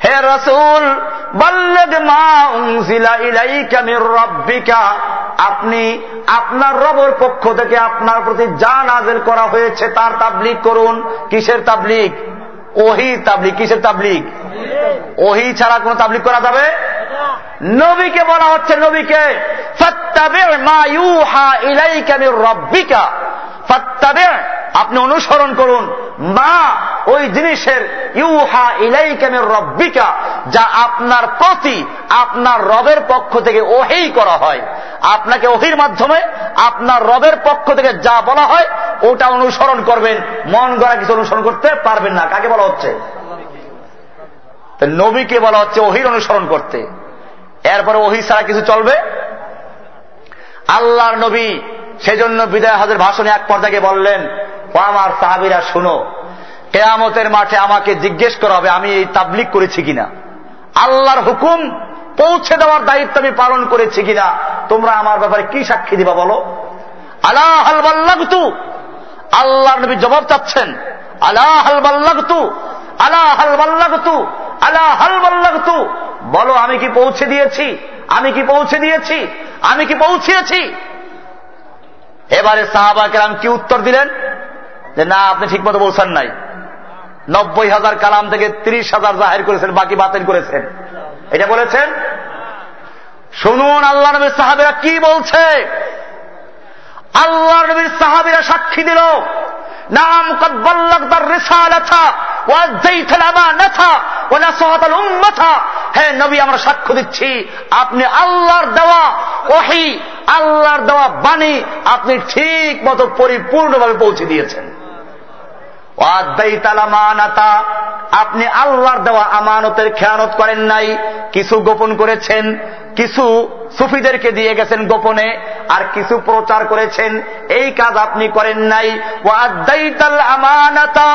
Speaker 1: হে রসুল আপনি আপনার রবর পক্ষ থেকে আপনার প্রতি যা নাজেল করা হয়েছে তার তাবলিক করুন। কিসের তাবলিক? ওহি তাবলিক কিসের তাবলিক ওহি ছাড়া কোন তাবলিক করা যাবে? নবীকে বলা হচ্ছে নবীকে রব্বিকা। আপনি অনুসরণ করুন। মা, ওই জিনিসের, ইউহা ইলাইকামের রব্বিকা, যা আপনার প্রতি, আপনার রবের পক্ষ থেকে ওহেই করা হয়। আপনাকে ওহির মাধ্যমে, আপনার রবের পক্ষ থেকে যা বলা হয়, ওটা অনুসরণ করবেন। মন গড়া কিছু অনুসরণ করতে পারবেন না। কাকে বলা হচ্ছে? নবীকে বলা হচ্ছে ওহির অনুসরণ করতে। এরপরে ওহি ছাড়া কিছু চলবে? আল্লাহর নবী সেজন্য বিদায় হাজের ভাষণে এক পর্যায়ে বললেন, ও আমার সাহাবিরা, শুনো, কেয়ামতের মাঠে আমাকে জিজ্ঞেস করা হবে, আমি এই তাবলিক করেছি কিনা? আল্লাহর হুকুম পৌঁছে দেওয়ার দায়িত্ব আমি পালন করেছি কিনা? তোমরা আমার ব্যাপারে কি সাক্ষী দিবা বলো? আল্লাহ হালবাল্লাগতু আল্লাহ নবী জবাব চাচ্ছেন আল্লাহ হালবাল্লাগতু আল্লাহ হালবাল্লাগতু আল্লাহ হালবাল্লাগতু বলো, আমি কি পৌঁছে দিয়েছি? আমি কি পৌঁছে দিয়েছি? আমি কি পৌঁছিয়েছি এবারে সাহাবা কেরাম কি উত্তর দিলেন? যে না, আপনি ঠিক মতো বলছেন নাই। নব্বই হাজার কালাম থেকে ত্রিশ হাজার জাহের করেছেন, বাকি বাতিল করেছেন। এটা বলেছেন? শুনুন, আল্লাহ নবীর সাহাবিরা কি বলছে? আল্লাহ নবীর সাহাবিরা সাক্ষী দিল, নাম কদ্বাল্লাকদার রেসালাথা হে নবী, আমরা সাক্ষ্য দিচ্ছি, আপনি আল্লাহর দেওয়া ওহি, আল্লাহর দেওয়া বাণী আপনি ঠিক মতো পরিপূর্ণভাবে পৌঁছে দিয়েছেন। আপনি আল্লাহর দেওয়া আমানতের খেয়ানত করেন নাই, কিছু গোপন করেছেন, কিছু সুফিদেরকে দিয়ে গেছেন গোপনে, আর কিছু প্রচার করেছেন, এই কাজ আপনি করেন নাই। আমানাতা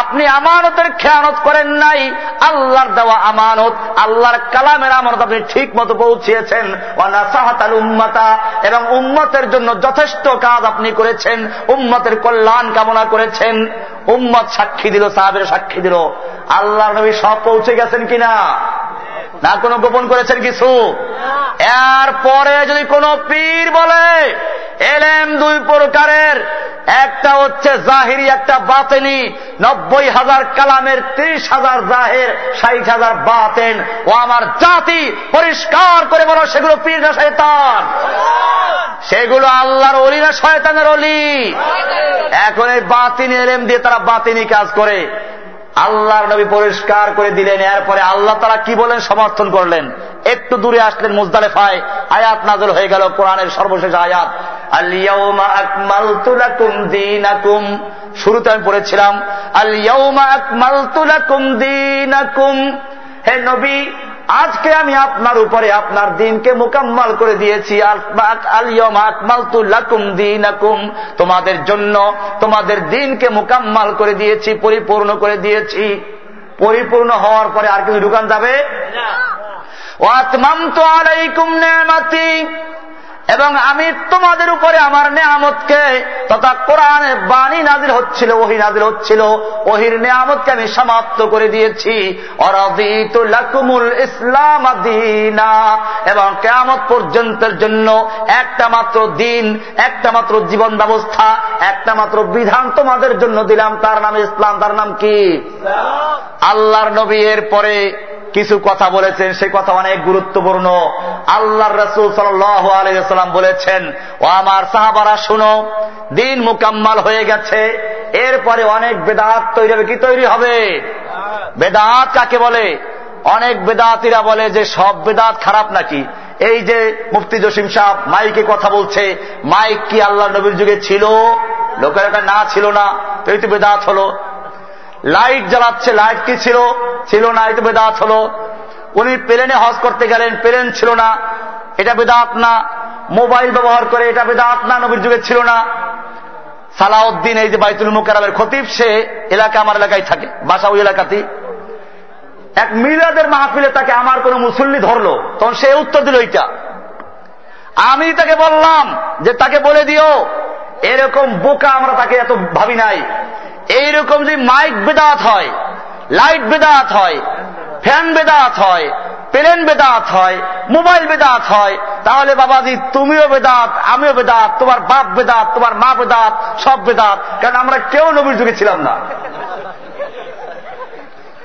Speaker 1: আপনি আমানতের খেয়ানত করেন নাই, আল্লাহর দেওয়া আমানত, আল্লাহর কালামের আমানত আপনি ঠিক মতো পৌঁছিয়েছেন উম্মাতা, এবং উম্মতের জন্য যথেষ্ট কাজ আপনি করেছেন, উম্মতের কল্যাণ কামনা করেছেন। উম্মত সাক্ষী দিল, সাহাবের সাক্ষী দিল। আল্লাহ নবী সব পৌঁছে গেছেন কিনা? না, কোনো গোপন করেছেন কিছু? এরপরে যদি কোন পীর বলে, এলেম দুই প্রকারের। একটা হচ্ছে জাহিরি, একটা বাতেনি। নব্বই হাজার কালামের ত্রিশ হাজার জাহের, ষাট হাজার বাতেন। ও আমার জাতি পরিষ্কার করে বলো, সেগুলো পীর না শয়তান? সেগুলো আল্লাহর অলি না শয়তানের অলি? এখন এই বাতিনি এলেম দিয়ে তারা বাতিনি কাজ করে। আল্লাহর নবী পরিষ্কার করে দিলেন, এরপরে আল্লাহ তারা কি বলেন সমর্থন করলেন। একটু দূরে আসলেন মুজদালেফায়। আয়াত নাজল হয়ে গেল, কোরআনের সর্বশেষ আয়াত। শুরুতে আমি পড়েছিলাম আলিয়াউমা আকমাল তুলাকুম দিনাকুম। হে নবী আজকে আমি আপনার উপরে আপনার দিনকে মোকাম্মাল করে দিয়েছি। তোমাদের জন্য তোমাদের দিনকে মোকাম্মাল করে দিয়েছি পরিপূর্ণ করে দিয়েছি। পরিপূর্ণ হওয়ার পরে আর কিছু ঢুকান যাবে? তো আলাইকুম নেমাতি এবং আমি তোমাদের উপরে আমার নেয়ামতকে তথা কোরআনে বাণী নাজির হচ্ছিল ওহি নাজির হচ্ছিল ওহির নেয়ামতকে আমি সমাপ্ত করে দিয়েছি। ইসলাম এবং কেয়ামত পর্যন্তের জন্য একটা মাত্র দিন একটা মাত্র জীবন ব্যবস্থা একটা মাত্র বিধান তোমাদের জন্য দিলাম। তার নাম ইসলাম তার নাম কি? আল্লাহর নবী এর পরে কিছু কথা বলেছেন সে কথা অনেক গুরুত্বপূর্ণ। আল্লাহ রসুল সাল্লাম বলেছেন ও আমার সাহাবারা শুনো দিন মুকাম্মাল হয়ে গেছে এরপরে অনেক বেদাত তৈরি হবে। কি তৈরি হবে? বেদাত কাকে বলে? অনেক বেদাতিরা বলে যে সব বেদাত খারাপ নাকি? এই যে মুফতি জসিম সাহ মাইকে কথা বলছে মাইক কি আল্লাহ নবীর যুগে ছিল? লোকের একটা না ছিল না এই তো বেদাত হলো। লাইট জ্বালাচ্ছে, লাইট কি ছিল? ছিল না, এটা বেদাত হলো। উনি প্লেনে হজ করতে গেলেন, প্লেন ছিল না। এটা বেদাত না। মোবাইল ব্যবহার করে, এটা বেদাত না, নবীর যুগে ছিল না। সালাউদ্দিন, এই যে বাইতুল মুকারামের খতিব, সে এলাকা আমার এলাকায় থাকে বাসা ওই এলাকাতেই। এক মিলাদের মাহফিলে তাকে আমার কোন মুসল্লি ধরলো। তখন সে উত্তর দিল এইটা। আমি তাকে বললাম যে, তাকে বলে দিও, এরকম বোকা আমরা তাকে এত ভাবি নাই। এইরকম যদি মাইক বেদাত হয়, লাইট বেদাত হয়, ফ্যান বেদাত হয়, প্লেন বেদাত হয়, মোবাইল বেদাত হয়, তাহলে বাবাজি, তুমিও বেদাত, আমিও বেদাত, তোমার বাপ বেদাত, তোমার মা বেদাত, সব বেদাত, কারণ আমরা কেউ নবীর যুগে ছিলাম না।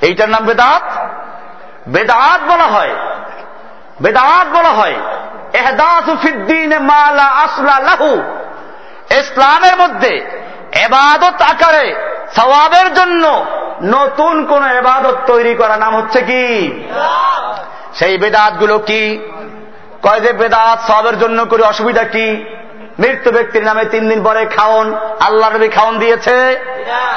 Speaker 1: এইটার নাম বেদাত? বেদাত বলা হয়। বেদাত বলা হয়। এহদাসুফিদ্দিন মালা আসলা লাহু। ইসলামের মধ্যে এবাদত আকারে সবাবের জন্য নতুন কোন এবাদত তৈরি করা নাম হচ্ছে কি? সেই বেদাতগুলো কি? কয় যে বেদাত সবের জন্য করে অসুবিধা কি? মৃত্যু ব্যক্তির নামে তিন দিন পরে খাওন। আল্লাহ নবী খাওন দিয়েছে।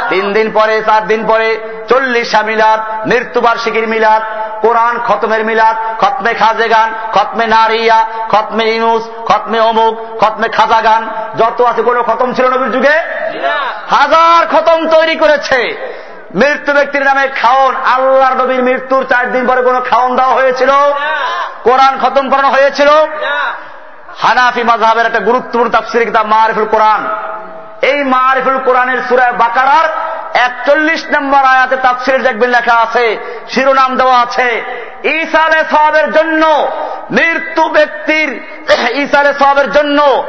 Speaker 1: তিন দিন পরে, চার দিন পরে চল্লিশা মিলাদ, মৃত্যুবার্ষিকীর মিলাদ, কোরআন খতমের মিলাদ, খতমে খাজে গান, খতমে নারিয়া, খতমে ইনুস, খতমে অমুক, খতমে খাজা গান। যত আছে কোনো খতম ছিল নবীর যুগে? হাজার খতম তৈরি করেছে। মৃত্যু ব্যক্তির নামে খাওন। আল্লাহর নবীর মৃত্যুর চার দিন পরে কোনো খাওন দেওয়া হয়েছিল? কোরআন খতম করানো হয়েছিল? হানাফি মাঝহাবের একটা গুরুত্বপূর্ণ তাফসির কিতাব মারিফুল কোরআন। এই মারিফুল কোরআনের সুরায় বাকারার একচল্লিশ নম্বর আয়াতে তাফসির দেখবেন লেখা আছে, শিরোনাম দেওয়া আছে ইসালে সবের জন্য মৃত্যু ব্যক্তির ইসালে সবের জন্য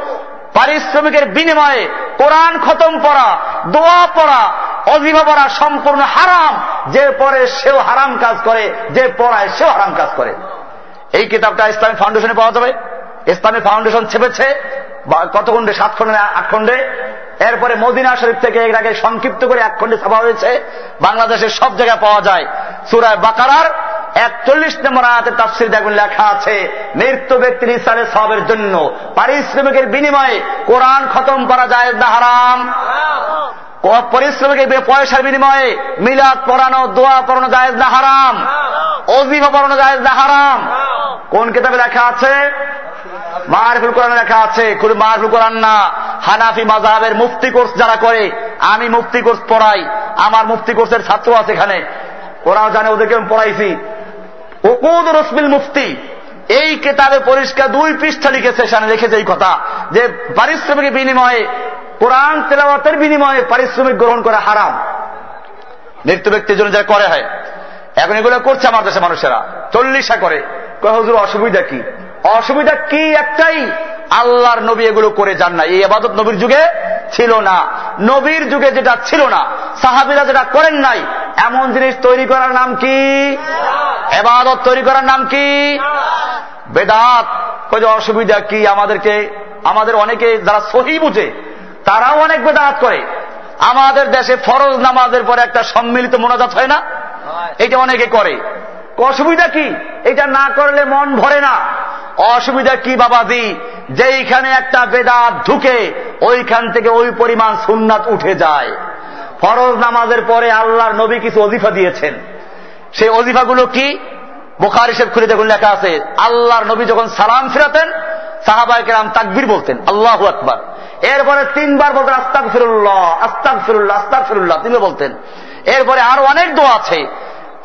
Speaker 1: পারিশ্রমিকের বিনিময়ে কোরআন খতম পড়া, দোয়া পড়া অজিভা পড়া সম্পূর্ণ হারাম। যে পরে সেও হারাম কাজ করে, যে পড়ায় সেও হারাম কাজ করে। এই কিতাবটা ইসলামিক ফাউন্ডেশনে পাওয়া যাবে। ইসলামী ফাউন্ডেশন ছেপেছে কত খণ্ডে সাত খণ্ডে আট খণ্ডে এরপরে মদিনা শরীফ থেকে এর আগে সংক্ষিপ্ত করে এক খণ্ডে ছাপা হয়েছে। বাংলাদেশের সব জায়গায় পাওয়া যায়। সুরায় বাকারার একচল্লিশ নম্বর আয়াতের তাফসির দেখুন, লেখা আছে মৃত্যু ব্যক্তির ইসালে সবের জন্য, পারিশ্রমিকের বিনিময়ে কোরআন খতম করা যায় না, হারাম। পরিশ্রমিকের পয়সার বিনিময়ে মিলাদ পড়ানো, দোয়া পড়ানো জায়েজ না হারাম? অজিফা পড়ানো জায়েজ না হারাম? কোন কিতাবে লেখা আছে? মারফুল কোরআন লেখা আছে মারফুল কোরআন না। হানাফি মাজাহের মুফতি কোর্স যারা করে, আমি মুফতি কোর্স পড়াই, আমার মুফতি কোর্সের ছাত্র আছে এখানে। ওরাও জানে ওদেরকে আমি পড়াইছি। ওকুদ রসমিল মুফতি, এই কেতাবে পরিষ্কার দুই পৃষ্ঠা লিখেছে, সেখানে লিখেছে এই কথা, যে পারিশ্রমিকের বিনিময়ে কোরআন তেলাওয়াতের বিনিময়ে পারিশ্রমিক গ্রহণ করা হারাম। মৃত্যু ব্যক্তির জন্য যা করে হয়, এখন এগুলো করছে আমার দেশে মানুষেরা। চল্লিশা করে। হুজুর, অসুবিধা কি? অসুবিধা কি একটাই? আল্লাহর নবী এগুলো করে যান না। এই আবাদত নবীর যুগে ছিল না। নবীর যুগে যেটা ছিল না, সাহাবিরা যেটা করেন নাই, এমন জিনিস তৈরি করার নাম কি? এবাদত তৈরি করার নাম কি? বেদাত। অসুবিধা কি আমাদেরকে? আমাদের অনেকে যারা সহি বুঝে তারাও অনেক বেদাত করে। আমাদের দেশে ফরজ নামাজের পরে একটা সম্মিলিত মোনাজাত হয় না? এটা অনেকে করে। অসুবিধা কি? এটা না করলে মন ভরে না। অসুবিধা কি বাবা বাবাজি? যেইখানে একটা বেদাত ঢুকে, ওইখান থেকে ওই পরিমাণ সুন্নাত উঠে যায়। ফরজ নামাজের পরে আল্লাহর নবী কিছু অজিফা দিয়েছেন। সেই অজিফাগুলো কি? বোখার হিসেব খুলে দেখুন লেখা আছে, আল্লাহর নবী যখন সালাম ফিরাতেন সাহাবাই কেরাম তাকবির বলতেন, আল্লাহ আকবার। এরপরে তিনবার বলতেন আস্তাক ফিরুল্লাহ আস্তাক ফিরুল্লাহ আস্তাক ফিরুল্লাহ তিনি বলতেন। এরপরে আরও অনেক দোয়া আছে।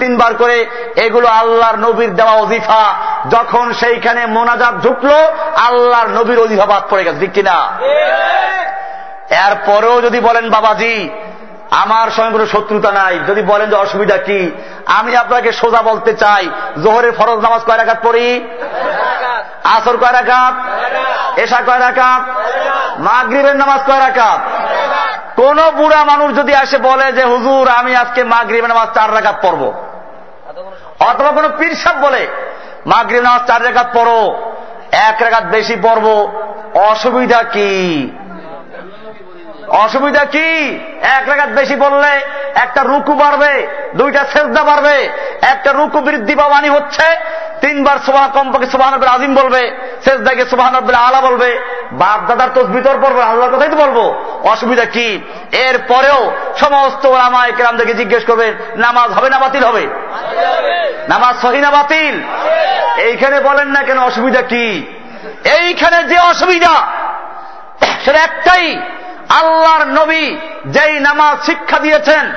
Speaker 1: তিনবার করে এগুলো আল্লাহর নবীর দেওয়া অজিফা যখন সেইখানে মোনাজাত ঢুকলো, আল্লাহর নবীর অজিফা বাদ পড়ে গেছে। ঠিক কিনা? এরপরেও যদি বলেন, বাবাজি, আমার সঙ্গে কোনো শত্রুতা নাই। যদি বলেন যে অসুবিধা কি? আমি আপনাকে সোজা বলতে চাই, জোহরের ফরজ নামাজ কয় রাখাত পড়ি? আসর কয় রাখাত এশা কয় রাখাত মাগরিবের নামাজ কয় রাখাত কোন বুড়া মানুষ যদি আসে বলে যে, হুজুর, আমি আজকে মাগরিবের নামাজ চার রেখাত পড়ব। অথবা কোন পীরসাব বলে, মাগরিব নামাজ চার রেখাত পড়ো, এক রেখাত বেশি পড়ব। অসুবিধা কি? অসুবিধা কি? এক রেখাত বেশি বললে একটা রুকু বাড়বে, দুইটা সেজদা বাড়বে, একটা রুকু বৃদ্ধি পাবানি হচ্ছে তিনবার সুবাহ কমপক্ষে সুবাহ আজিম বলবে শেষদাকে সুবাহ আলা বলবে বাপ দাদার তো পড়বে, আল্লাহর কথাই তো বলব। অসুবিধা কি? এর পরেও সমস্ত ওলামায় কেরামদেরকে জিজ্ঞেস করবে, নামাজ হবে না বাতিল হবে? নামাজ সহি না বাতিল? এইখানে বলেন না কেন অসুবিধা কি? এইখানে যে অসুবিধা, সেটা একটাই আল্লাহর নবী যেই নামাজ শিক্ষা দিয়েছেন,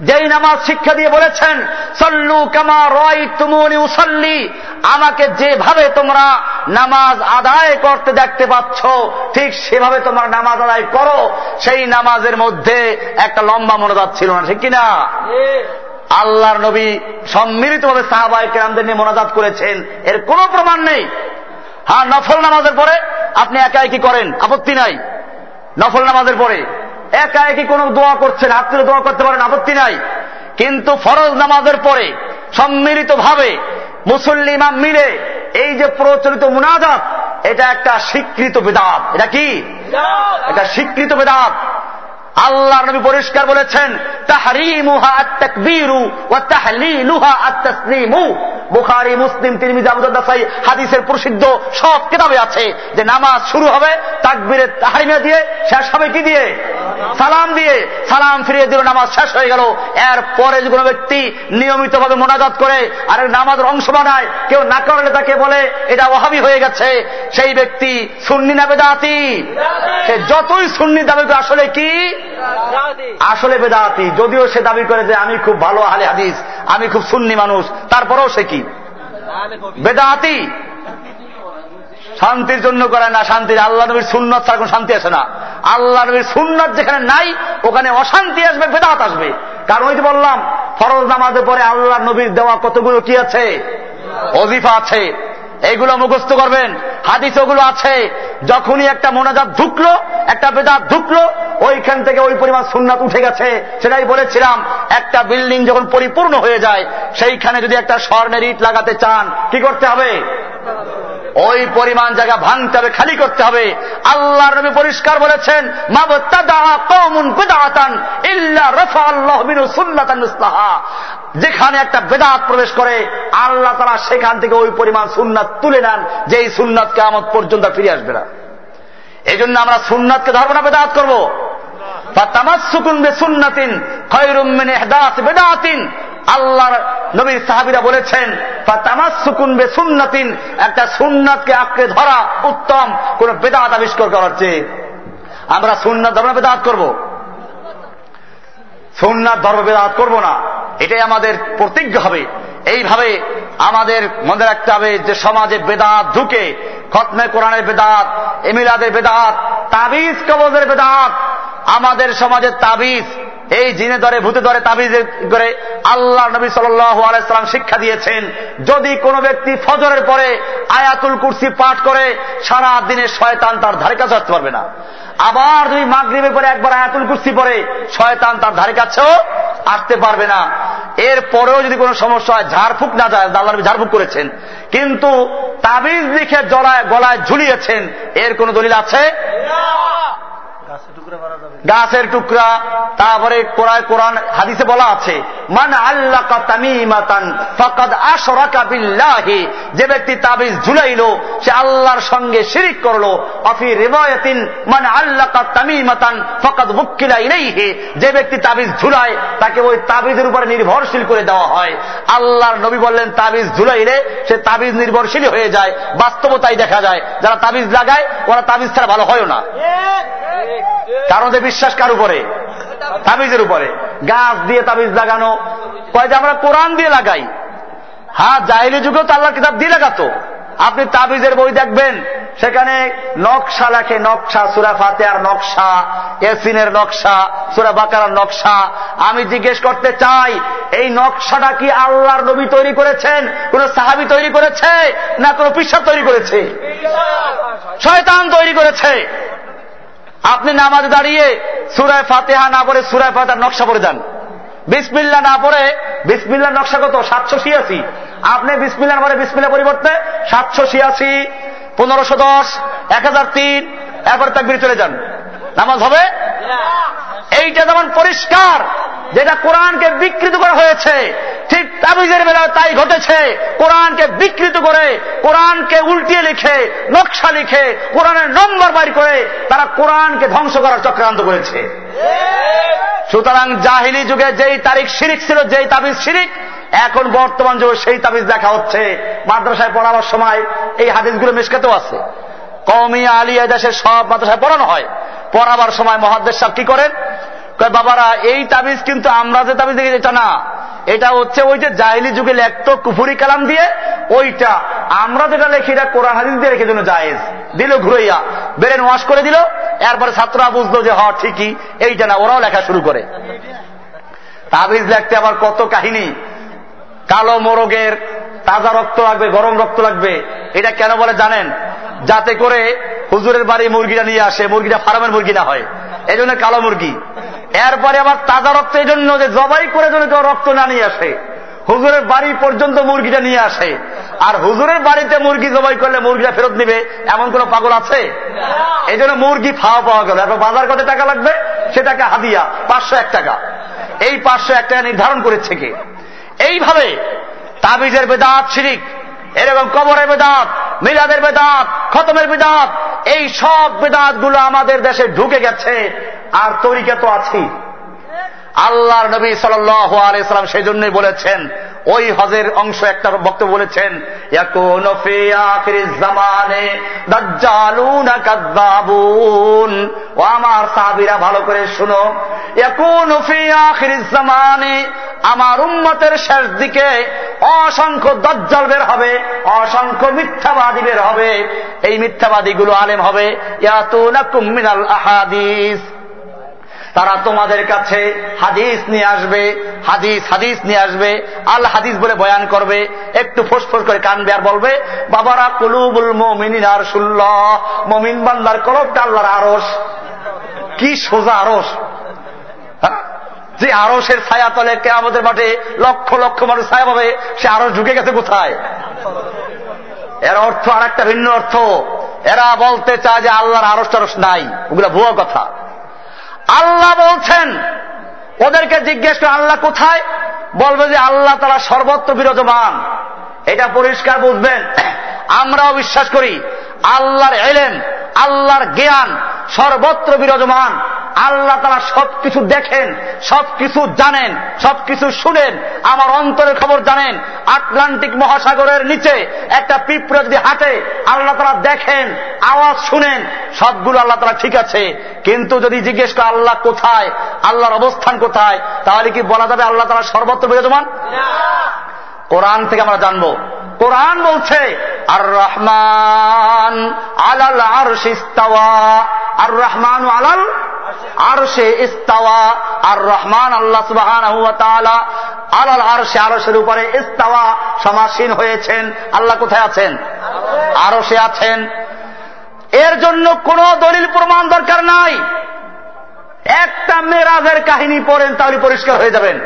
Speaker 1: যেই নামাজ শিক্ষা দিয়ে বলেছেন, সল্লু কামা রয় তুমনি উসল্লি আমাকে যেভাবে তোমরা নামাজ আদায় করতে দেখতে পাচ্ছ, ঠিক সেভাবে তোমরা নামাজ আদায় করো। সেই নামাজের মধ্যে একটা লম্বা মনোজাত ছিল না, ঠিক কিনা? আল্লাহর নবী সম্মিলিতভাবে সাহাবাই কেরামদের নিয়ে মোনাজাত করেছেন, এর কোনো প্রমাণ নেই। হ্যাঁ নফল নামাজের পরে আপনি একা একই করেন? আপত্তি নাই। নফল নামাজের পরে। একা একই কোনো দোয়া করছেন হাত তুলে দোয়া করতে পারেন আপত্তি নাই। কিন্তু ফরজ নামাজের পরে সম্মিলিত ভাবে মুসল্লিমা মিলে এই যে প্রচলিত মুনাজাত এটা একটা স্বীকৃত বেদাত। এটা কি? এটা স্বীকৃত বেদাত। আল্লাহ নবী পরিষ্কার বলেছেন বুখারী, মুসলিম আবু দাউদ হাদিসের প্রসিদ্ধ সব কিতাবে আছে যে নামাজ শুরু হবে তাকবীরে তাহরিমা দিয়ে শেষ হবে কি দিয়ে? সালাম দিয়ে। সালাম ফিরিয়ে দিল, নামাজ শেষ হয়ে গেল। এর পরে যে কোনো ব্যক্তি নিয়মিতভাবে মোনাজাত করে আর নামাজের অংশ বানায়, কেউ না করলে তাকে বলে, এটা ওহাবি হয়ে গেছে। সেই ব্যক্তি সুন্নি না বেদাতি। সে যতই সুন্নি দাবি আসলে কি? আসলে বেদাতি যদিও সে দাবি করে যে আমি খুব ভালো আলে হাদিস আমি খুব সুন্নি মানুষ তারপরেও সে কি? বেদাতি? শান্তির জন্য করে না শান্তির আল্লাহ নবীর সুন্নত ছাড়া কোন শান্তি আসে না। আল্লাহ নবীর সুন্নত যেখানে নাই ওখানে অশান্তি আসবে বেদাত আসবে। কারণ ওই যে বললাম ফরজ নামাজের পরে আল্লাহ নবীর দেওয়া কতগুলো কি আছে? অজিফা আছে। এইগুলো মুখস্থ করবেন। হাদিস ওগুলো আছে। যখনই একটা মোনাজাত ঢুকলো, একটা বেদাত ঢুকলো, ওইখান থেকে ওই পরিমাণ সুন্নাত উঠে গেছে। সেটাই বলেছিলাম, একটা বিল্ডিং যখন পরিপূর্ণ হয়ে যায়, সেইখানে যদি একটা স্বর্ণের ইট লাগাতে চান, কি করতে হবে? ওই পরিমাণ জায়গা ভাঙতে হবে, খালি করতে হবে। আল্লাহ নবী পরিষ্কার বলেছেন যেখানে একটা বেদাত প্রবেশ করে, আল্লাহ তারা সেখান থেকে ওই পরিমাণ সুন্নাত তুলে নেন যে এই সুন্নাতকে আমত পর্যন্ত ফিরে আসবে না। এই জন্য আমরা সুন্নাতকে ধর্ম না বেদাত করব। আল্লাহর নবীর সাহাবিরা বলেছেন সুন্নাতিন একটা সুন্নাতকে আঁকড়ে ধরা উত্তম, কোন বেদাত আবিষ্কার করার চেয়ে। আমরা সুন্নাত ধর্ম বেদাত করব। সুন্নাত, ধর্ম, বেদাত করব না। এটাই আমাদের প্রতিজ্ঞা হবে। এইভাবে আমাদের মনে রাখতে হবে যে সমাজে বেদাত ঢুকে, খতমে কোরআনের বেদাত এমিলাদের বেদাত, তাবিজ কবজের বেদাত, আমাদের সমাজের তাবিজ এই জিনে ধরে, ভূতে ধরে, তাবিজ করে আল্লাহ নবী সাল্লাম শিক্ষা দিয়েছেন, যদি কোনো ব্যক্তি ফজরের পরে আয়াতুল কুরসি পাঠ করে, সারা দিনে শয়তান তার ধারে কাছে আসতে পারবে না। আবার যদি মাগরীবের পরে একবার আয়াতুল কুরসি পরে শয়তান তার ধারে কাছেও আসতে পারবে না। এর পরেও যদি কোনো সমস্যা হয়, ঝাড়ফুঁক না যায়, আল্লাহ নবী ঝাড়ফুঁক করেছেন। কিন্তু তাবিজ লিখে জলায়, গলায় ঝুলিয়েছেন, এর কোন দলিল আছে? গাছের টুকরা তারপরে কোরআন কোরআন হাদিসে বলা আছে মান আল্লাহ তামিমাতান ফাকাদ আশরাকা বিল্লাহি যে ব্যক্তি তাবিজ ঝুলাইলো সে আল্লাহর সঙ্গে শিরিক করল অফি রিবায়াতিন মান আল্লাহ তামিমাতান ফাকাদ মুক্কিলা ইলাইহি যে ব্যক্তি তাবিজ ঝুলায় তাকে ওই তাবিজের উপরে নির্ভরশীল করে দেওয়া হয়। আল্লাহর নবী বললেন তাবিজ ঝুলাইলে সে তাবিজ নির্ভরশীল হয়ে যায় বাস্তবতাই দেখা যায়। যারা তাবিজ লাগায় ওরা তাবিজ ছাড়া ভালো হয় না। কারণ বিশ্বাস কার উপরে? তাবিজের উপরে। গাছ দিয়ে তাবিজ লাগানো। কয় যে আমরা কোরআন দিয়ে লাগাই। হ্যাঁ জাহিলি যুগেও তো আল্লাহ কিতাব দিয়ে লাগাতো। আপনি তাবিজের বই দেখবেন, সেখানে নকশা লেখে, নকশা, সুরা ফাতেহার নকশা এসিনের নকশা, সুরা বাকার নকশা। আমি জিজ্ঞেস করতে চাই, এই নকশাটা কি আল্লাহর নবী তৈরি করেছেন, কোন সাহাবি তৈরি করেছে, না কোন পিসা তৈরি করেছে? শয়তান তৈরি করেছে। আপনি নামাজ দাঁড়িয়ে সুরায় ফাতেহা না পড়ে সুরায় ফাতেহার নকশা পড়ে যান। বিসমিল্লা না পড়ে বিসমিল্লার নকশা কত? সাতশো ছিয়াশি। আপনি বিসমিল্লার পরে বিসমিল্লা পরিবর্তে সাতশো ছিয়াশি, পনেরোশো দশ, এক হাজার তিন, এরপরে তাকবির চলে যান। নামাজ হবে? এইটা যেমন পরিষ্কার যেটা কোরআনকে বিকৃত করা হয়েছে ঠিক তাবিজের বেলায় তাই ঘটেছে। কোরআনকে বিকৃত করে কোরআনকে উল্টিয়ে লিখে নকশা লিখে কোরআনের নম্বর বাইর করে তারা কোরআনকে ধ্বংস করার চক্রান্ত করেছে। সুতরাং জাহিলি যুগে যেই তারিখ শিরিক ছিল যেই তাবিজ শিরিক এখন বর্তমান যুগে সেই তাবিজ দেখা হচ্ছে। মাদ্রাসায় পড়াবার সময় এই হাদিসগুলো মিসকাতেও আছে। কমি আলী দেশের সব মাদ্রাসায় পড়ানো হয়। পড়াবার সময় মহাদেশ সাহেব কি করেন? বাবারা, এই তাবিজ কিন্তু আমরা যে তাবিজ দেখি এটা না। এটা হচ্ছে ওই যে জাহিলি যুগে লেখত কুফুরি কালাম দিয়ে, ওইটা আমরা যেটা লেখি, এটা কোরআন হাদিস দিয়ে রেখে জন্য জায়েজ। দিল ঘুরাইয়া, বেরেন ওয়াশ করে দিল, এরপরে ছাত্ররা বুঝলো যে হ ঠিকই, এইটা না, ওরাও লেখা শুরু করে। তাবিজ লেখতে আবার কত কাহিনী। কালো মোরগের তাজা রক্ত লাগবে, গরম রক্ত লাগবে। এটা কেন বলে জানেন? যাতে করে হুজুরের বাড়ি মুরগিটা নিয়ে আসে, মুরগিটা ফার্মের মুরগি না হয়। এই জন্য কালো মুরগি। এরপরে আবার তাজা রক্ত, এই জন্য যে জবাই করে যেন কেউ রক্ত না নিয়ে আসে। হুজুরের বাড়ি পর্যন্ত মুরগিটা নিয়ে আসে। আর হুজুরের বাড়িতে মুরগি জবাই করলে মুরগিটা ফেরত নিবে, এমন কোন পাগল আছে? এই জন্য মুরগি ফাওয়া পাওয়া গেল। এরপর বাজার কত টাকা লাগবে? সেটাকে হাদিয়া, পাঁচশো এক টাকা। এই পাঁচশো এক টাকা নির্ধারণ করেছে কে? এইভাবে তাবিজের বেদাত, শিরিক। এরকম কবরের বেদাত, মিলাদের বেদাত, খতমের বেদাত, এই সব বেদাতগুলো আমাদের দেশে ঢুকে গেছে। আর তরিকা তো আছেই। আল্লাহর নবী সাল্লাম সেই জন্যই বলেছেন, ওই হজের অংশ একটা বক্তব্য বলেছেন ও আমার সাহাবিরা, ভালো করে শুনো আমার উম্মতের শেষ দিকে অসংখ্য দজ্জল বের হবে, অসংখ্য মিথ্যাবাদী বের হবে। এই মিথ্যাবাদীগুলো আলেম হবে। মিনাল আহাদিস। তারা তোমাদের কাছে হাদিস নিয়ে আসবে, হাদিস হাদিস নিয়ে আসবে, আল হাদিস বলে বয়ান করবে। একটু ফোসফোস করে কান আর বলবে, বাবারা কলুবুল মমিন আর সুল্লাহ মমিন বান্দার কলবটা আল্লাহর আরস কি সোজা আরস যে আরসের ছায়া তলে কে আমাদের মাঠে লক্ষ লক্ষ মানুষ ছায়া পাবে, সে আরস ঢুকে গেছে কোথায়? এর অর্থ আর একটা ভিন্ন অর্থ। এরা বলতে চায় যে আল্লাহর আরস টারস নাই। ওগুলা ভুয়া কথা। আল্লাহ বলছেন, ওদেরকে জিজ্ঞেস করে আল্লাহ কোথায়? বলবে যে আল্লাহ তারা সর্বত্র বিরাজমান। এটা পরিষ্কার বুঝবেন। আমরাও বিশ্বাস করি আল্লাহর এলেন আল্লাহর জ্ঞান, সর্বত্র বিরাজমান। আল্লাহ তারা সবকিছু দেখেন, সবকিছু জানেন, সবকিছু শুনেন, আমার অন্তরের খবর জানেন। আটলান্টিক মহাসাগরের নিচে একটা পিঁপড়ে যদি হাঁটে, আল্লাহ তারা দেখেন, আওয়াজ শুনেন, সবগুলো আল্লাহ তারা ঠিক আছে। কিন্তু যদি জিজ্ঞেস করে আল্লাহ কোথায়, আল্লাহর অবস্থান কোথায়, তাহলে কি বলা যাবে আল্লাহ তারা সর্বত্র বিরাজমান? কোরআন থেকে আমরা জানব। কোরআন বলছে আর রহমান আলাল আর ইস্তাওয়া আর রহমান আলাল আর সে ইস্তাওয়া আর রহমান আল্লাহ সুবাহান আলাল আর সে আরসের উপরে ইস্তাওয়া সমাসীন হয়েছেন। আল্লাহ কোথায় আছেন? আরও সে আছেন। এর জন্য কোন দলিল প্রমাণ দরকার নাই। একটা মেরাজের কাহিনী পড়েন, তাহলে পরিষ্কার হয়ে যাবেন।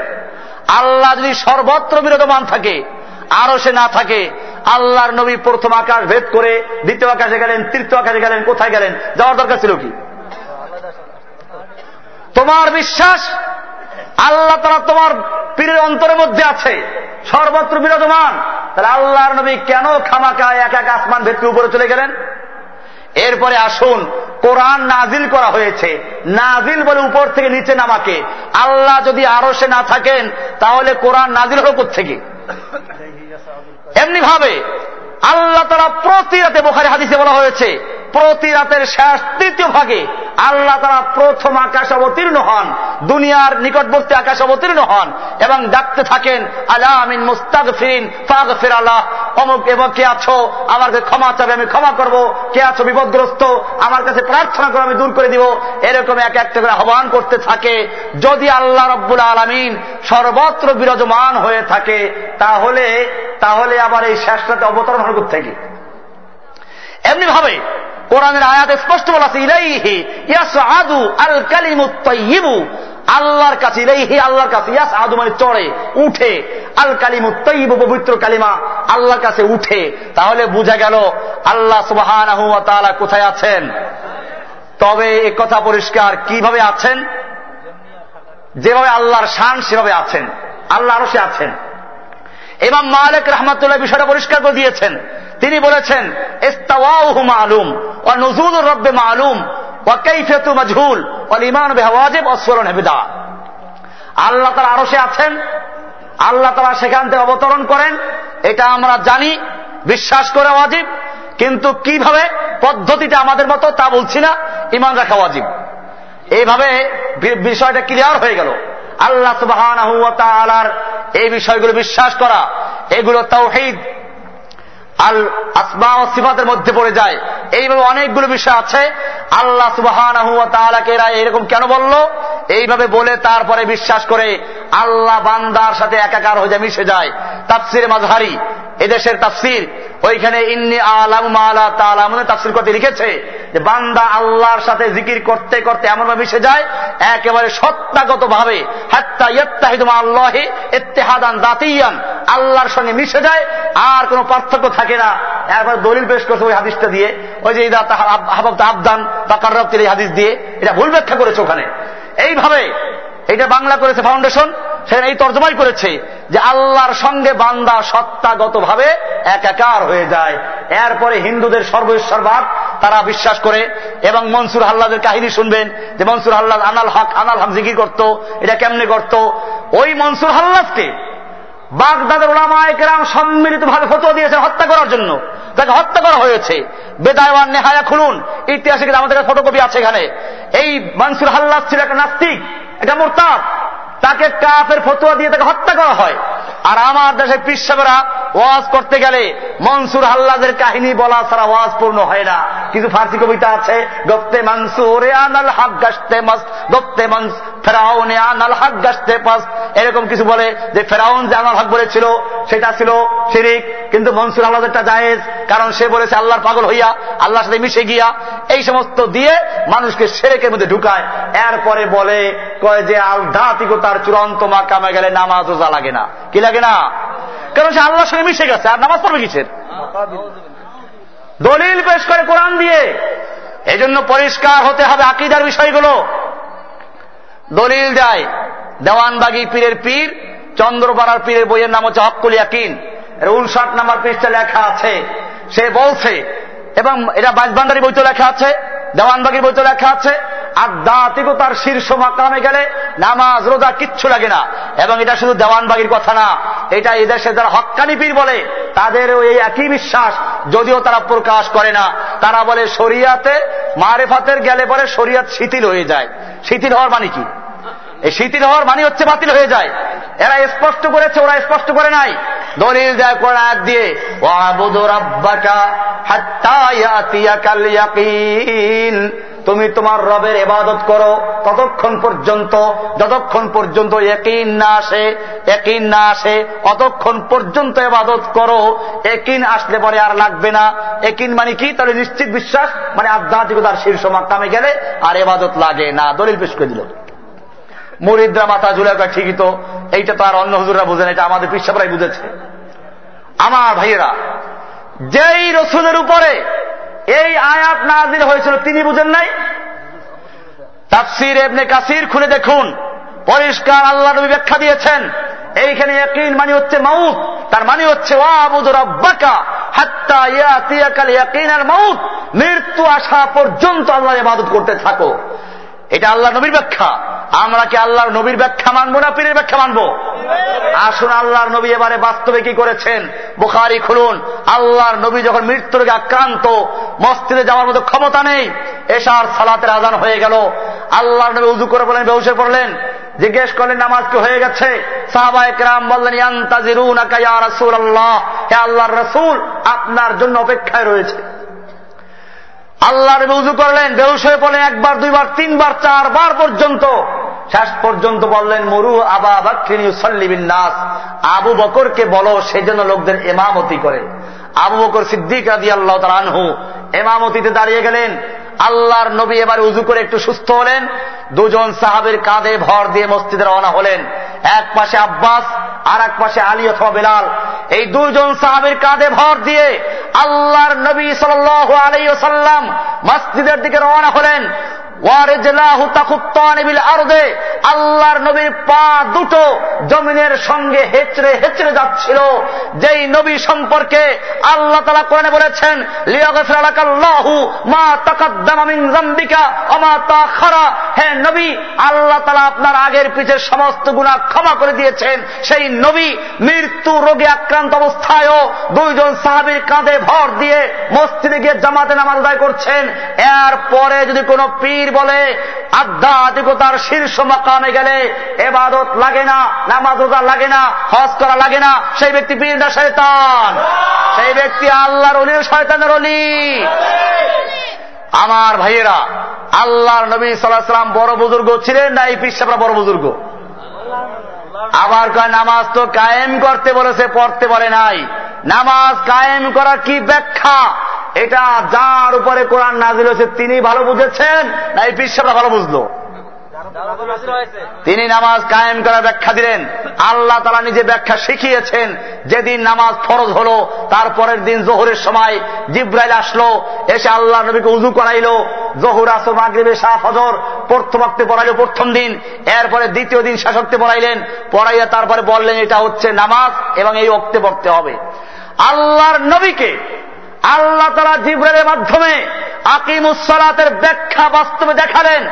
Speaker 1: আল্লাহ যদি সর্বত্র বিরাজমান থাকে, আরও সে না থাকে, আল্লাহর নবী প্রথম আকাশ ভেদ করে দ্বিতীয় আকাশে গেলেন, তৃতীয় আকাশে গেলেন, কোথায় গেলেন? যাওয়ার দরকার ছিল কি? তোমার বিশ্বাস, আল্লাহ তারা তোমার পীরের অন্তরের মধ্যে আছে, সর্বত্র বিরাজমান। তাহলে আল্লাহর নবী কেন খামাকায় এক এক আসমান ভেতরে উপরে চলে গেলেন? এরপরে আসুন, কোরআন নাজিল করা হয়েছে। নাজিল বলে উপর থেকে নিচে নামাকে। আল্লাহ যদি আরও সে না থাকেন, তাহলে কোরআন নাজিল হল থেকে এমনি ভাবে আল্লাহ তারা প্রতি রাতে বোখারি হাদিসে বলা হয়েছে প্রতি রাতের শেষ তৃতীয় ভাগে আল্লাহ তারা প্রথম আকাশ অবতীর্ণ হন, দুনিয়ার নিকটবর্তী আকাশ অবতীর্ণ হন এবং ডাকতে থাকেন আল্লাহ আমিন মুস্তাক ফিরিন ফাগ ফির আল্লাহ। অমুক এবং কে আছো? আমার কাছে ক্ষমা চাবে, আমি ক্ষমা করব। কে আছো? বিপদগ্রস্ত। আমার কাছে প্রার্থনা করে, আমি দূর করে দিব। এরকম এক একটা করে আহ্বান করতে থাকে। যদি আল্লাহ রব্বুল আলমিন সর্বত্র বিরাজমান হয়ে থাকে, তাহলে তাহলে আবার এই শেষটাতে অবতরণ হল থেকে এমনি ভাবে কোরআনের আয়াত স্পষ্ট বলা ইলাইহি ইয়াসআদু আল কালিমুত তাইয়িবু আল্লাহর কাছে, ইলাইহি আল্লাহর কাছে ইয়াস আদু মানে চড়ে, উঠে। আল কালিমুত তাইয়িবু পবিত্র কালিমা আল্লাহর কাছে উঠে। তাহলে বোঝা গেল, আল্লাহ তাআলা কোথায় আছেন? তবে এ কথা পরিষ্কার, কীভাবে আছেন? যেভাবে আল্লাহর শান, সেভাবে আছেন। আল্লাহ আরও সে আছেন। এবং মালিক রহমতুল্লাহ বিষয়টা পরিষ্কার করে দিয়েছেন। তিনি বলেছেন ইস্তাওয়াহু মালুম ও নজুল রব্বে মালুম ও কৈফেতু মজহুল ও ইমান বেহওয়াজিব অস্ফরণ হেবিদা আল্লাহ তারা আরও সে আছেন, আল্লাহ তারা সেখান থেকে অবতরণ করেন, এটা আমরা জানি, বিশ্বাস করে ওয়াজিব, কিন্তু কীভাবে পদ্ধতিটা আমাদের মতো তা বলছি না ইমান রাখা ওয়াজিব। এইভাবে বিষয়টা ক্লিয়ার হয়ে গেল। আল্লাহ সুবাহ এই বিষয়গুলো বিশ্বাস করা, এগুলো তাওহিদ আল আসমা ও সিফাতের মধ্যে পড়ে যায়। এইভাবে অনেকগুলো বিষয় আছে। আল্লাহ সুবাহান এরা এরকম কেন বলল? এইভাবে বলে তারপরে বিশ্বাস করে আল্লাহ বান্দার সাথে একাকার হয়ে মিশে যায়। তাফসির মাজহারি এদেশের তাফসির। ওইখানে ইন্নি আলাম আলা তালাম তাফসির করতে লিখেছে যে বান্দা আল্লাহর সাথে জিকির করতে করতে এমনভাবে মিশে যায়, একেবারে সত্তাগত ভাবে হাত্তা ইয়ত্তাহিদুমা আল্লাহে এত্তেহাদান দাতিয়ান আল্লাহর সঙ্গে মিশে যায়, আর কোনো পার্থক্য থাকে না। এরপর দলিল পেশ করছে ওই হাদিসটা দিয়ে। ওই যে হাবাব আবদান বা কার্রাপ্তির এই হাদিস দিয়ে, এটা ভুল ব্যাখ্যা করেছে ওখানে। এইভাবে এটা বাংলা করেছে ফাউন্ডেশন, সেখানে এই তর্জমাই করেছে যে আল্লাহর সঙ্গে বান্দা সত্তাগত ভাবে একাকার হয়ে যায়। এরপরে হিন্দুদের সর্বেশ্বরবাদ তারা বিশ্বাস করে, এবং মনসুর হাল্লাদের কাহিনী শুনবেন যে মনসুর হাল্লাদ আনাল হক আনাল হক করত, এটা কেমনে করত? ওই মনসুর হাল্লাদকে বাগদাদের ওলামায়াম সম্মিলিত ভাবে ফটো দিয়েছে হত্যা করার জন্য। তাকে হত্যা করা হয়েছে, বেদায়ওয়ান নেহায়া খুলুন। ইতিহাসে আমাদের ফটোকপি আছে এখানে। এই মানসুর হাল্লাস ছিল একটা নাস্তিক এটা মোরতাব তাকে কাফের ফতুয়া দিয়ে তাকে হত্যা করা হয়। আর আমার দেশে পিসাবেরা ওয়াজ করতে গেলে মনসুর হাল্লাদের কাহিনী বলা ছাড়া ওয়াজ পূর্ণ হয় না। কিছু ফার্সি কবিতা আছে, গপ্তে মনসুরে আনাল হাক গাছতে মাস গপ্তে মনস, ফেরাউনে আনাল হাক গাছতে পাস এরকম কিছু বলে যে ফেরাউন যে আনাল হক বলেছিল, সেটা ছিল শিরিক। কিন্তু মনসুর আল্লাহদেরটা জায়েজ, কারণ সে বলেছে, আল্লাহর পাগল হইয়া, আল্লাহর সাথে মিশে গিয়া, এই সমস্ত দিয়ে মানুষকে সেরেকের মধ্যে ঢুকায়। এরপরে বলে, কয় যে আলধাতিকতার চূড়ান্ত মাকামে গেলে নামাজ রোজা লাগে না। কি লাগে না? কারণ সে আল্লাহর সঙ্গে মিশে গেছে? আর নামাজ পড়বে কিসের? দলিল পেশ করে কোরআন দিয়ে। এই জন্য পরিষ্কার হতে হবে আকিদার বিষয়গুলো। দলিল দেয়, দেওয়ানবাগি পীরের পীর, চন্দ্রপাড়ার পীরের বইয়ের নাম হচ্ছে হকুল ইয়াকিন। উনষাট নাম্বার পৃষ্ঠা লেখা আছে। সে বলছে, এবং এটা বাজবান্ডারি বইতে লেখা আছে, দেওয়ানবাগির বইতে লেখা আছে আধ্যাত্মিকতার শীর্ষ মাকামে গেলে নামাজ, রোজা কিচ্ছু লাগে না। এবং এটা শুধু দেওয়ানবাগির কথা না, এটা এদেশে যারা হক্কানি পীর বলে তাদের এই একই বিশ্বাস, যদিও তারা প্রকাশ করে না। তারা বলে, শরিয়াতে মারেফাতের গেলে পরে শরিয়াত শিথিল হয়ে যায়। শিথিল হওয়ার মানে কি? এই শিথিল হওয়ার মানে হচ্ছে বাতিল হয়ে যায়। এরা স্পষ্ট করেছে, ওরা স্পষ্ট করে নাই। দলিল দেয় দিয়ে তুমি তোমার রবের এবাদত করো ততক্ষণ পর্যন্ত, যতক্ষণ পর্যন্ত একিন না আসে একিন না আসে, অতক্ষণ পর্যন্ত এবাদত করো। একিন আসলে পরে আর লাগবে না। একিন মানে কি? তাহলে নিশ্চিত বিশ্বাস মানে আধ্যাত্মিকতার শীর্ষ মাকামে গেলে আর এবাদত লাগে না। দলিল পেশ করে দিল। মরিদ্রা মাথা ঝুলে ঠিকই তো, এইটা তো আর অন্য হুজুরা বুঝেন এটা আমাদের পিসাবরাই বুঝেছে। আমার ভাইয়েরা, যেই রসুলের উপরে এই আয়াত নাজির হয়েছিল, তিনি বুঝেন নাই? তাফসির এবনে কাসির খুলে দেখুন। পরিষ্কার আল্লাহ নবী ব্যাখ্যা দিয়েছেন। এইখানে একই মানে হচ্ছে মাউত। তার মানে হচ্ছে মৃত্যু আসা পর্যন্ত আল্লাহ ইবাদত করতে থাকো। এটা আল্লাহ নবীর ব্যাখ্যা। আমরা কি আল্লাহর নবীর ব্যাখ্যা মানবো না পীরের ব্যাখ্যা মানবো? আসুন, আল্লাহর নবী এবারে বাস্তবে কি করেছেন? বুখারি খুলুন। আল্লাহর নবী যখন মৃত্যুর আক্রান্ত মস্তিদে যাওয়ার মতো ক্ষমতা নেই এসার সালাতের আজান হয়ে গেল। আল্লাহর নবী উজু করে বলেন বেউসে পড়লেন, জিজ্ঞেস করলেন, নামাজ কি হয়ে গেছে? বললেন আল্লাহ হে আল্লাহর রসুল, আপনার জন্য অপেক্ষায় রয়েছে। আল্লাহ নবী উজু করলেন বেউস হয়ে পড়লেন একবার, দুইবার, তিনবার, চারবার পর্যন্ত। শেষ পর্যন্ত বললেন, মরু আবা বাক্রিনী নাস আবু বকরকে বলো সেই জন্য লোকদের এমামতি করে। আবু বকর সিদ্দিক রাজি আল্লাহ তার আনহু এমামতিতে দাঁড়িয়ে গেলেন। আল্লাহর নবী এবার উজু করে একটু সুস্থ হলেন। দুজন সাহাবের কাঁধে ভর দিয়ে মসজিদে রওনা হলেন। এক পাশে আব্বাস আর এক পাশে আলী অথবা বেলাল। এই দুজন সাহাবের কাঁধে ভর দিয়ে আল্লাহর নবী সাল আলাই সাল্লাম মসজিদের দিকে রওনা হলেন। আল্লাহর নবীর পা দুটো জমিনের সঙ্গে হেচড়ে হেচড়ে যাচ্ছিল। যেই নবী সম্পর্কে আল্লাহ তালা কোরআনে বলেছেন হে নবী, আল্লাহ তালা আপনার আগের পিছের সমস্ত গুণা ক্ষমা করে দিয়েছেন। সেই নবী মৃত্যু রোগে আক্রান্ত অবস্থায়ও দুইজন সাহাবির কাঁধে ভর দিয়ে মসজিদে গিয়ে জামাতে নামাজ আদায় করছেন। এরপরে যদি কোনো পীর বলে, আধ্যাত্মিকতার শীর্ষ মাকামে গেলে এবাদত লাগে না, নামাজ রোজা লাগে না, হজ করা লাগে না, সেই ব্যক্তি পীর না শয়তান? সেই ব্যক্তি আল্লাহর অলির শয়তানের অলি। আমার ভাইয়েরা, আল্লাহর নবী সাল্লাহাম বড় বুজুর্গ ছিলেন না এই পিসাবরা বড় বুজুর্গ? আবার কয়, নামাজ তো কায়েম করতে বলেছে, পড়তে পারে নাই। নামাজ কায়েম করা কি ব্যাখ্যা? এটা যার উপরে কোরআন নাজিল হয়েছে, তিনি ভালো বুঝেছেন না এই বিশ্বটা ভালো বুঝলো? তিনি নামাজ কায়েম করার ব্যাখ্যা দিলেন। আল্লাহ তালা নিজে ব্যাখ্যা শিখিয়েছেন, যেদিন নামাজ ফরজ হলো, তারপরের দিন জোহরের সময় জিব্রাইল আসলো, এসে আল্লাহ নবীকে উজু করাইল, জহুর, আসর, মাগরিবে শাহ ফজর, প্রথম অক্তে পড়াইল প্রথম দিন, এরপরে দ্বিতীয় দিন শাসকতে পড়াইলেন, পড়াইয়া তারপরে বললেন, এটা হচ্ছে নামাজ এবং এই অক্তে পড়তে হবে। আল্লাহর নবীকে আল্লাহ তালা জিব্রের মাধ্যমে আকিমুসলাতের ব্যাখ্যা বাস্তবে দেখালেন।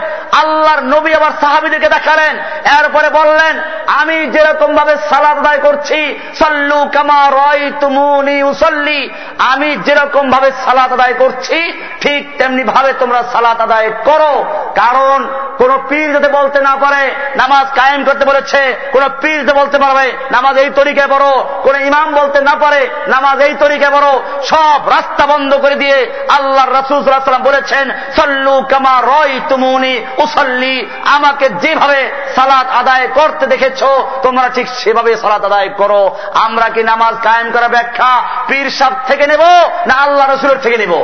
Speaker 1: আল্লাহর নবী আবার সাহাবিদেরকে দেখালেন। এরপরে বললেন, আমি যেরকম ভাবে সালাদ আদায় করছি, সল্লু কামা রয় তুমুনি উসল্লি, আমি যেরকম ভাবে সালাত আদায় করছি, ঠিক তেমনি ভাবে তোমরা সালাত আদায় করো। কারণ কোন পীর যদি বলতে না পারে, নামাজ কায়েম করতে বলেছে, কোন পীর যদি বলতে পারবে নামাজ এই তরিকায় বড় কোন ইমাম বলতে না পারে, নামাজ এই তরিকায় বড় সব রাস্তা বন্ধ করে দিয়ে আল্লাহ রসুল বলেছেন, সল্লু কামা রয় তুমুনি উসল্লি। আমাকে যেভাবে সালাদ আদায় করতে দেখেছ, তোমরা ঠিক সেভাবে সালাদ আদায় করো। আমরা কি নামাজ কায়েম করা ব্যাখ্যা পীর সাহ থেকে নেব, না আল্লাহ রসুলের থেকে নেব?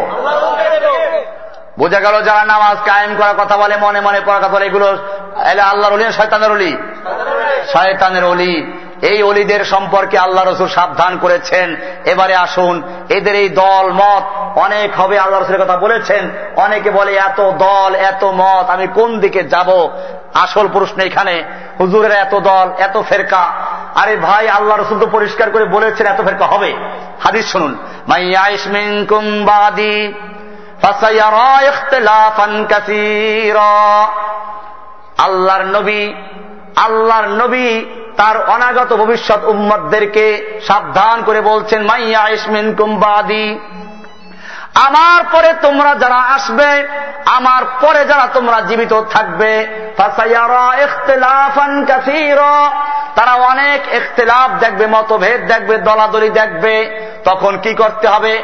Speaker 1: বোঝা গেল যারা নামাজ কায়েম করার কথা বলে, মনে মনে পড়ার কথা বলে, এগুলো আল্লাহর অলি শয়তানের অলি? শয়তানের অলি। এই অলিদের সম্পর্কে আল্লাহ রসুল সাবধান করেছেন। এবারে আসুন, এদের এই দল মত অনেক হবে, আল্লাহ রসুলের কথা বলেছেন। অনেকে বলে, এত দল, এত মত, আমি কোন দিকে যাব? আসল প্রশ্ন এখানে, হুজুরের এত দল, এত ফেরকা। আরে ভাই, আল্লাহ রসুল তো পরিষ্কার করে বলেছেন, এত ফেরকা হবে। হাদিস শুনুন আল্লাহর নবী আল্লাহর নবী তার অনাগত ভবিষ্যৎ উম্মদদেরকে সাবধান করে বলছেন মাইয়া ইসমিন কুম্বাদি আমার পরে তোমরা যারা আসবে, আমার পরে যারা তোমরা জীবিত থাকবে তারা অনেক ইখতলাফ দেখবে, মতভেদ দেখবে, দলাদলি দেখবে। তখন কি করতে হবে?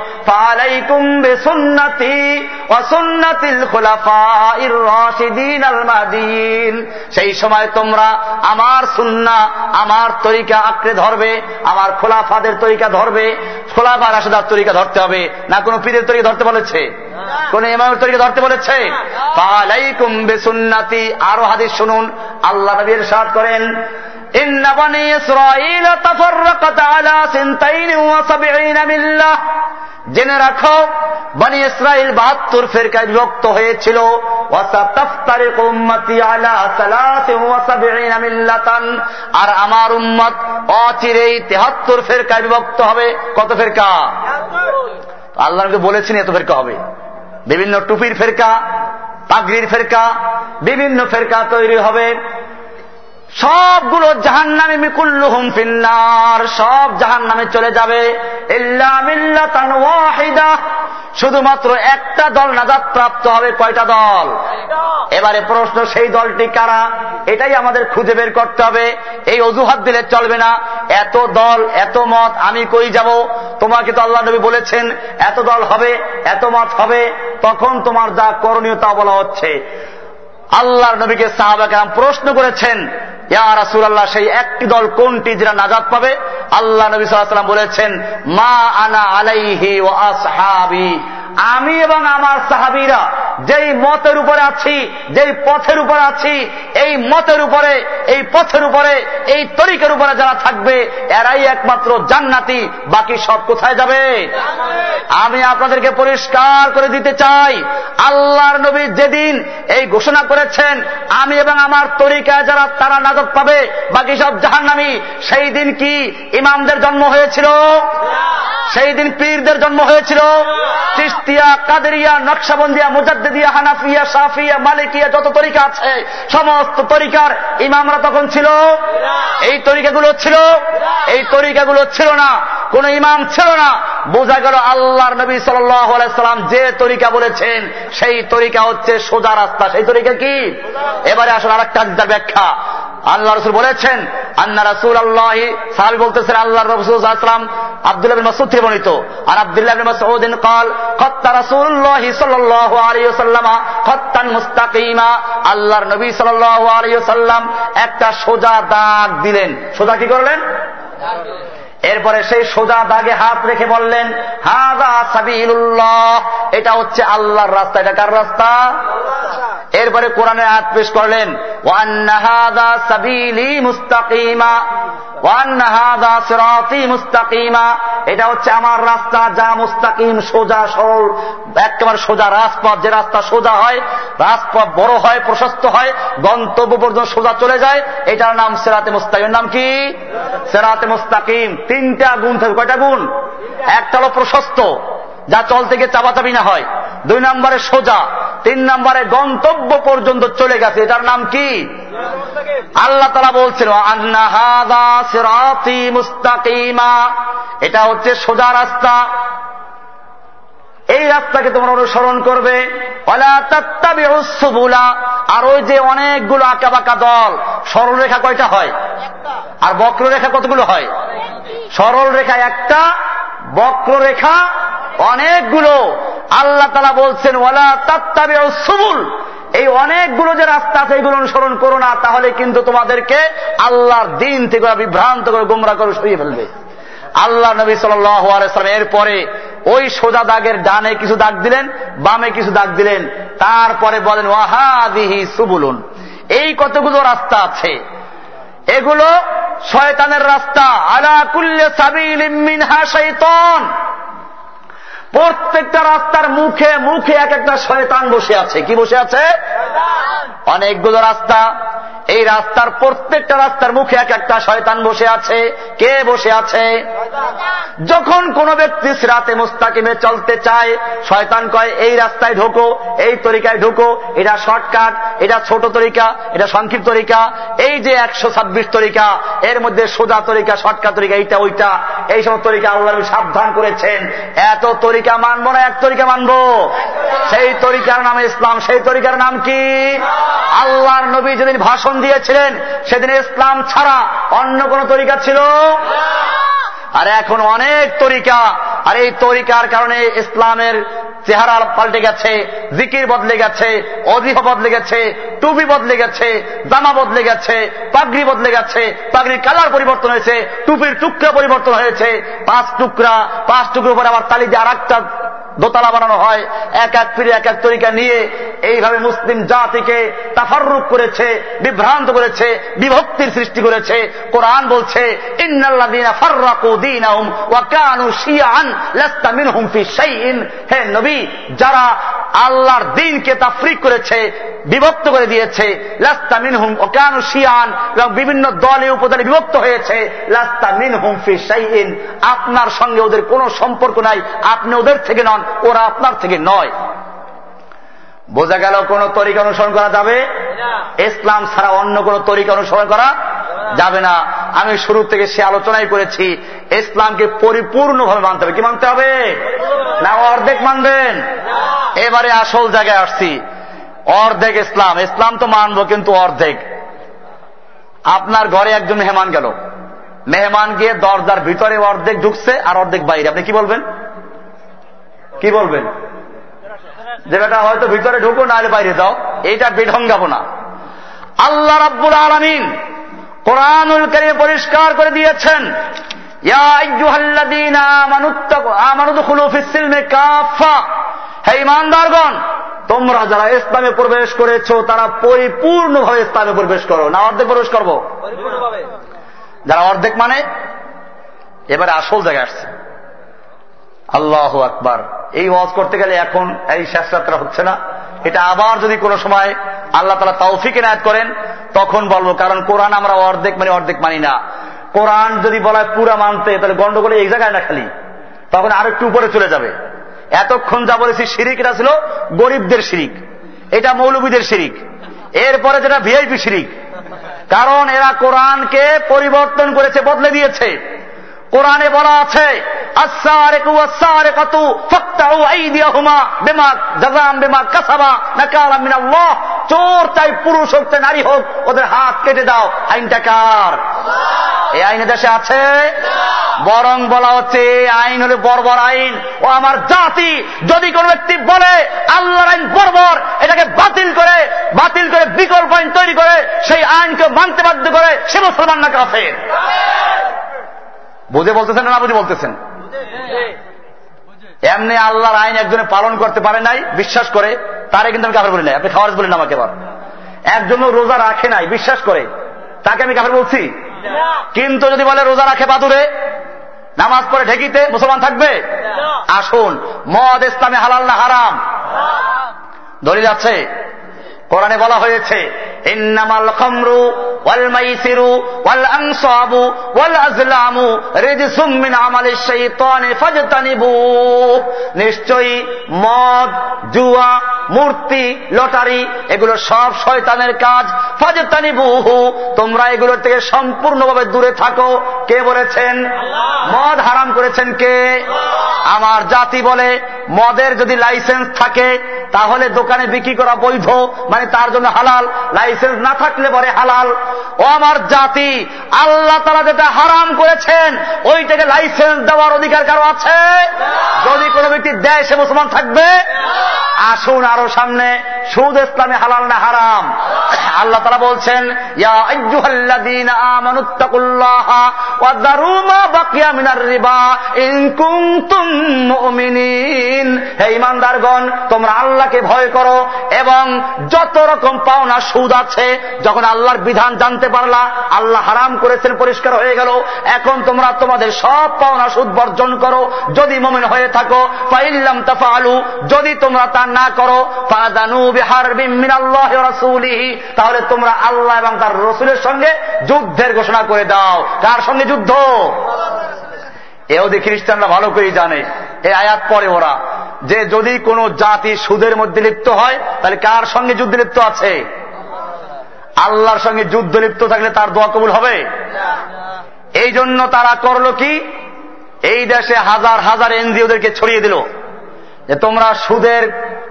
Speaker 1: সেই সময় তোমরা আমার সুন্না, আমার তরিকা আঁকড়ে ধরবে, আমার খোলাফাদের তরিকা ধরবে, খোলাফা রাশেদার তরিকা ধরতে হবে, না কোনো পীরের তরিকা ধরতে বলেছে কোন ইমামের তরিকা ধরতে বলেছে পালাইকুম বেসুন্নাতি আরো হাদিস শুনুন আল্লাহ নবীর সাদ করেন إن بني إسرائيل تفرقت على سنتين وسبعين ملة জেনে রাখো বনি ইসরায়েল বাহাত্তর ফেরকায় বিভক্ত হয়েছিল আর আমার উম্মত অচিরেই তেহাত্তর ফেরকায় বিভক্ত হবে কত ফেরকা আল্লাহকে বলেছেন এত ফেরকা হবে। বিভিন্ন টুপির ফেরকা পাগড়ির ফেরকা বিভিন্ন ফেরকা তৈরি হবে। সবগুলো জাহান নামে মিকুল্লুহুম ফিন্নার, সব জাহান নামে চলে যাবে। শুধুমাত্র একটা দল নাজাদ প্রাপ্ত হবে, কয়টা দল? এবারে প্রশ্ন, সেই দলটি কারা? এটাই আমাদের খুঁজে বের করতে হবে। এই অজুহাত দিলে চলবে না। এত দল, এত মত, আমি কই যাব? তোমাকে তো আল্লাহ নবী বলেছেন, এত দল হবে, এত মত হবে, তখন তোমার যা করণীয় তা বলা হচ্ছে। আল্লাহর নবীকে সাহাবাকাম প্রশ্ন করেছেন ইয়া সেই একটি দল কোনটি যেটা নাজাদ পাবে? আল্লাহ নবী সাল্লাম বলেছেন, মা আনা আলাইহি ও আসহাবি। আমি এবং আমার সাহাবিরা যেই মতের উপরে আছি, যেই পথের উপরে আছি, এই মতের উপরে, এই পথের উপরে, এই তরিকের উপরে যারা থাকবে, এরাই একমাত্র জান্নাতি, বাকি সব কোথায় যাবে? আমি আপনাদেরকে পরিষ্কার করে দিতে চাই, আল্লাহর নবী যেদিন এই ঘোষণা করেছেন, আমি এবং আমার তরিকায় যারা তারা নাজত পাবে, বাকি সব জাহান্নামি, সেই দিন কি ইমামদের জন্ম হয়েছিল? সেই দিন পীরদের জন্ম হয়েছিল। চিস্তিয়া, কাদেরিয়া, নকশাবন্দিয়া মুজাদ্দিয়া হানাফিয়া সাফিয়া মালিকিয়া, যত তরিকা আছে, সমস্ত তরিকার ইমামরা তখন ছিল। এই তরিকাগুলো ছিল। এই তরিকাগুলো ছিল না। কোন ইমাম ছিল না। বোঝা গেল আল্লাহর নবী সাল্লাম যে তরিকা বলেছেন, সেই তরিকা হচ্ছে সোজা রাস্তা। সেই তরিকা কি? এবারে আসলে আর একটা ব্যাখ্যা। আল্লাহ রসুল বলেছেন, আন্না রাসুল আল্লাহ সাহাবি বলতেছেন আল্লাহ রসুলাম আব্দুল্লাহ বিন মাসুদ থেকে বর্ণিত আর আব্দুল্লাহ বিন মাসউদিন قال قط রাসূলুল্লাহ সাল্লাল্লাহু আলাইহি ওয়াসাল্লাম খত্তান মুস্তাকিমা আল্লাহর নবী সাল্লাল্লাহু আলাইহি ওয়াসাল্লাম একটা সোজা দাগ দিলেন সোজা কি করলেন এরপরে সেই সোজা দাগে হাত রেখে বললেন সাবিলুল্লাহ। এটা হচ্ছে আল্লাহর রাস্তা। এটা কার রাস্তা? এরপরে কোরআনে হাত পেশ করলেন মুস্তাকিমা। মুস্তাকিমা। এটা হচ্ছে আমার রাস্তা যা মুস্তাকিম সোজা সরল, একেবারে সোজা রাজপথ। যে রাস্তা সোজা হয়, রাজপথ বড় হয়, প্রশস্ত হয়, গন্তব্য পর্যন্ত সোজা চলে যায়। এটার নাম সেরাতে মুস্তাকিম। নাম কি? সেরাতে মুস্তাকিম। তিনটা গুণ থাকবে কয়টা গুণ? একটা হলো প্রশস্ত, যা চল থেকে চাপাচাপি না হয়। দুই নম্বরে সোজা, তিন নম্বরে গন্তব্য পর্যন্ত চলে গেছে। এটার নাম কি? আল্লাহ তারা বলছিল মুস্তাকিমা। এটা হচ্ছে সোজা রাস্তা। এই রাস্তাকে তোমরা অনুসরণ করবে। আর ওই যে অনেকগুলো আঁকা বাঁকা দল সরল রেখা কয়টা হয়? আর বক্ররেখা কতগুলো হয়? সরল রেখা একটা, বক্ররেখা অনেকগুলো। আল্লাহ তালা বলছেন ওলা তাত্তাবে সুবুল। এই অনেকগুলো যে রাস্তা আছে এইগুলো অনুসরণ করো না, তাহলে কিন্তু তোমাদেরকে আল্লাহর দিন থেকে বিভ্রান্ত করে, গোমরা করে সরিয়ে ফেলবে। আল্লাহ নবী সাল্লাম এরপরে ওই সোজা দাগের ডানে কিছু দাগ দিলেন, বামে কিছু দাগ দিলেন। তারপরে বলেন, ওয়াহাদিহি সুবুলুন। এই কতগুলো রাস্তা আছে? এগুলো শয়তানের রাস্তা। আলা কুল্লে সাবিল মিনহা শৈতন প্রত্যেকটা রাস্তার মুখে মুখে এক একটা শয়তান বসে আছে। কি বসে আছে? অনেকগুলো রাস্তা। এই রাস্তার প্রত্যেকটা রাস্তার মুখে এক একটা শয়তান বসে আছে। কে বসে আছে? যখন কোন ব্যক্তি সিরাতে মুস্তাকিমে চলতে চায়, শয়তান কয়, এই রাস্তায় ঢোকো, এই তরিকায় ঢোকো, এটা শর্টকাট, এটা ছোট তরিকা, এটা সংক্ষিপ্ত তরিকা, এই যে একশো ছাব্বিশ তরিকা, এর মধ্যে সোজা তরিকা, শর্টকাট তরিকা, এইটা, ওইটা, এই সমস্ত তরিকা আল্লাহ সাবধান করেছেন। এত তরিকা মানবো না, এক তরিকা মানবো? সেই তরিকার নাম ইসলাম। সেই তরিকার নাম কি? আল্লাহর নবী যেদিন ভাষণ দিয়েছিলেন, সেদিন ইসলাম ছাড়া অন্য কোন তরিকা ছিল? আর এখন অনেক তরিকা, আর এই তরিকার কারণে ইসলামের চেহারা পাল্টে গেছে, জিকির বদলে গেছে অজিফা বদলে গেছে, টুপি বদলে গেছে, জামা বদলে গেছে, পাগড়ি বদলে গেছে, পাগড়ির কালার পরিবর্তন হয়েছে, টুপির টুকরা পরিবর্তন হয়েছে, পাঁচ টুকরা, পাঁচ টুকরো পরে আবার তালি দিয়ে আর একটা দোতলা বানানো হয়, এক এক ফিরে এক এক তরিকা নিয়ে এইভাবে মুসলিম জাতিকে তাফারুক করেছে, বিভ্রান্ত করেছে, বিভক্তির সৃষ্টি করেছে। কোরআন বলছে হে নবী, যারা আল্লাহর দিনকে তাফরিক করেছে, বিভক্ত করে দিয়েছে, লাস্তা মিনহুম ওয়া কানু শিয়াআন এবং বিভিন্ন দলে উপদলে বিভক্ত হয়েছে, লাস্তা মিনহুম ফি শাইইন। আপনার সঙ্গে ওদের কোনো সম্পর্ক নাই, আপনি ওদের থেকে নন। ওরা আপনার থেকে নয়। বোঝা গেল কোন তরিকা অনুসরণ করা যাবে? ইসলাম ছাড়া অন্য কোন তরিকা অনুসরণ করা যাবে না। আমি শুরু থেকে সে আলোচনাই করেছি ইসলামকে পরিপূর্ণভাবে মানতে হবে। কি মানতে হবে? না অর্ধেক মানবেন। এবারে আসল জায়গায় আসছি। অর্ধেক ইসলাম। ইসলাম তো মানবো কিন্তু অর্ধেক। আপনার ঘরে একজন মেহমান গেল। মেহমান গিয়ে দরজার ভিতরে অর্ধেক ঢুকছে আর অর্ধেক বাইরে। আপনি কি বলবেন? কি বলবেন? যে বেটা হয়তো ভিতরে ঢুকো নাহলে বাইরে যাও। এইটা বেঢঙ্গাবো না আল্লাহ রাব্বুল আলমিন কোরআনুল করিমে পরিষ্কার করে দিয়েছেন তোমরা যারা ইসলামে প্রবেশ করেছ তারা পরিপূর্ণভাবে ইসলামে প্রবেশ করো। না অর্ধেক প্রবেশ করব? যারা অর্ধেক মানে? এবারে আসল জায়গায় আসছে। আল্লাহ আকবার। এই ওয়াজ করতে গেলে এখন এই শেষ যাত্রা হচ্ছে না। এটা আবার যদি কোনো সময় আল্লাহ তালা তৌফিকে নায়ত করেন, তখন বলব, কারণ কোরআন আমরা অর্ধেক মানে অর্ধেক মানি না। কোরআন যদি বলা হয় পুরা মানতে, তাহলে গন্ডগোলে এই জায়গায় না খালি। তখন আর একটু উপরে চলে যাবে। এতক্ষণ যা বলেছি শিরিক, এটা ছিল গরিবদের শিরিক। এটা মৌলবীদের শিরিক। এরপরে যেটা ভিআইপি শিরিক। কারণ এরা কোরআনকে পরিবর্তন করেছে, বদলে দিয়েছে। কোরআনে বলা আছে চোর চাই পুরুষ হোক নারী হোক, ওদের হাত কেটে দাও। আইনটা কার? এই আইনে দেশে আছে? বরং বলা হচ্ছে আইন হলে বর্বর আইন। ও আমার জাতি, যদি কোন ব্যক্তি বলে, আল্লাহর আইন বর্বর, এটাকে বাতিল করে বাতিল করে বিকল্প আইন তৈরি করে, সেই আইনকে মানতে বাধ্য করে, সে মুসলমান না কাফের। বুঝে বলতেছেন না বুঝে বলতেছেন? এমনি আল্লাহর আইন একজনে পালন করতে পারে নাই বিশ্বাস করে তারে কিন্তু আমি কাফের বলি নাই। আপনি খাওয়াজ বলেন আমাকে এবার। একজন রোজা রাখে নাই বিশ্বাস করে। তাকে আমি কাফের বলছি? কিন্তু যদি বলে রোজা রাখে বাদুরে নামাজ পড়ে ঢেকিতে মুসলমান থাকবে? আসুন মদ ইসলামে হালাল না হারাম? দলিল আছে? কোরআনে বলা হয়েছে ইন্নামাল খামরু ওয়াল মাইসিরু ওয়াল আনসাবু ওয়াল আজলামু রিজসুম মিন আমালিশ শাইতানি ফাজতানিবু। নিশ্চয়ই মদ জুয়া মূর্তি লটারি এগুলো সব শয়তানের কাজ। ফাজতানিবুহু তোমরা এগুলোর থেকে সম্পূর্ণভাবে দূরে থাকো। কে বলেছেন? মদ হারাম করেছেন কে? আমার জাতি বলে মদের যদি লাইসেন্স থাকে তাহলে দোকানে বিক্রি করা বৈধ। মানে তার জন্য হালাল, লাইসেন্স না থাকলে পরে হালাল। ও আমার জাতি, আল্লাহ তারা যেটা হারাম করেছেন, ওইটাকে লাইসেন্স দেওয়ার অধিকার কারও আছে? যদি কোনো ব্যক্তি দেয় সে মুসলমান থাকবে, আসুন আরও সামনে, সুদ ইসলামে হালাল না হারাম। আল্লাহ তারা বলছেন ইমানদারগণ তোমরা আল্লাহকে ভয় করো এবং যত রকম পাওনা সুদ আছে, যখন আল্লাহর বিধান জানতে পারলা, আল্লাহ হারাম করেছেন, পরিষ্কার হয়ে গেল। এখন তোমরা তোমাদের সব পাওনা সুদ বর্জন করো, যদি মমিন হয়ে থাকো, ফাইল্লাম তাফা আলু যদি তোমরা তা না করো তাহলে তোমরা আল্লাহ এবং তার রসুলের সঙ্গে যুদ্ধের ঘোষণা করে দাও। কার সঙ্গে যুদ্ধ? এওদি খ্রিস্টানরা ভালো করেই জানে। এই আয়াত পরে ওরা। যে যদি কোনো জাতি সুদের মধ্যে লিপ্ত হয়, তাহলে কার সঙ্গে যুদ্ধ লিপ্ত আছে? আল্লাহর সঙ্গে যুদ্ধ লিপ্ত থাকলে তার দোয়া কবুল হবে? এই জন্য তারা করল কি? এই দেশে হাজার হাজার এনজিওদেরকে ছড়িয়ে দিল। যে তোমরা সুদের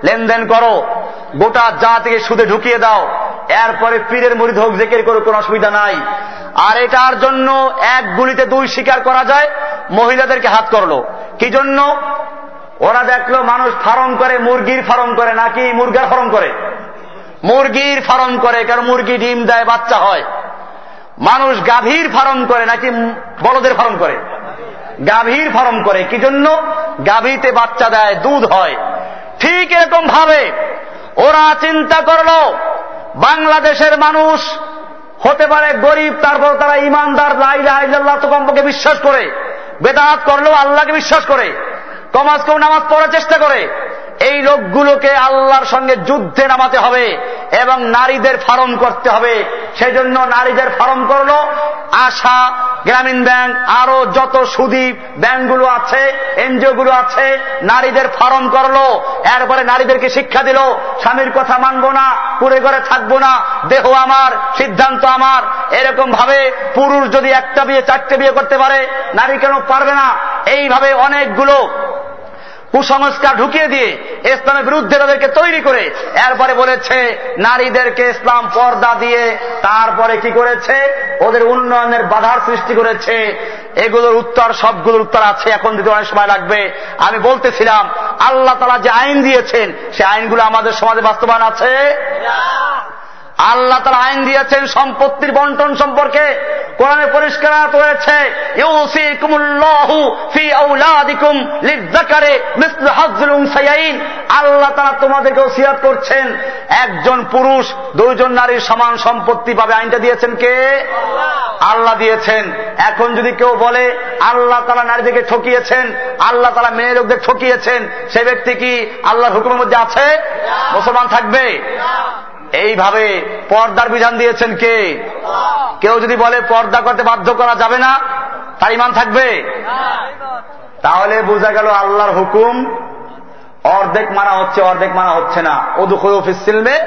Speaker 1: লেনদেন করো, গোটা যা থেকে সুদে ঢুকিয়ে দাও, এরপরে পীরের মুড়ি হোক, জেকের করো কোনো অসুবিধা নাই। আর এটার জন্য এক গুলিতে দুই শিকার করা যায়, মহিলাদেরকে হাত করল। কি জন্য? ওরা দেখল মানুষ ফার্ম করে, মুরগির ফার্ম করে, নাকি মুরগার ফার্ম করে? মুরগির ফার্ম করে, কারণ মুরগি ডিম দেয়, বাচ্চা হয়। মানুষ গাভীর ফার্ম করে, নাকি বলদের ফার্ম করে? গাভীর ফার্ম করে, কি জন্য? গাভীতে বাচ্চা দেয়, দুধ হয়। ঠিক এরকম ভাবে ওরা চিন্তা করল, বাংলাদেশের মানুষ হতে পারে গরিব, তারপর তারা ইমানদার লাইল্লাহ তো কম্পকে বিশ্বাস করে। বেদাত করলেও আল্লাহকে বিশ্বাস করে। কমাজ কেউ নামাজ পড়ার চেষ্টা করে। এই লোকগুলোকে আল্লাহর সঙ্গে যুদ্ধে নামাতে হবে এবং নারীদের ফার্ম করতে হবে। সেই জন্য নারীদের ফার্ম করল। আশা, গ্রামীণ ব্যাংক, আরও যত সুদী ব্যাংকগুলো আছে এনজিও গুলো আছে, নারীদের ফার্ম করল। এরপরে নারীদেরকে শিক্ষা দিল, স্বামীর কথা মানবো না, পুরে ঘরে থাকব না, দেহ আমার, সিদ্ধান্ত আমার। এরকম ভাবে পুরুষ যদি একটা বিয়ে, চারটে বিয়ে করতে পারে, নারী কেন পারবে না? এইভাবে অনেকগুলো কুসংস্কার ঢুকিয়ে দিয়ে ইসলামের বিরুদ্ধে তাদেরকে তৈরি করে, এরপরে বলেছে, নারীদেরকে ইসলাম পর্দা দিয়ে তারপরে কি করেছে? ওদের উন্নয়নের বাধার সৃষ্টি করেছে। এগুলোর উত্তর, সবগুলোর উত্তর আছে, এখন দিতে অনেক সময় লাগবে। আমি বলতেছিলাম, আল্লাহ তালা যে আইন দিয়েছেন, সে আইনগুলো আমাদের সমাজে বাস্তবায়ন আছে? আল্লাহ তারা আইন দিয়েছেন সম্পত্তির বন্টন সম্পর্কে। কোরআনে পরিষ্কার রয়েছে আল্লাহ তারা তোমাদেরকে ওসিয়াত করছেন। একজন পুরুষ দুইজন নারীর সমান সম্পত্তি পাবে। আইনটা দিয়েছেন কে? আল্লাহ। দিয়েছেন। এখন যদি কেউ বলে আল্লাহ তারা নারীদেরকে ঠকিয়েছেন আল্লাহ তারা মেয়ে লোকদের ঠকিয়েছেন সে ব্যক্তি কি আল্লাহর হুকুমের মধ্যে আছে? মুসলমান থাকবে? এইভাবে পর্দার বিধান দিয়েছেন কে? কেউ যদি বলে পর্দা করতে বাধ্য করা যাবে না, তার ইমান থাকবে? তাহলে বোঝা গেল আল্লাহর হুকুম, অর্ধেক মানা হচ্ছে, অর্ধেক মানা হচ্ছে না। ওদুফিস সিলমে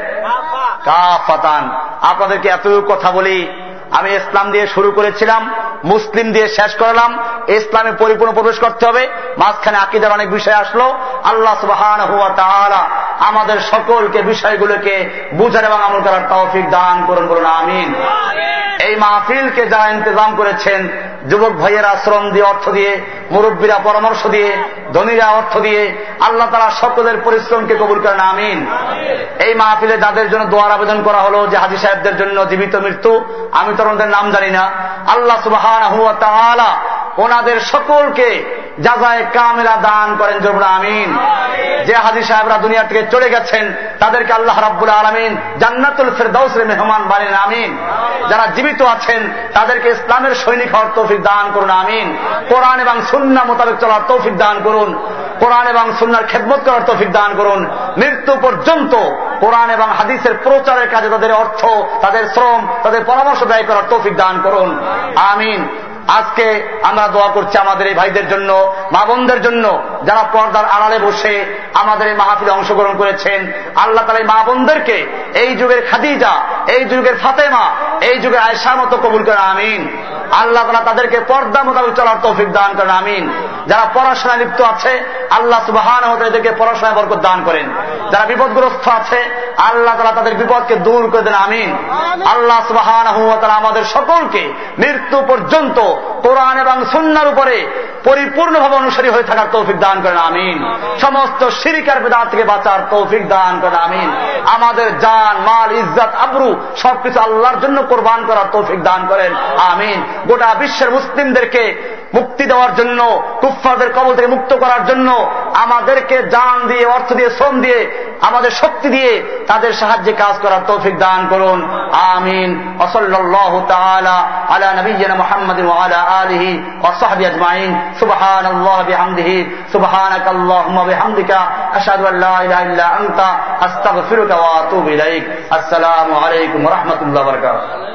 Speaker 1: কাফাতান। আপনাদেরকে এতটুকু কথা বলি, আমি ইসলাম দিয়ে শুরু করেছিলাম, মুসলিম দিয়ে শেষ করলাম, ইসলামে পরিপূর্ণ প্রবেশ করতে হবে। মাঝখানে আকিদার অনেক বিষয় আসলো। আল্লাহ তাহলা আমাদের সকলকে বিষয়গুলোকে বুঝার এবং আমল করার তৌফিক দান করুন বলুন আমিন। এই মাহফিলকে যারা ইন্তজাম করেছেন যুবক ভাইয়েরা শ্রম দিয়ে অর্থ দিয়ে মুরব্বীরা পরামর্শ দিয়ে ধনীরা অর্থ দিয়ে আল্লাহ তারা সকলের পরিশ্রমকে কবুল করেন আমিন। এই মাহফিলে যাদের জন্য দোয়ার আবেদন করা হলো যে হাজি সাহেবদের জন্য জীবিত মৃত্যু আমি তরুণদের নাম জানি না। আল্লাহ সুবাহ ওনাদের সকলকে যাজায় কামেলা দান করেন জরুর আমিন। যে হাজি সাহেবরা দুনিয়া থেকে চলে গেছেন তাদেরকে আল্লাহ রাব্বুল আলমিন জান্নাতুল ফেরদাউসের মেহমান বানেন আমিন। যারা জীবিত আছেন তাদেরকে ইসলামের সৈনিক হওয়ার তৌফিক দান করুন আমিন। কোরআন এবং সুন্না মোতাবেক চলার তৌফিক দান করুন। কোরআন এবং সুন্নার খেদমত করার তৌফিক দান করুন। মৃত্যু পর্যন্ত কোরআন এবং হাদিসের প্রচারের কাজে তাদের অর্থ তাদের শ্রম তাদের পরামর্শ ব্যয় করার তৌফিক দান করুন আমিন। আজকে আমরা দোয়া করছি আমাদের এই ভাইদের জন্য, মা বোনদের জন্য, যারা পর্দার আড়ালে বসে আমাদের এই মাহফিলে অংশগ্রহণ করেছেন। আল্লাহ তালা মা বোনদেরকে এই যুগের খাদিজা, এই যুগের ফাতেমা, এই যুগের আয়সা মতো কবুল করে আমিন। আল্লাহ তালা তাদেরকে পর্দা মোতাবেক চলার তৌফিক দান করেন, আমিন। যারা পড়াশোনায় লিপ্ত আছে, আল্লাহ সুবাহান এদেরকে পড়াশোনায় বরকত দান করেন। যারা বিপদগ্রস্ত আছে, আল্লাহ তালা তাদের বিপদকে দূর করে দেন, আমিন। আল্লাহ সুবাহান আমাদের সকলকে মৃত্যু পর্যন্ত কোরআন এবং সুন্নার উপরে পরিপূর্ণভাবে অনুসারী হয়ে থাকার তৌফিক দান করেন, আমিন। সমস্ত সিরিকার বেদাত থেকে বাঁচার তৌফিক দান করেন, আমিন। আমাদের জান, মাল, ইজ্জত, আবরু সবকিছু আল্লাহর জন্য কোরবান করার তৌফিক দান করেন, আমিন। গোটা বিশ্বের মুসলিমদেরকে মুক্তি দেওয়ার জন্য কুফফাদের কবল থেকে মুক্ত করার জন্য, আমাদেরকে জান দিয়ে, অর্থ দিয়ে, শ্রম দিয়ে, আমাদের শক্তি দিয়ে তাদের সাহায্যে কাজ করার তৌফিক দান করুন, আমিন। ওসল্লাহ তাআলা আলা নবিয়্যিনা মুহাম্মাদিন আলিহি ওয়া সাহবিহি আজমাইন সুবহানাল্লাহি বিহামদিহি সুবহানাকাল্লাহুম্মা বিহামদিকা আশহাদু আল লা ইলাহা ইল্লা আনতা আস্তাগফিরুকা ওয়া আতুবু ইলাইক আসসালামু আলাইকুম ওয়া রাহমাতুল্লাহি ওয়া বারাকাতুহু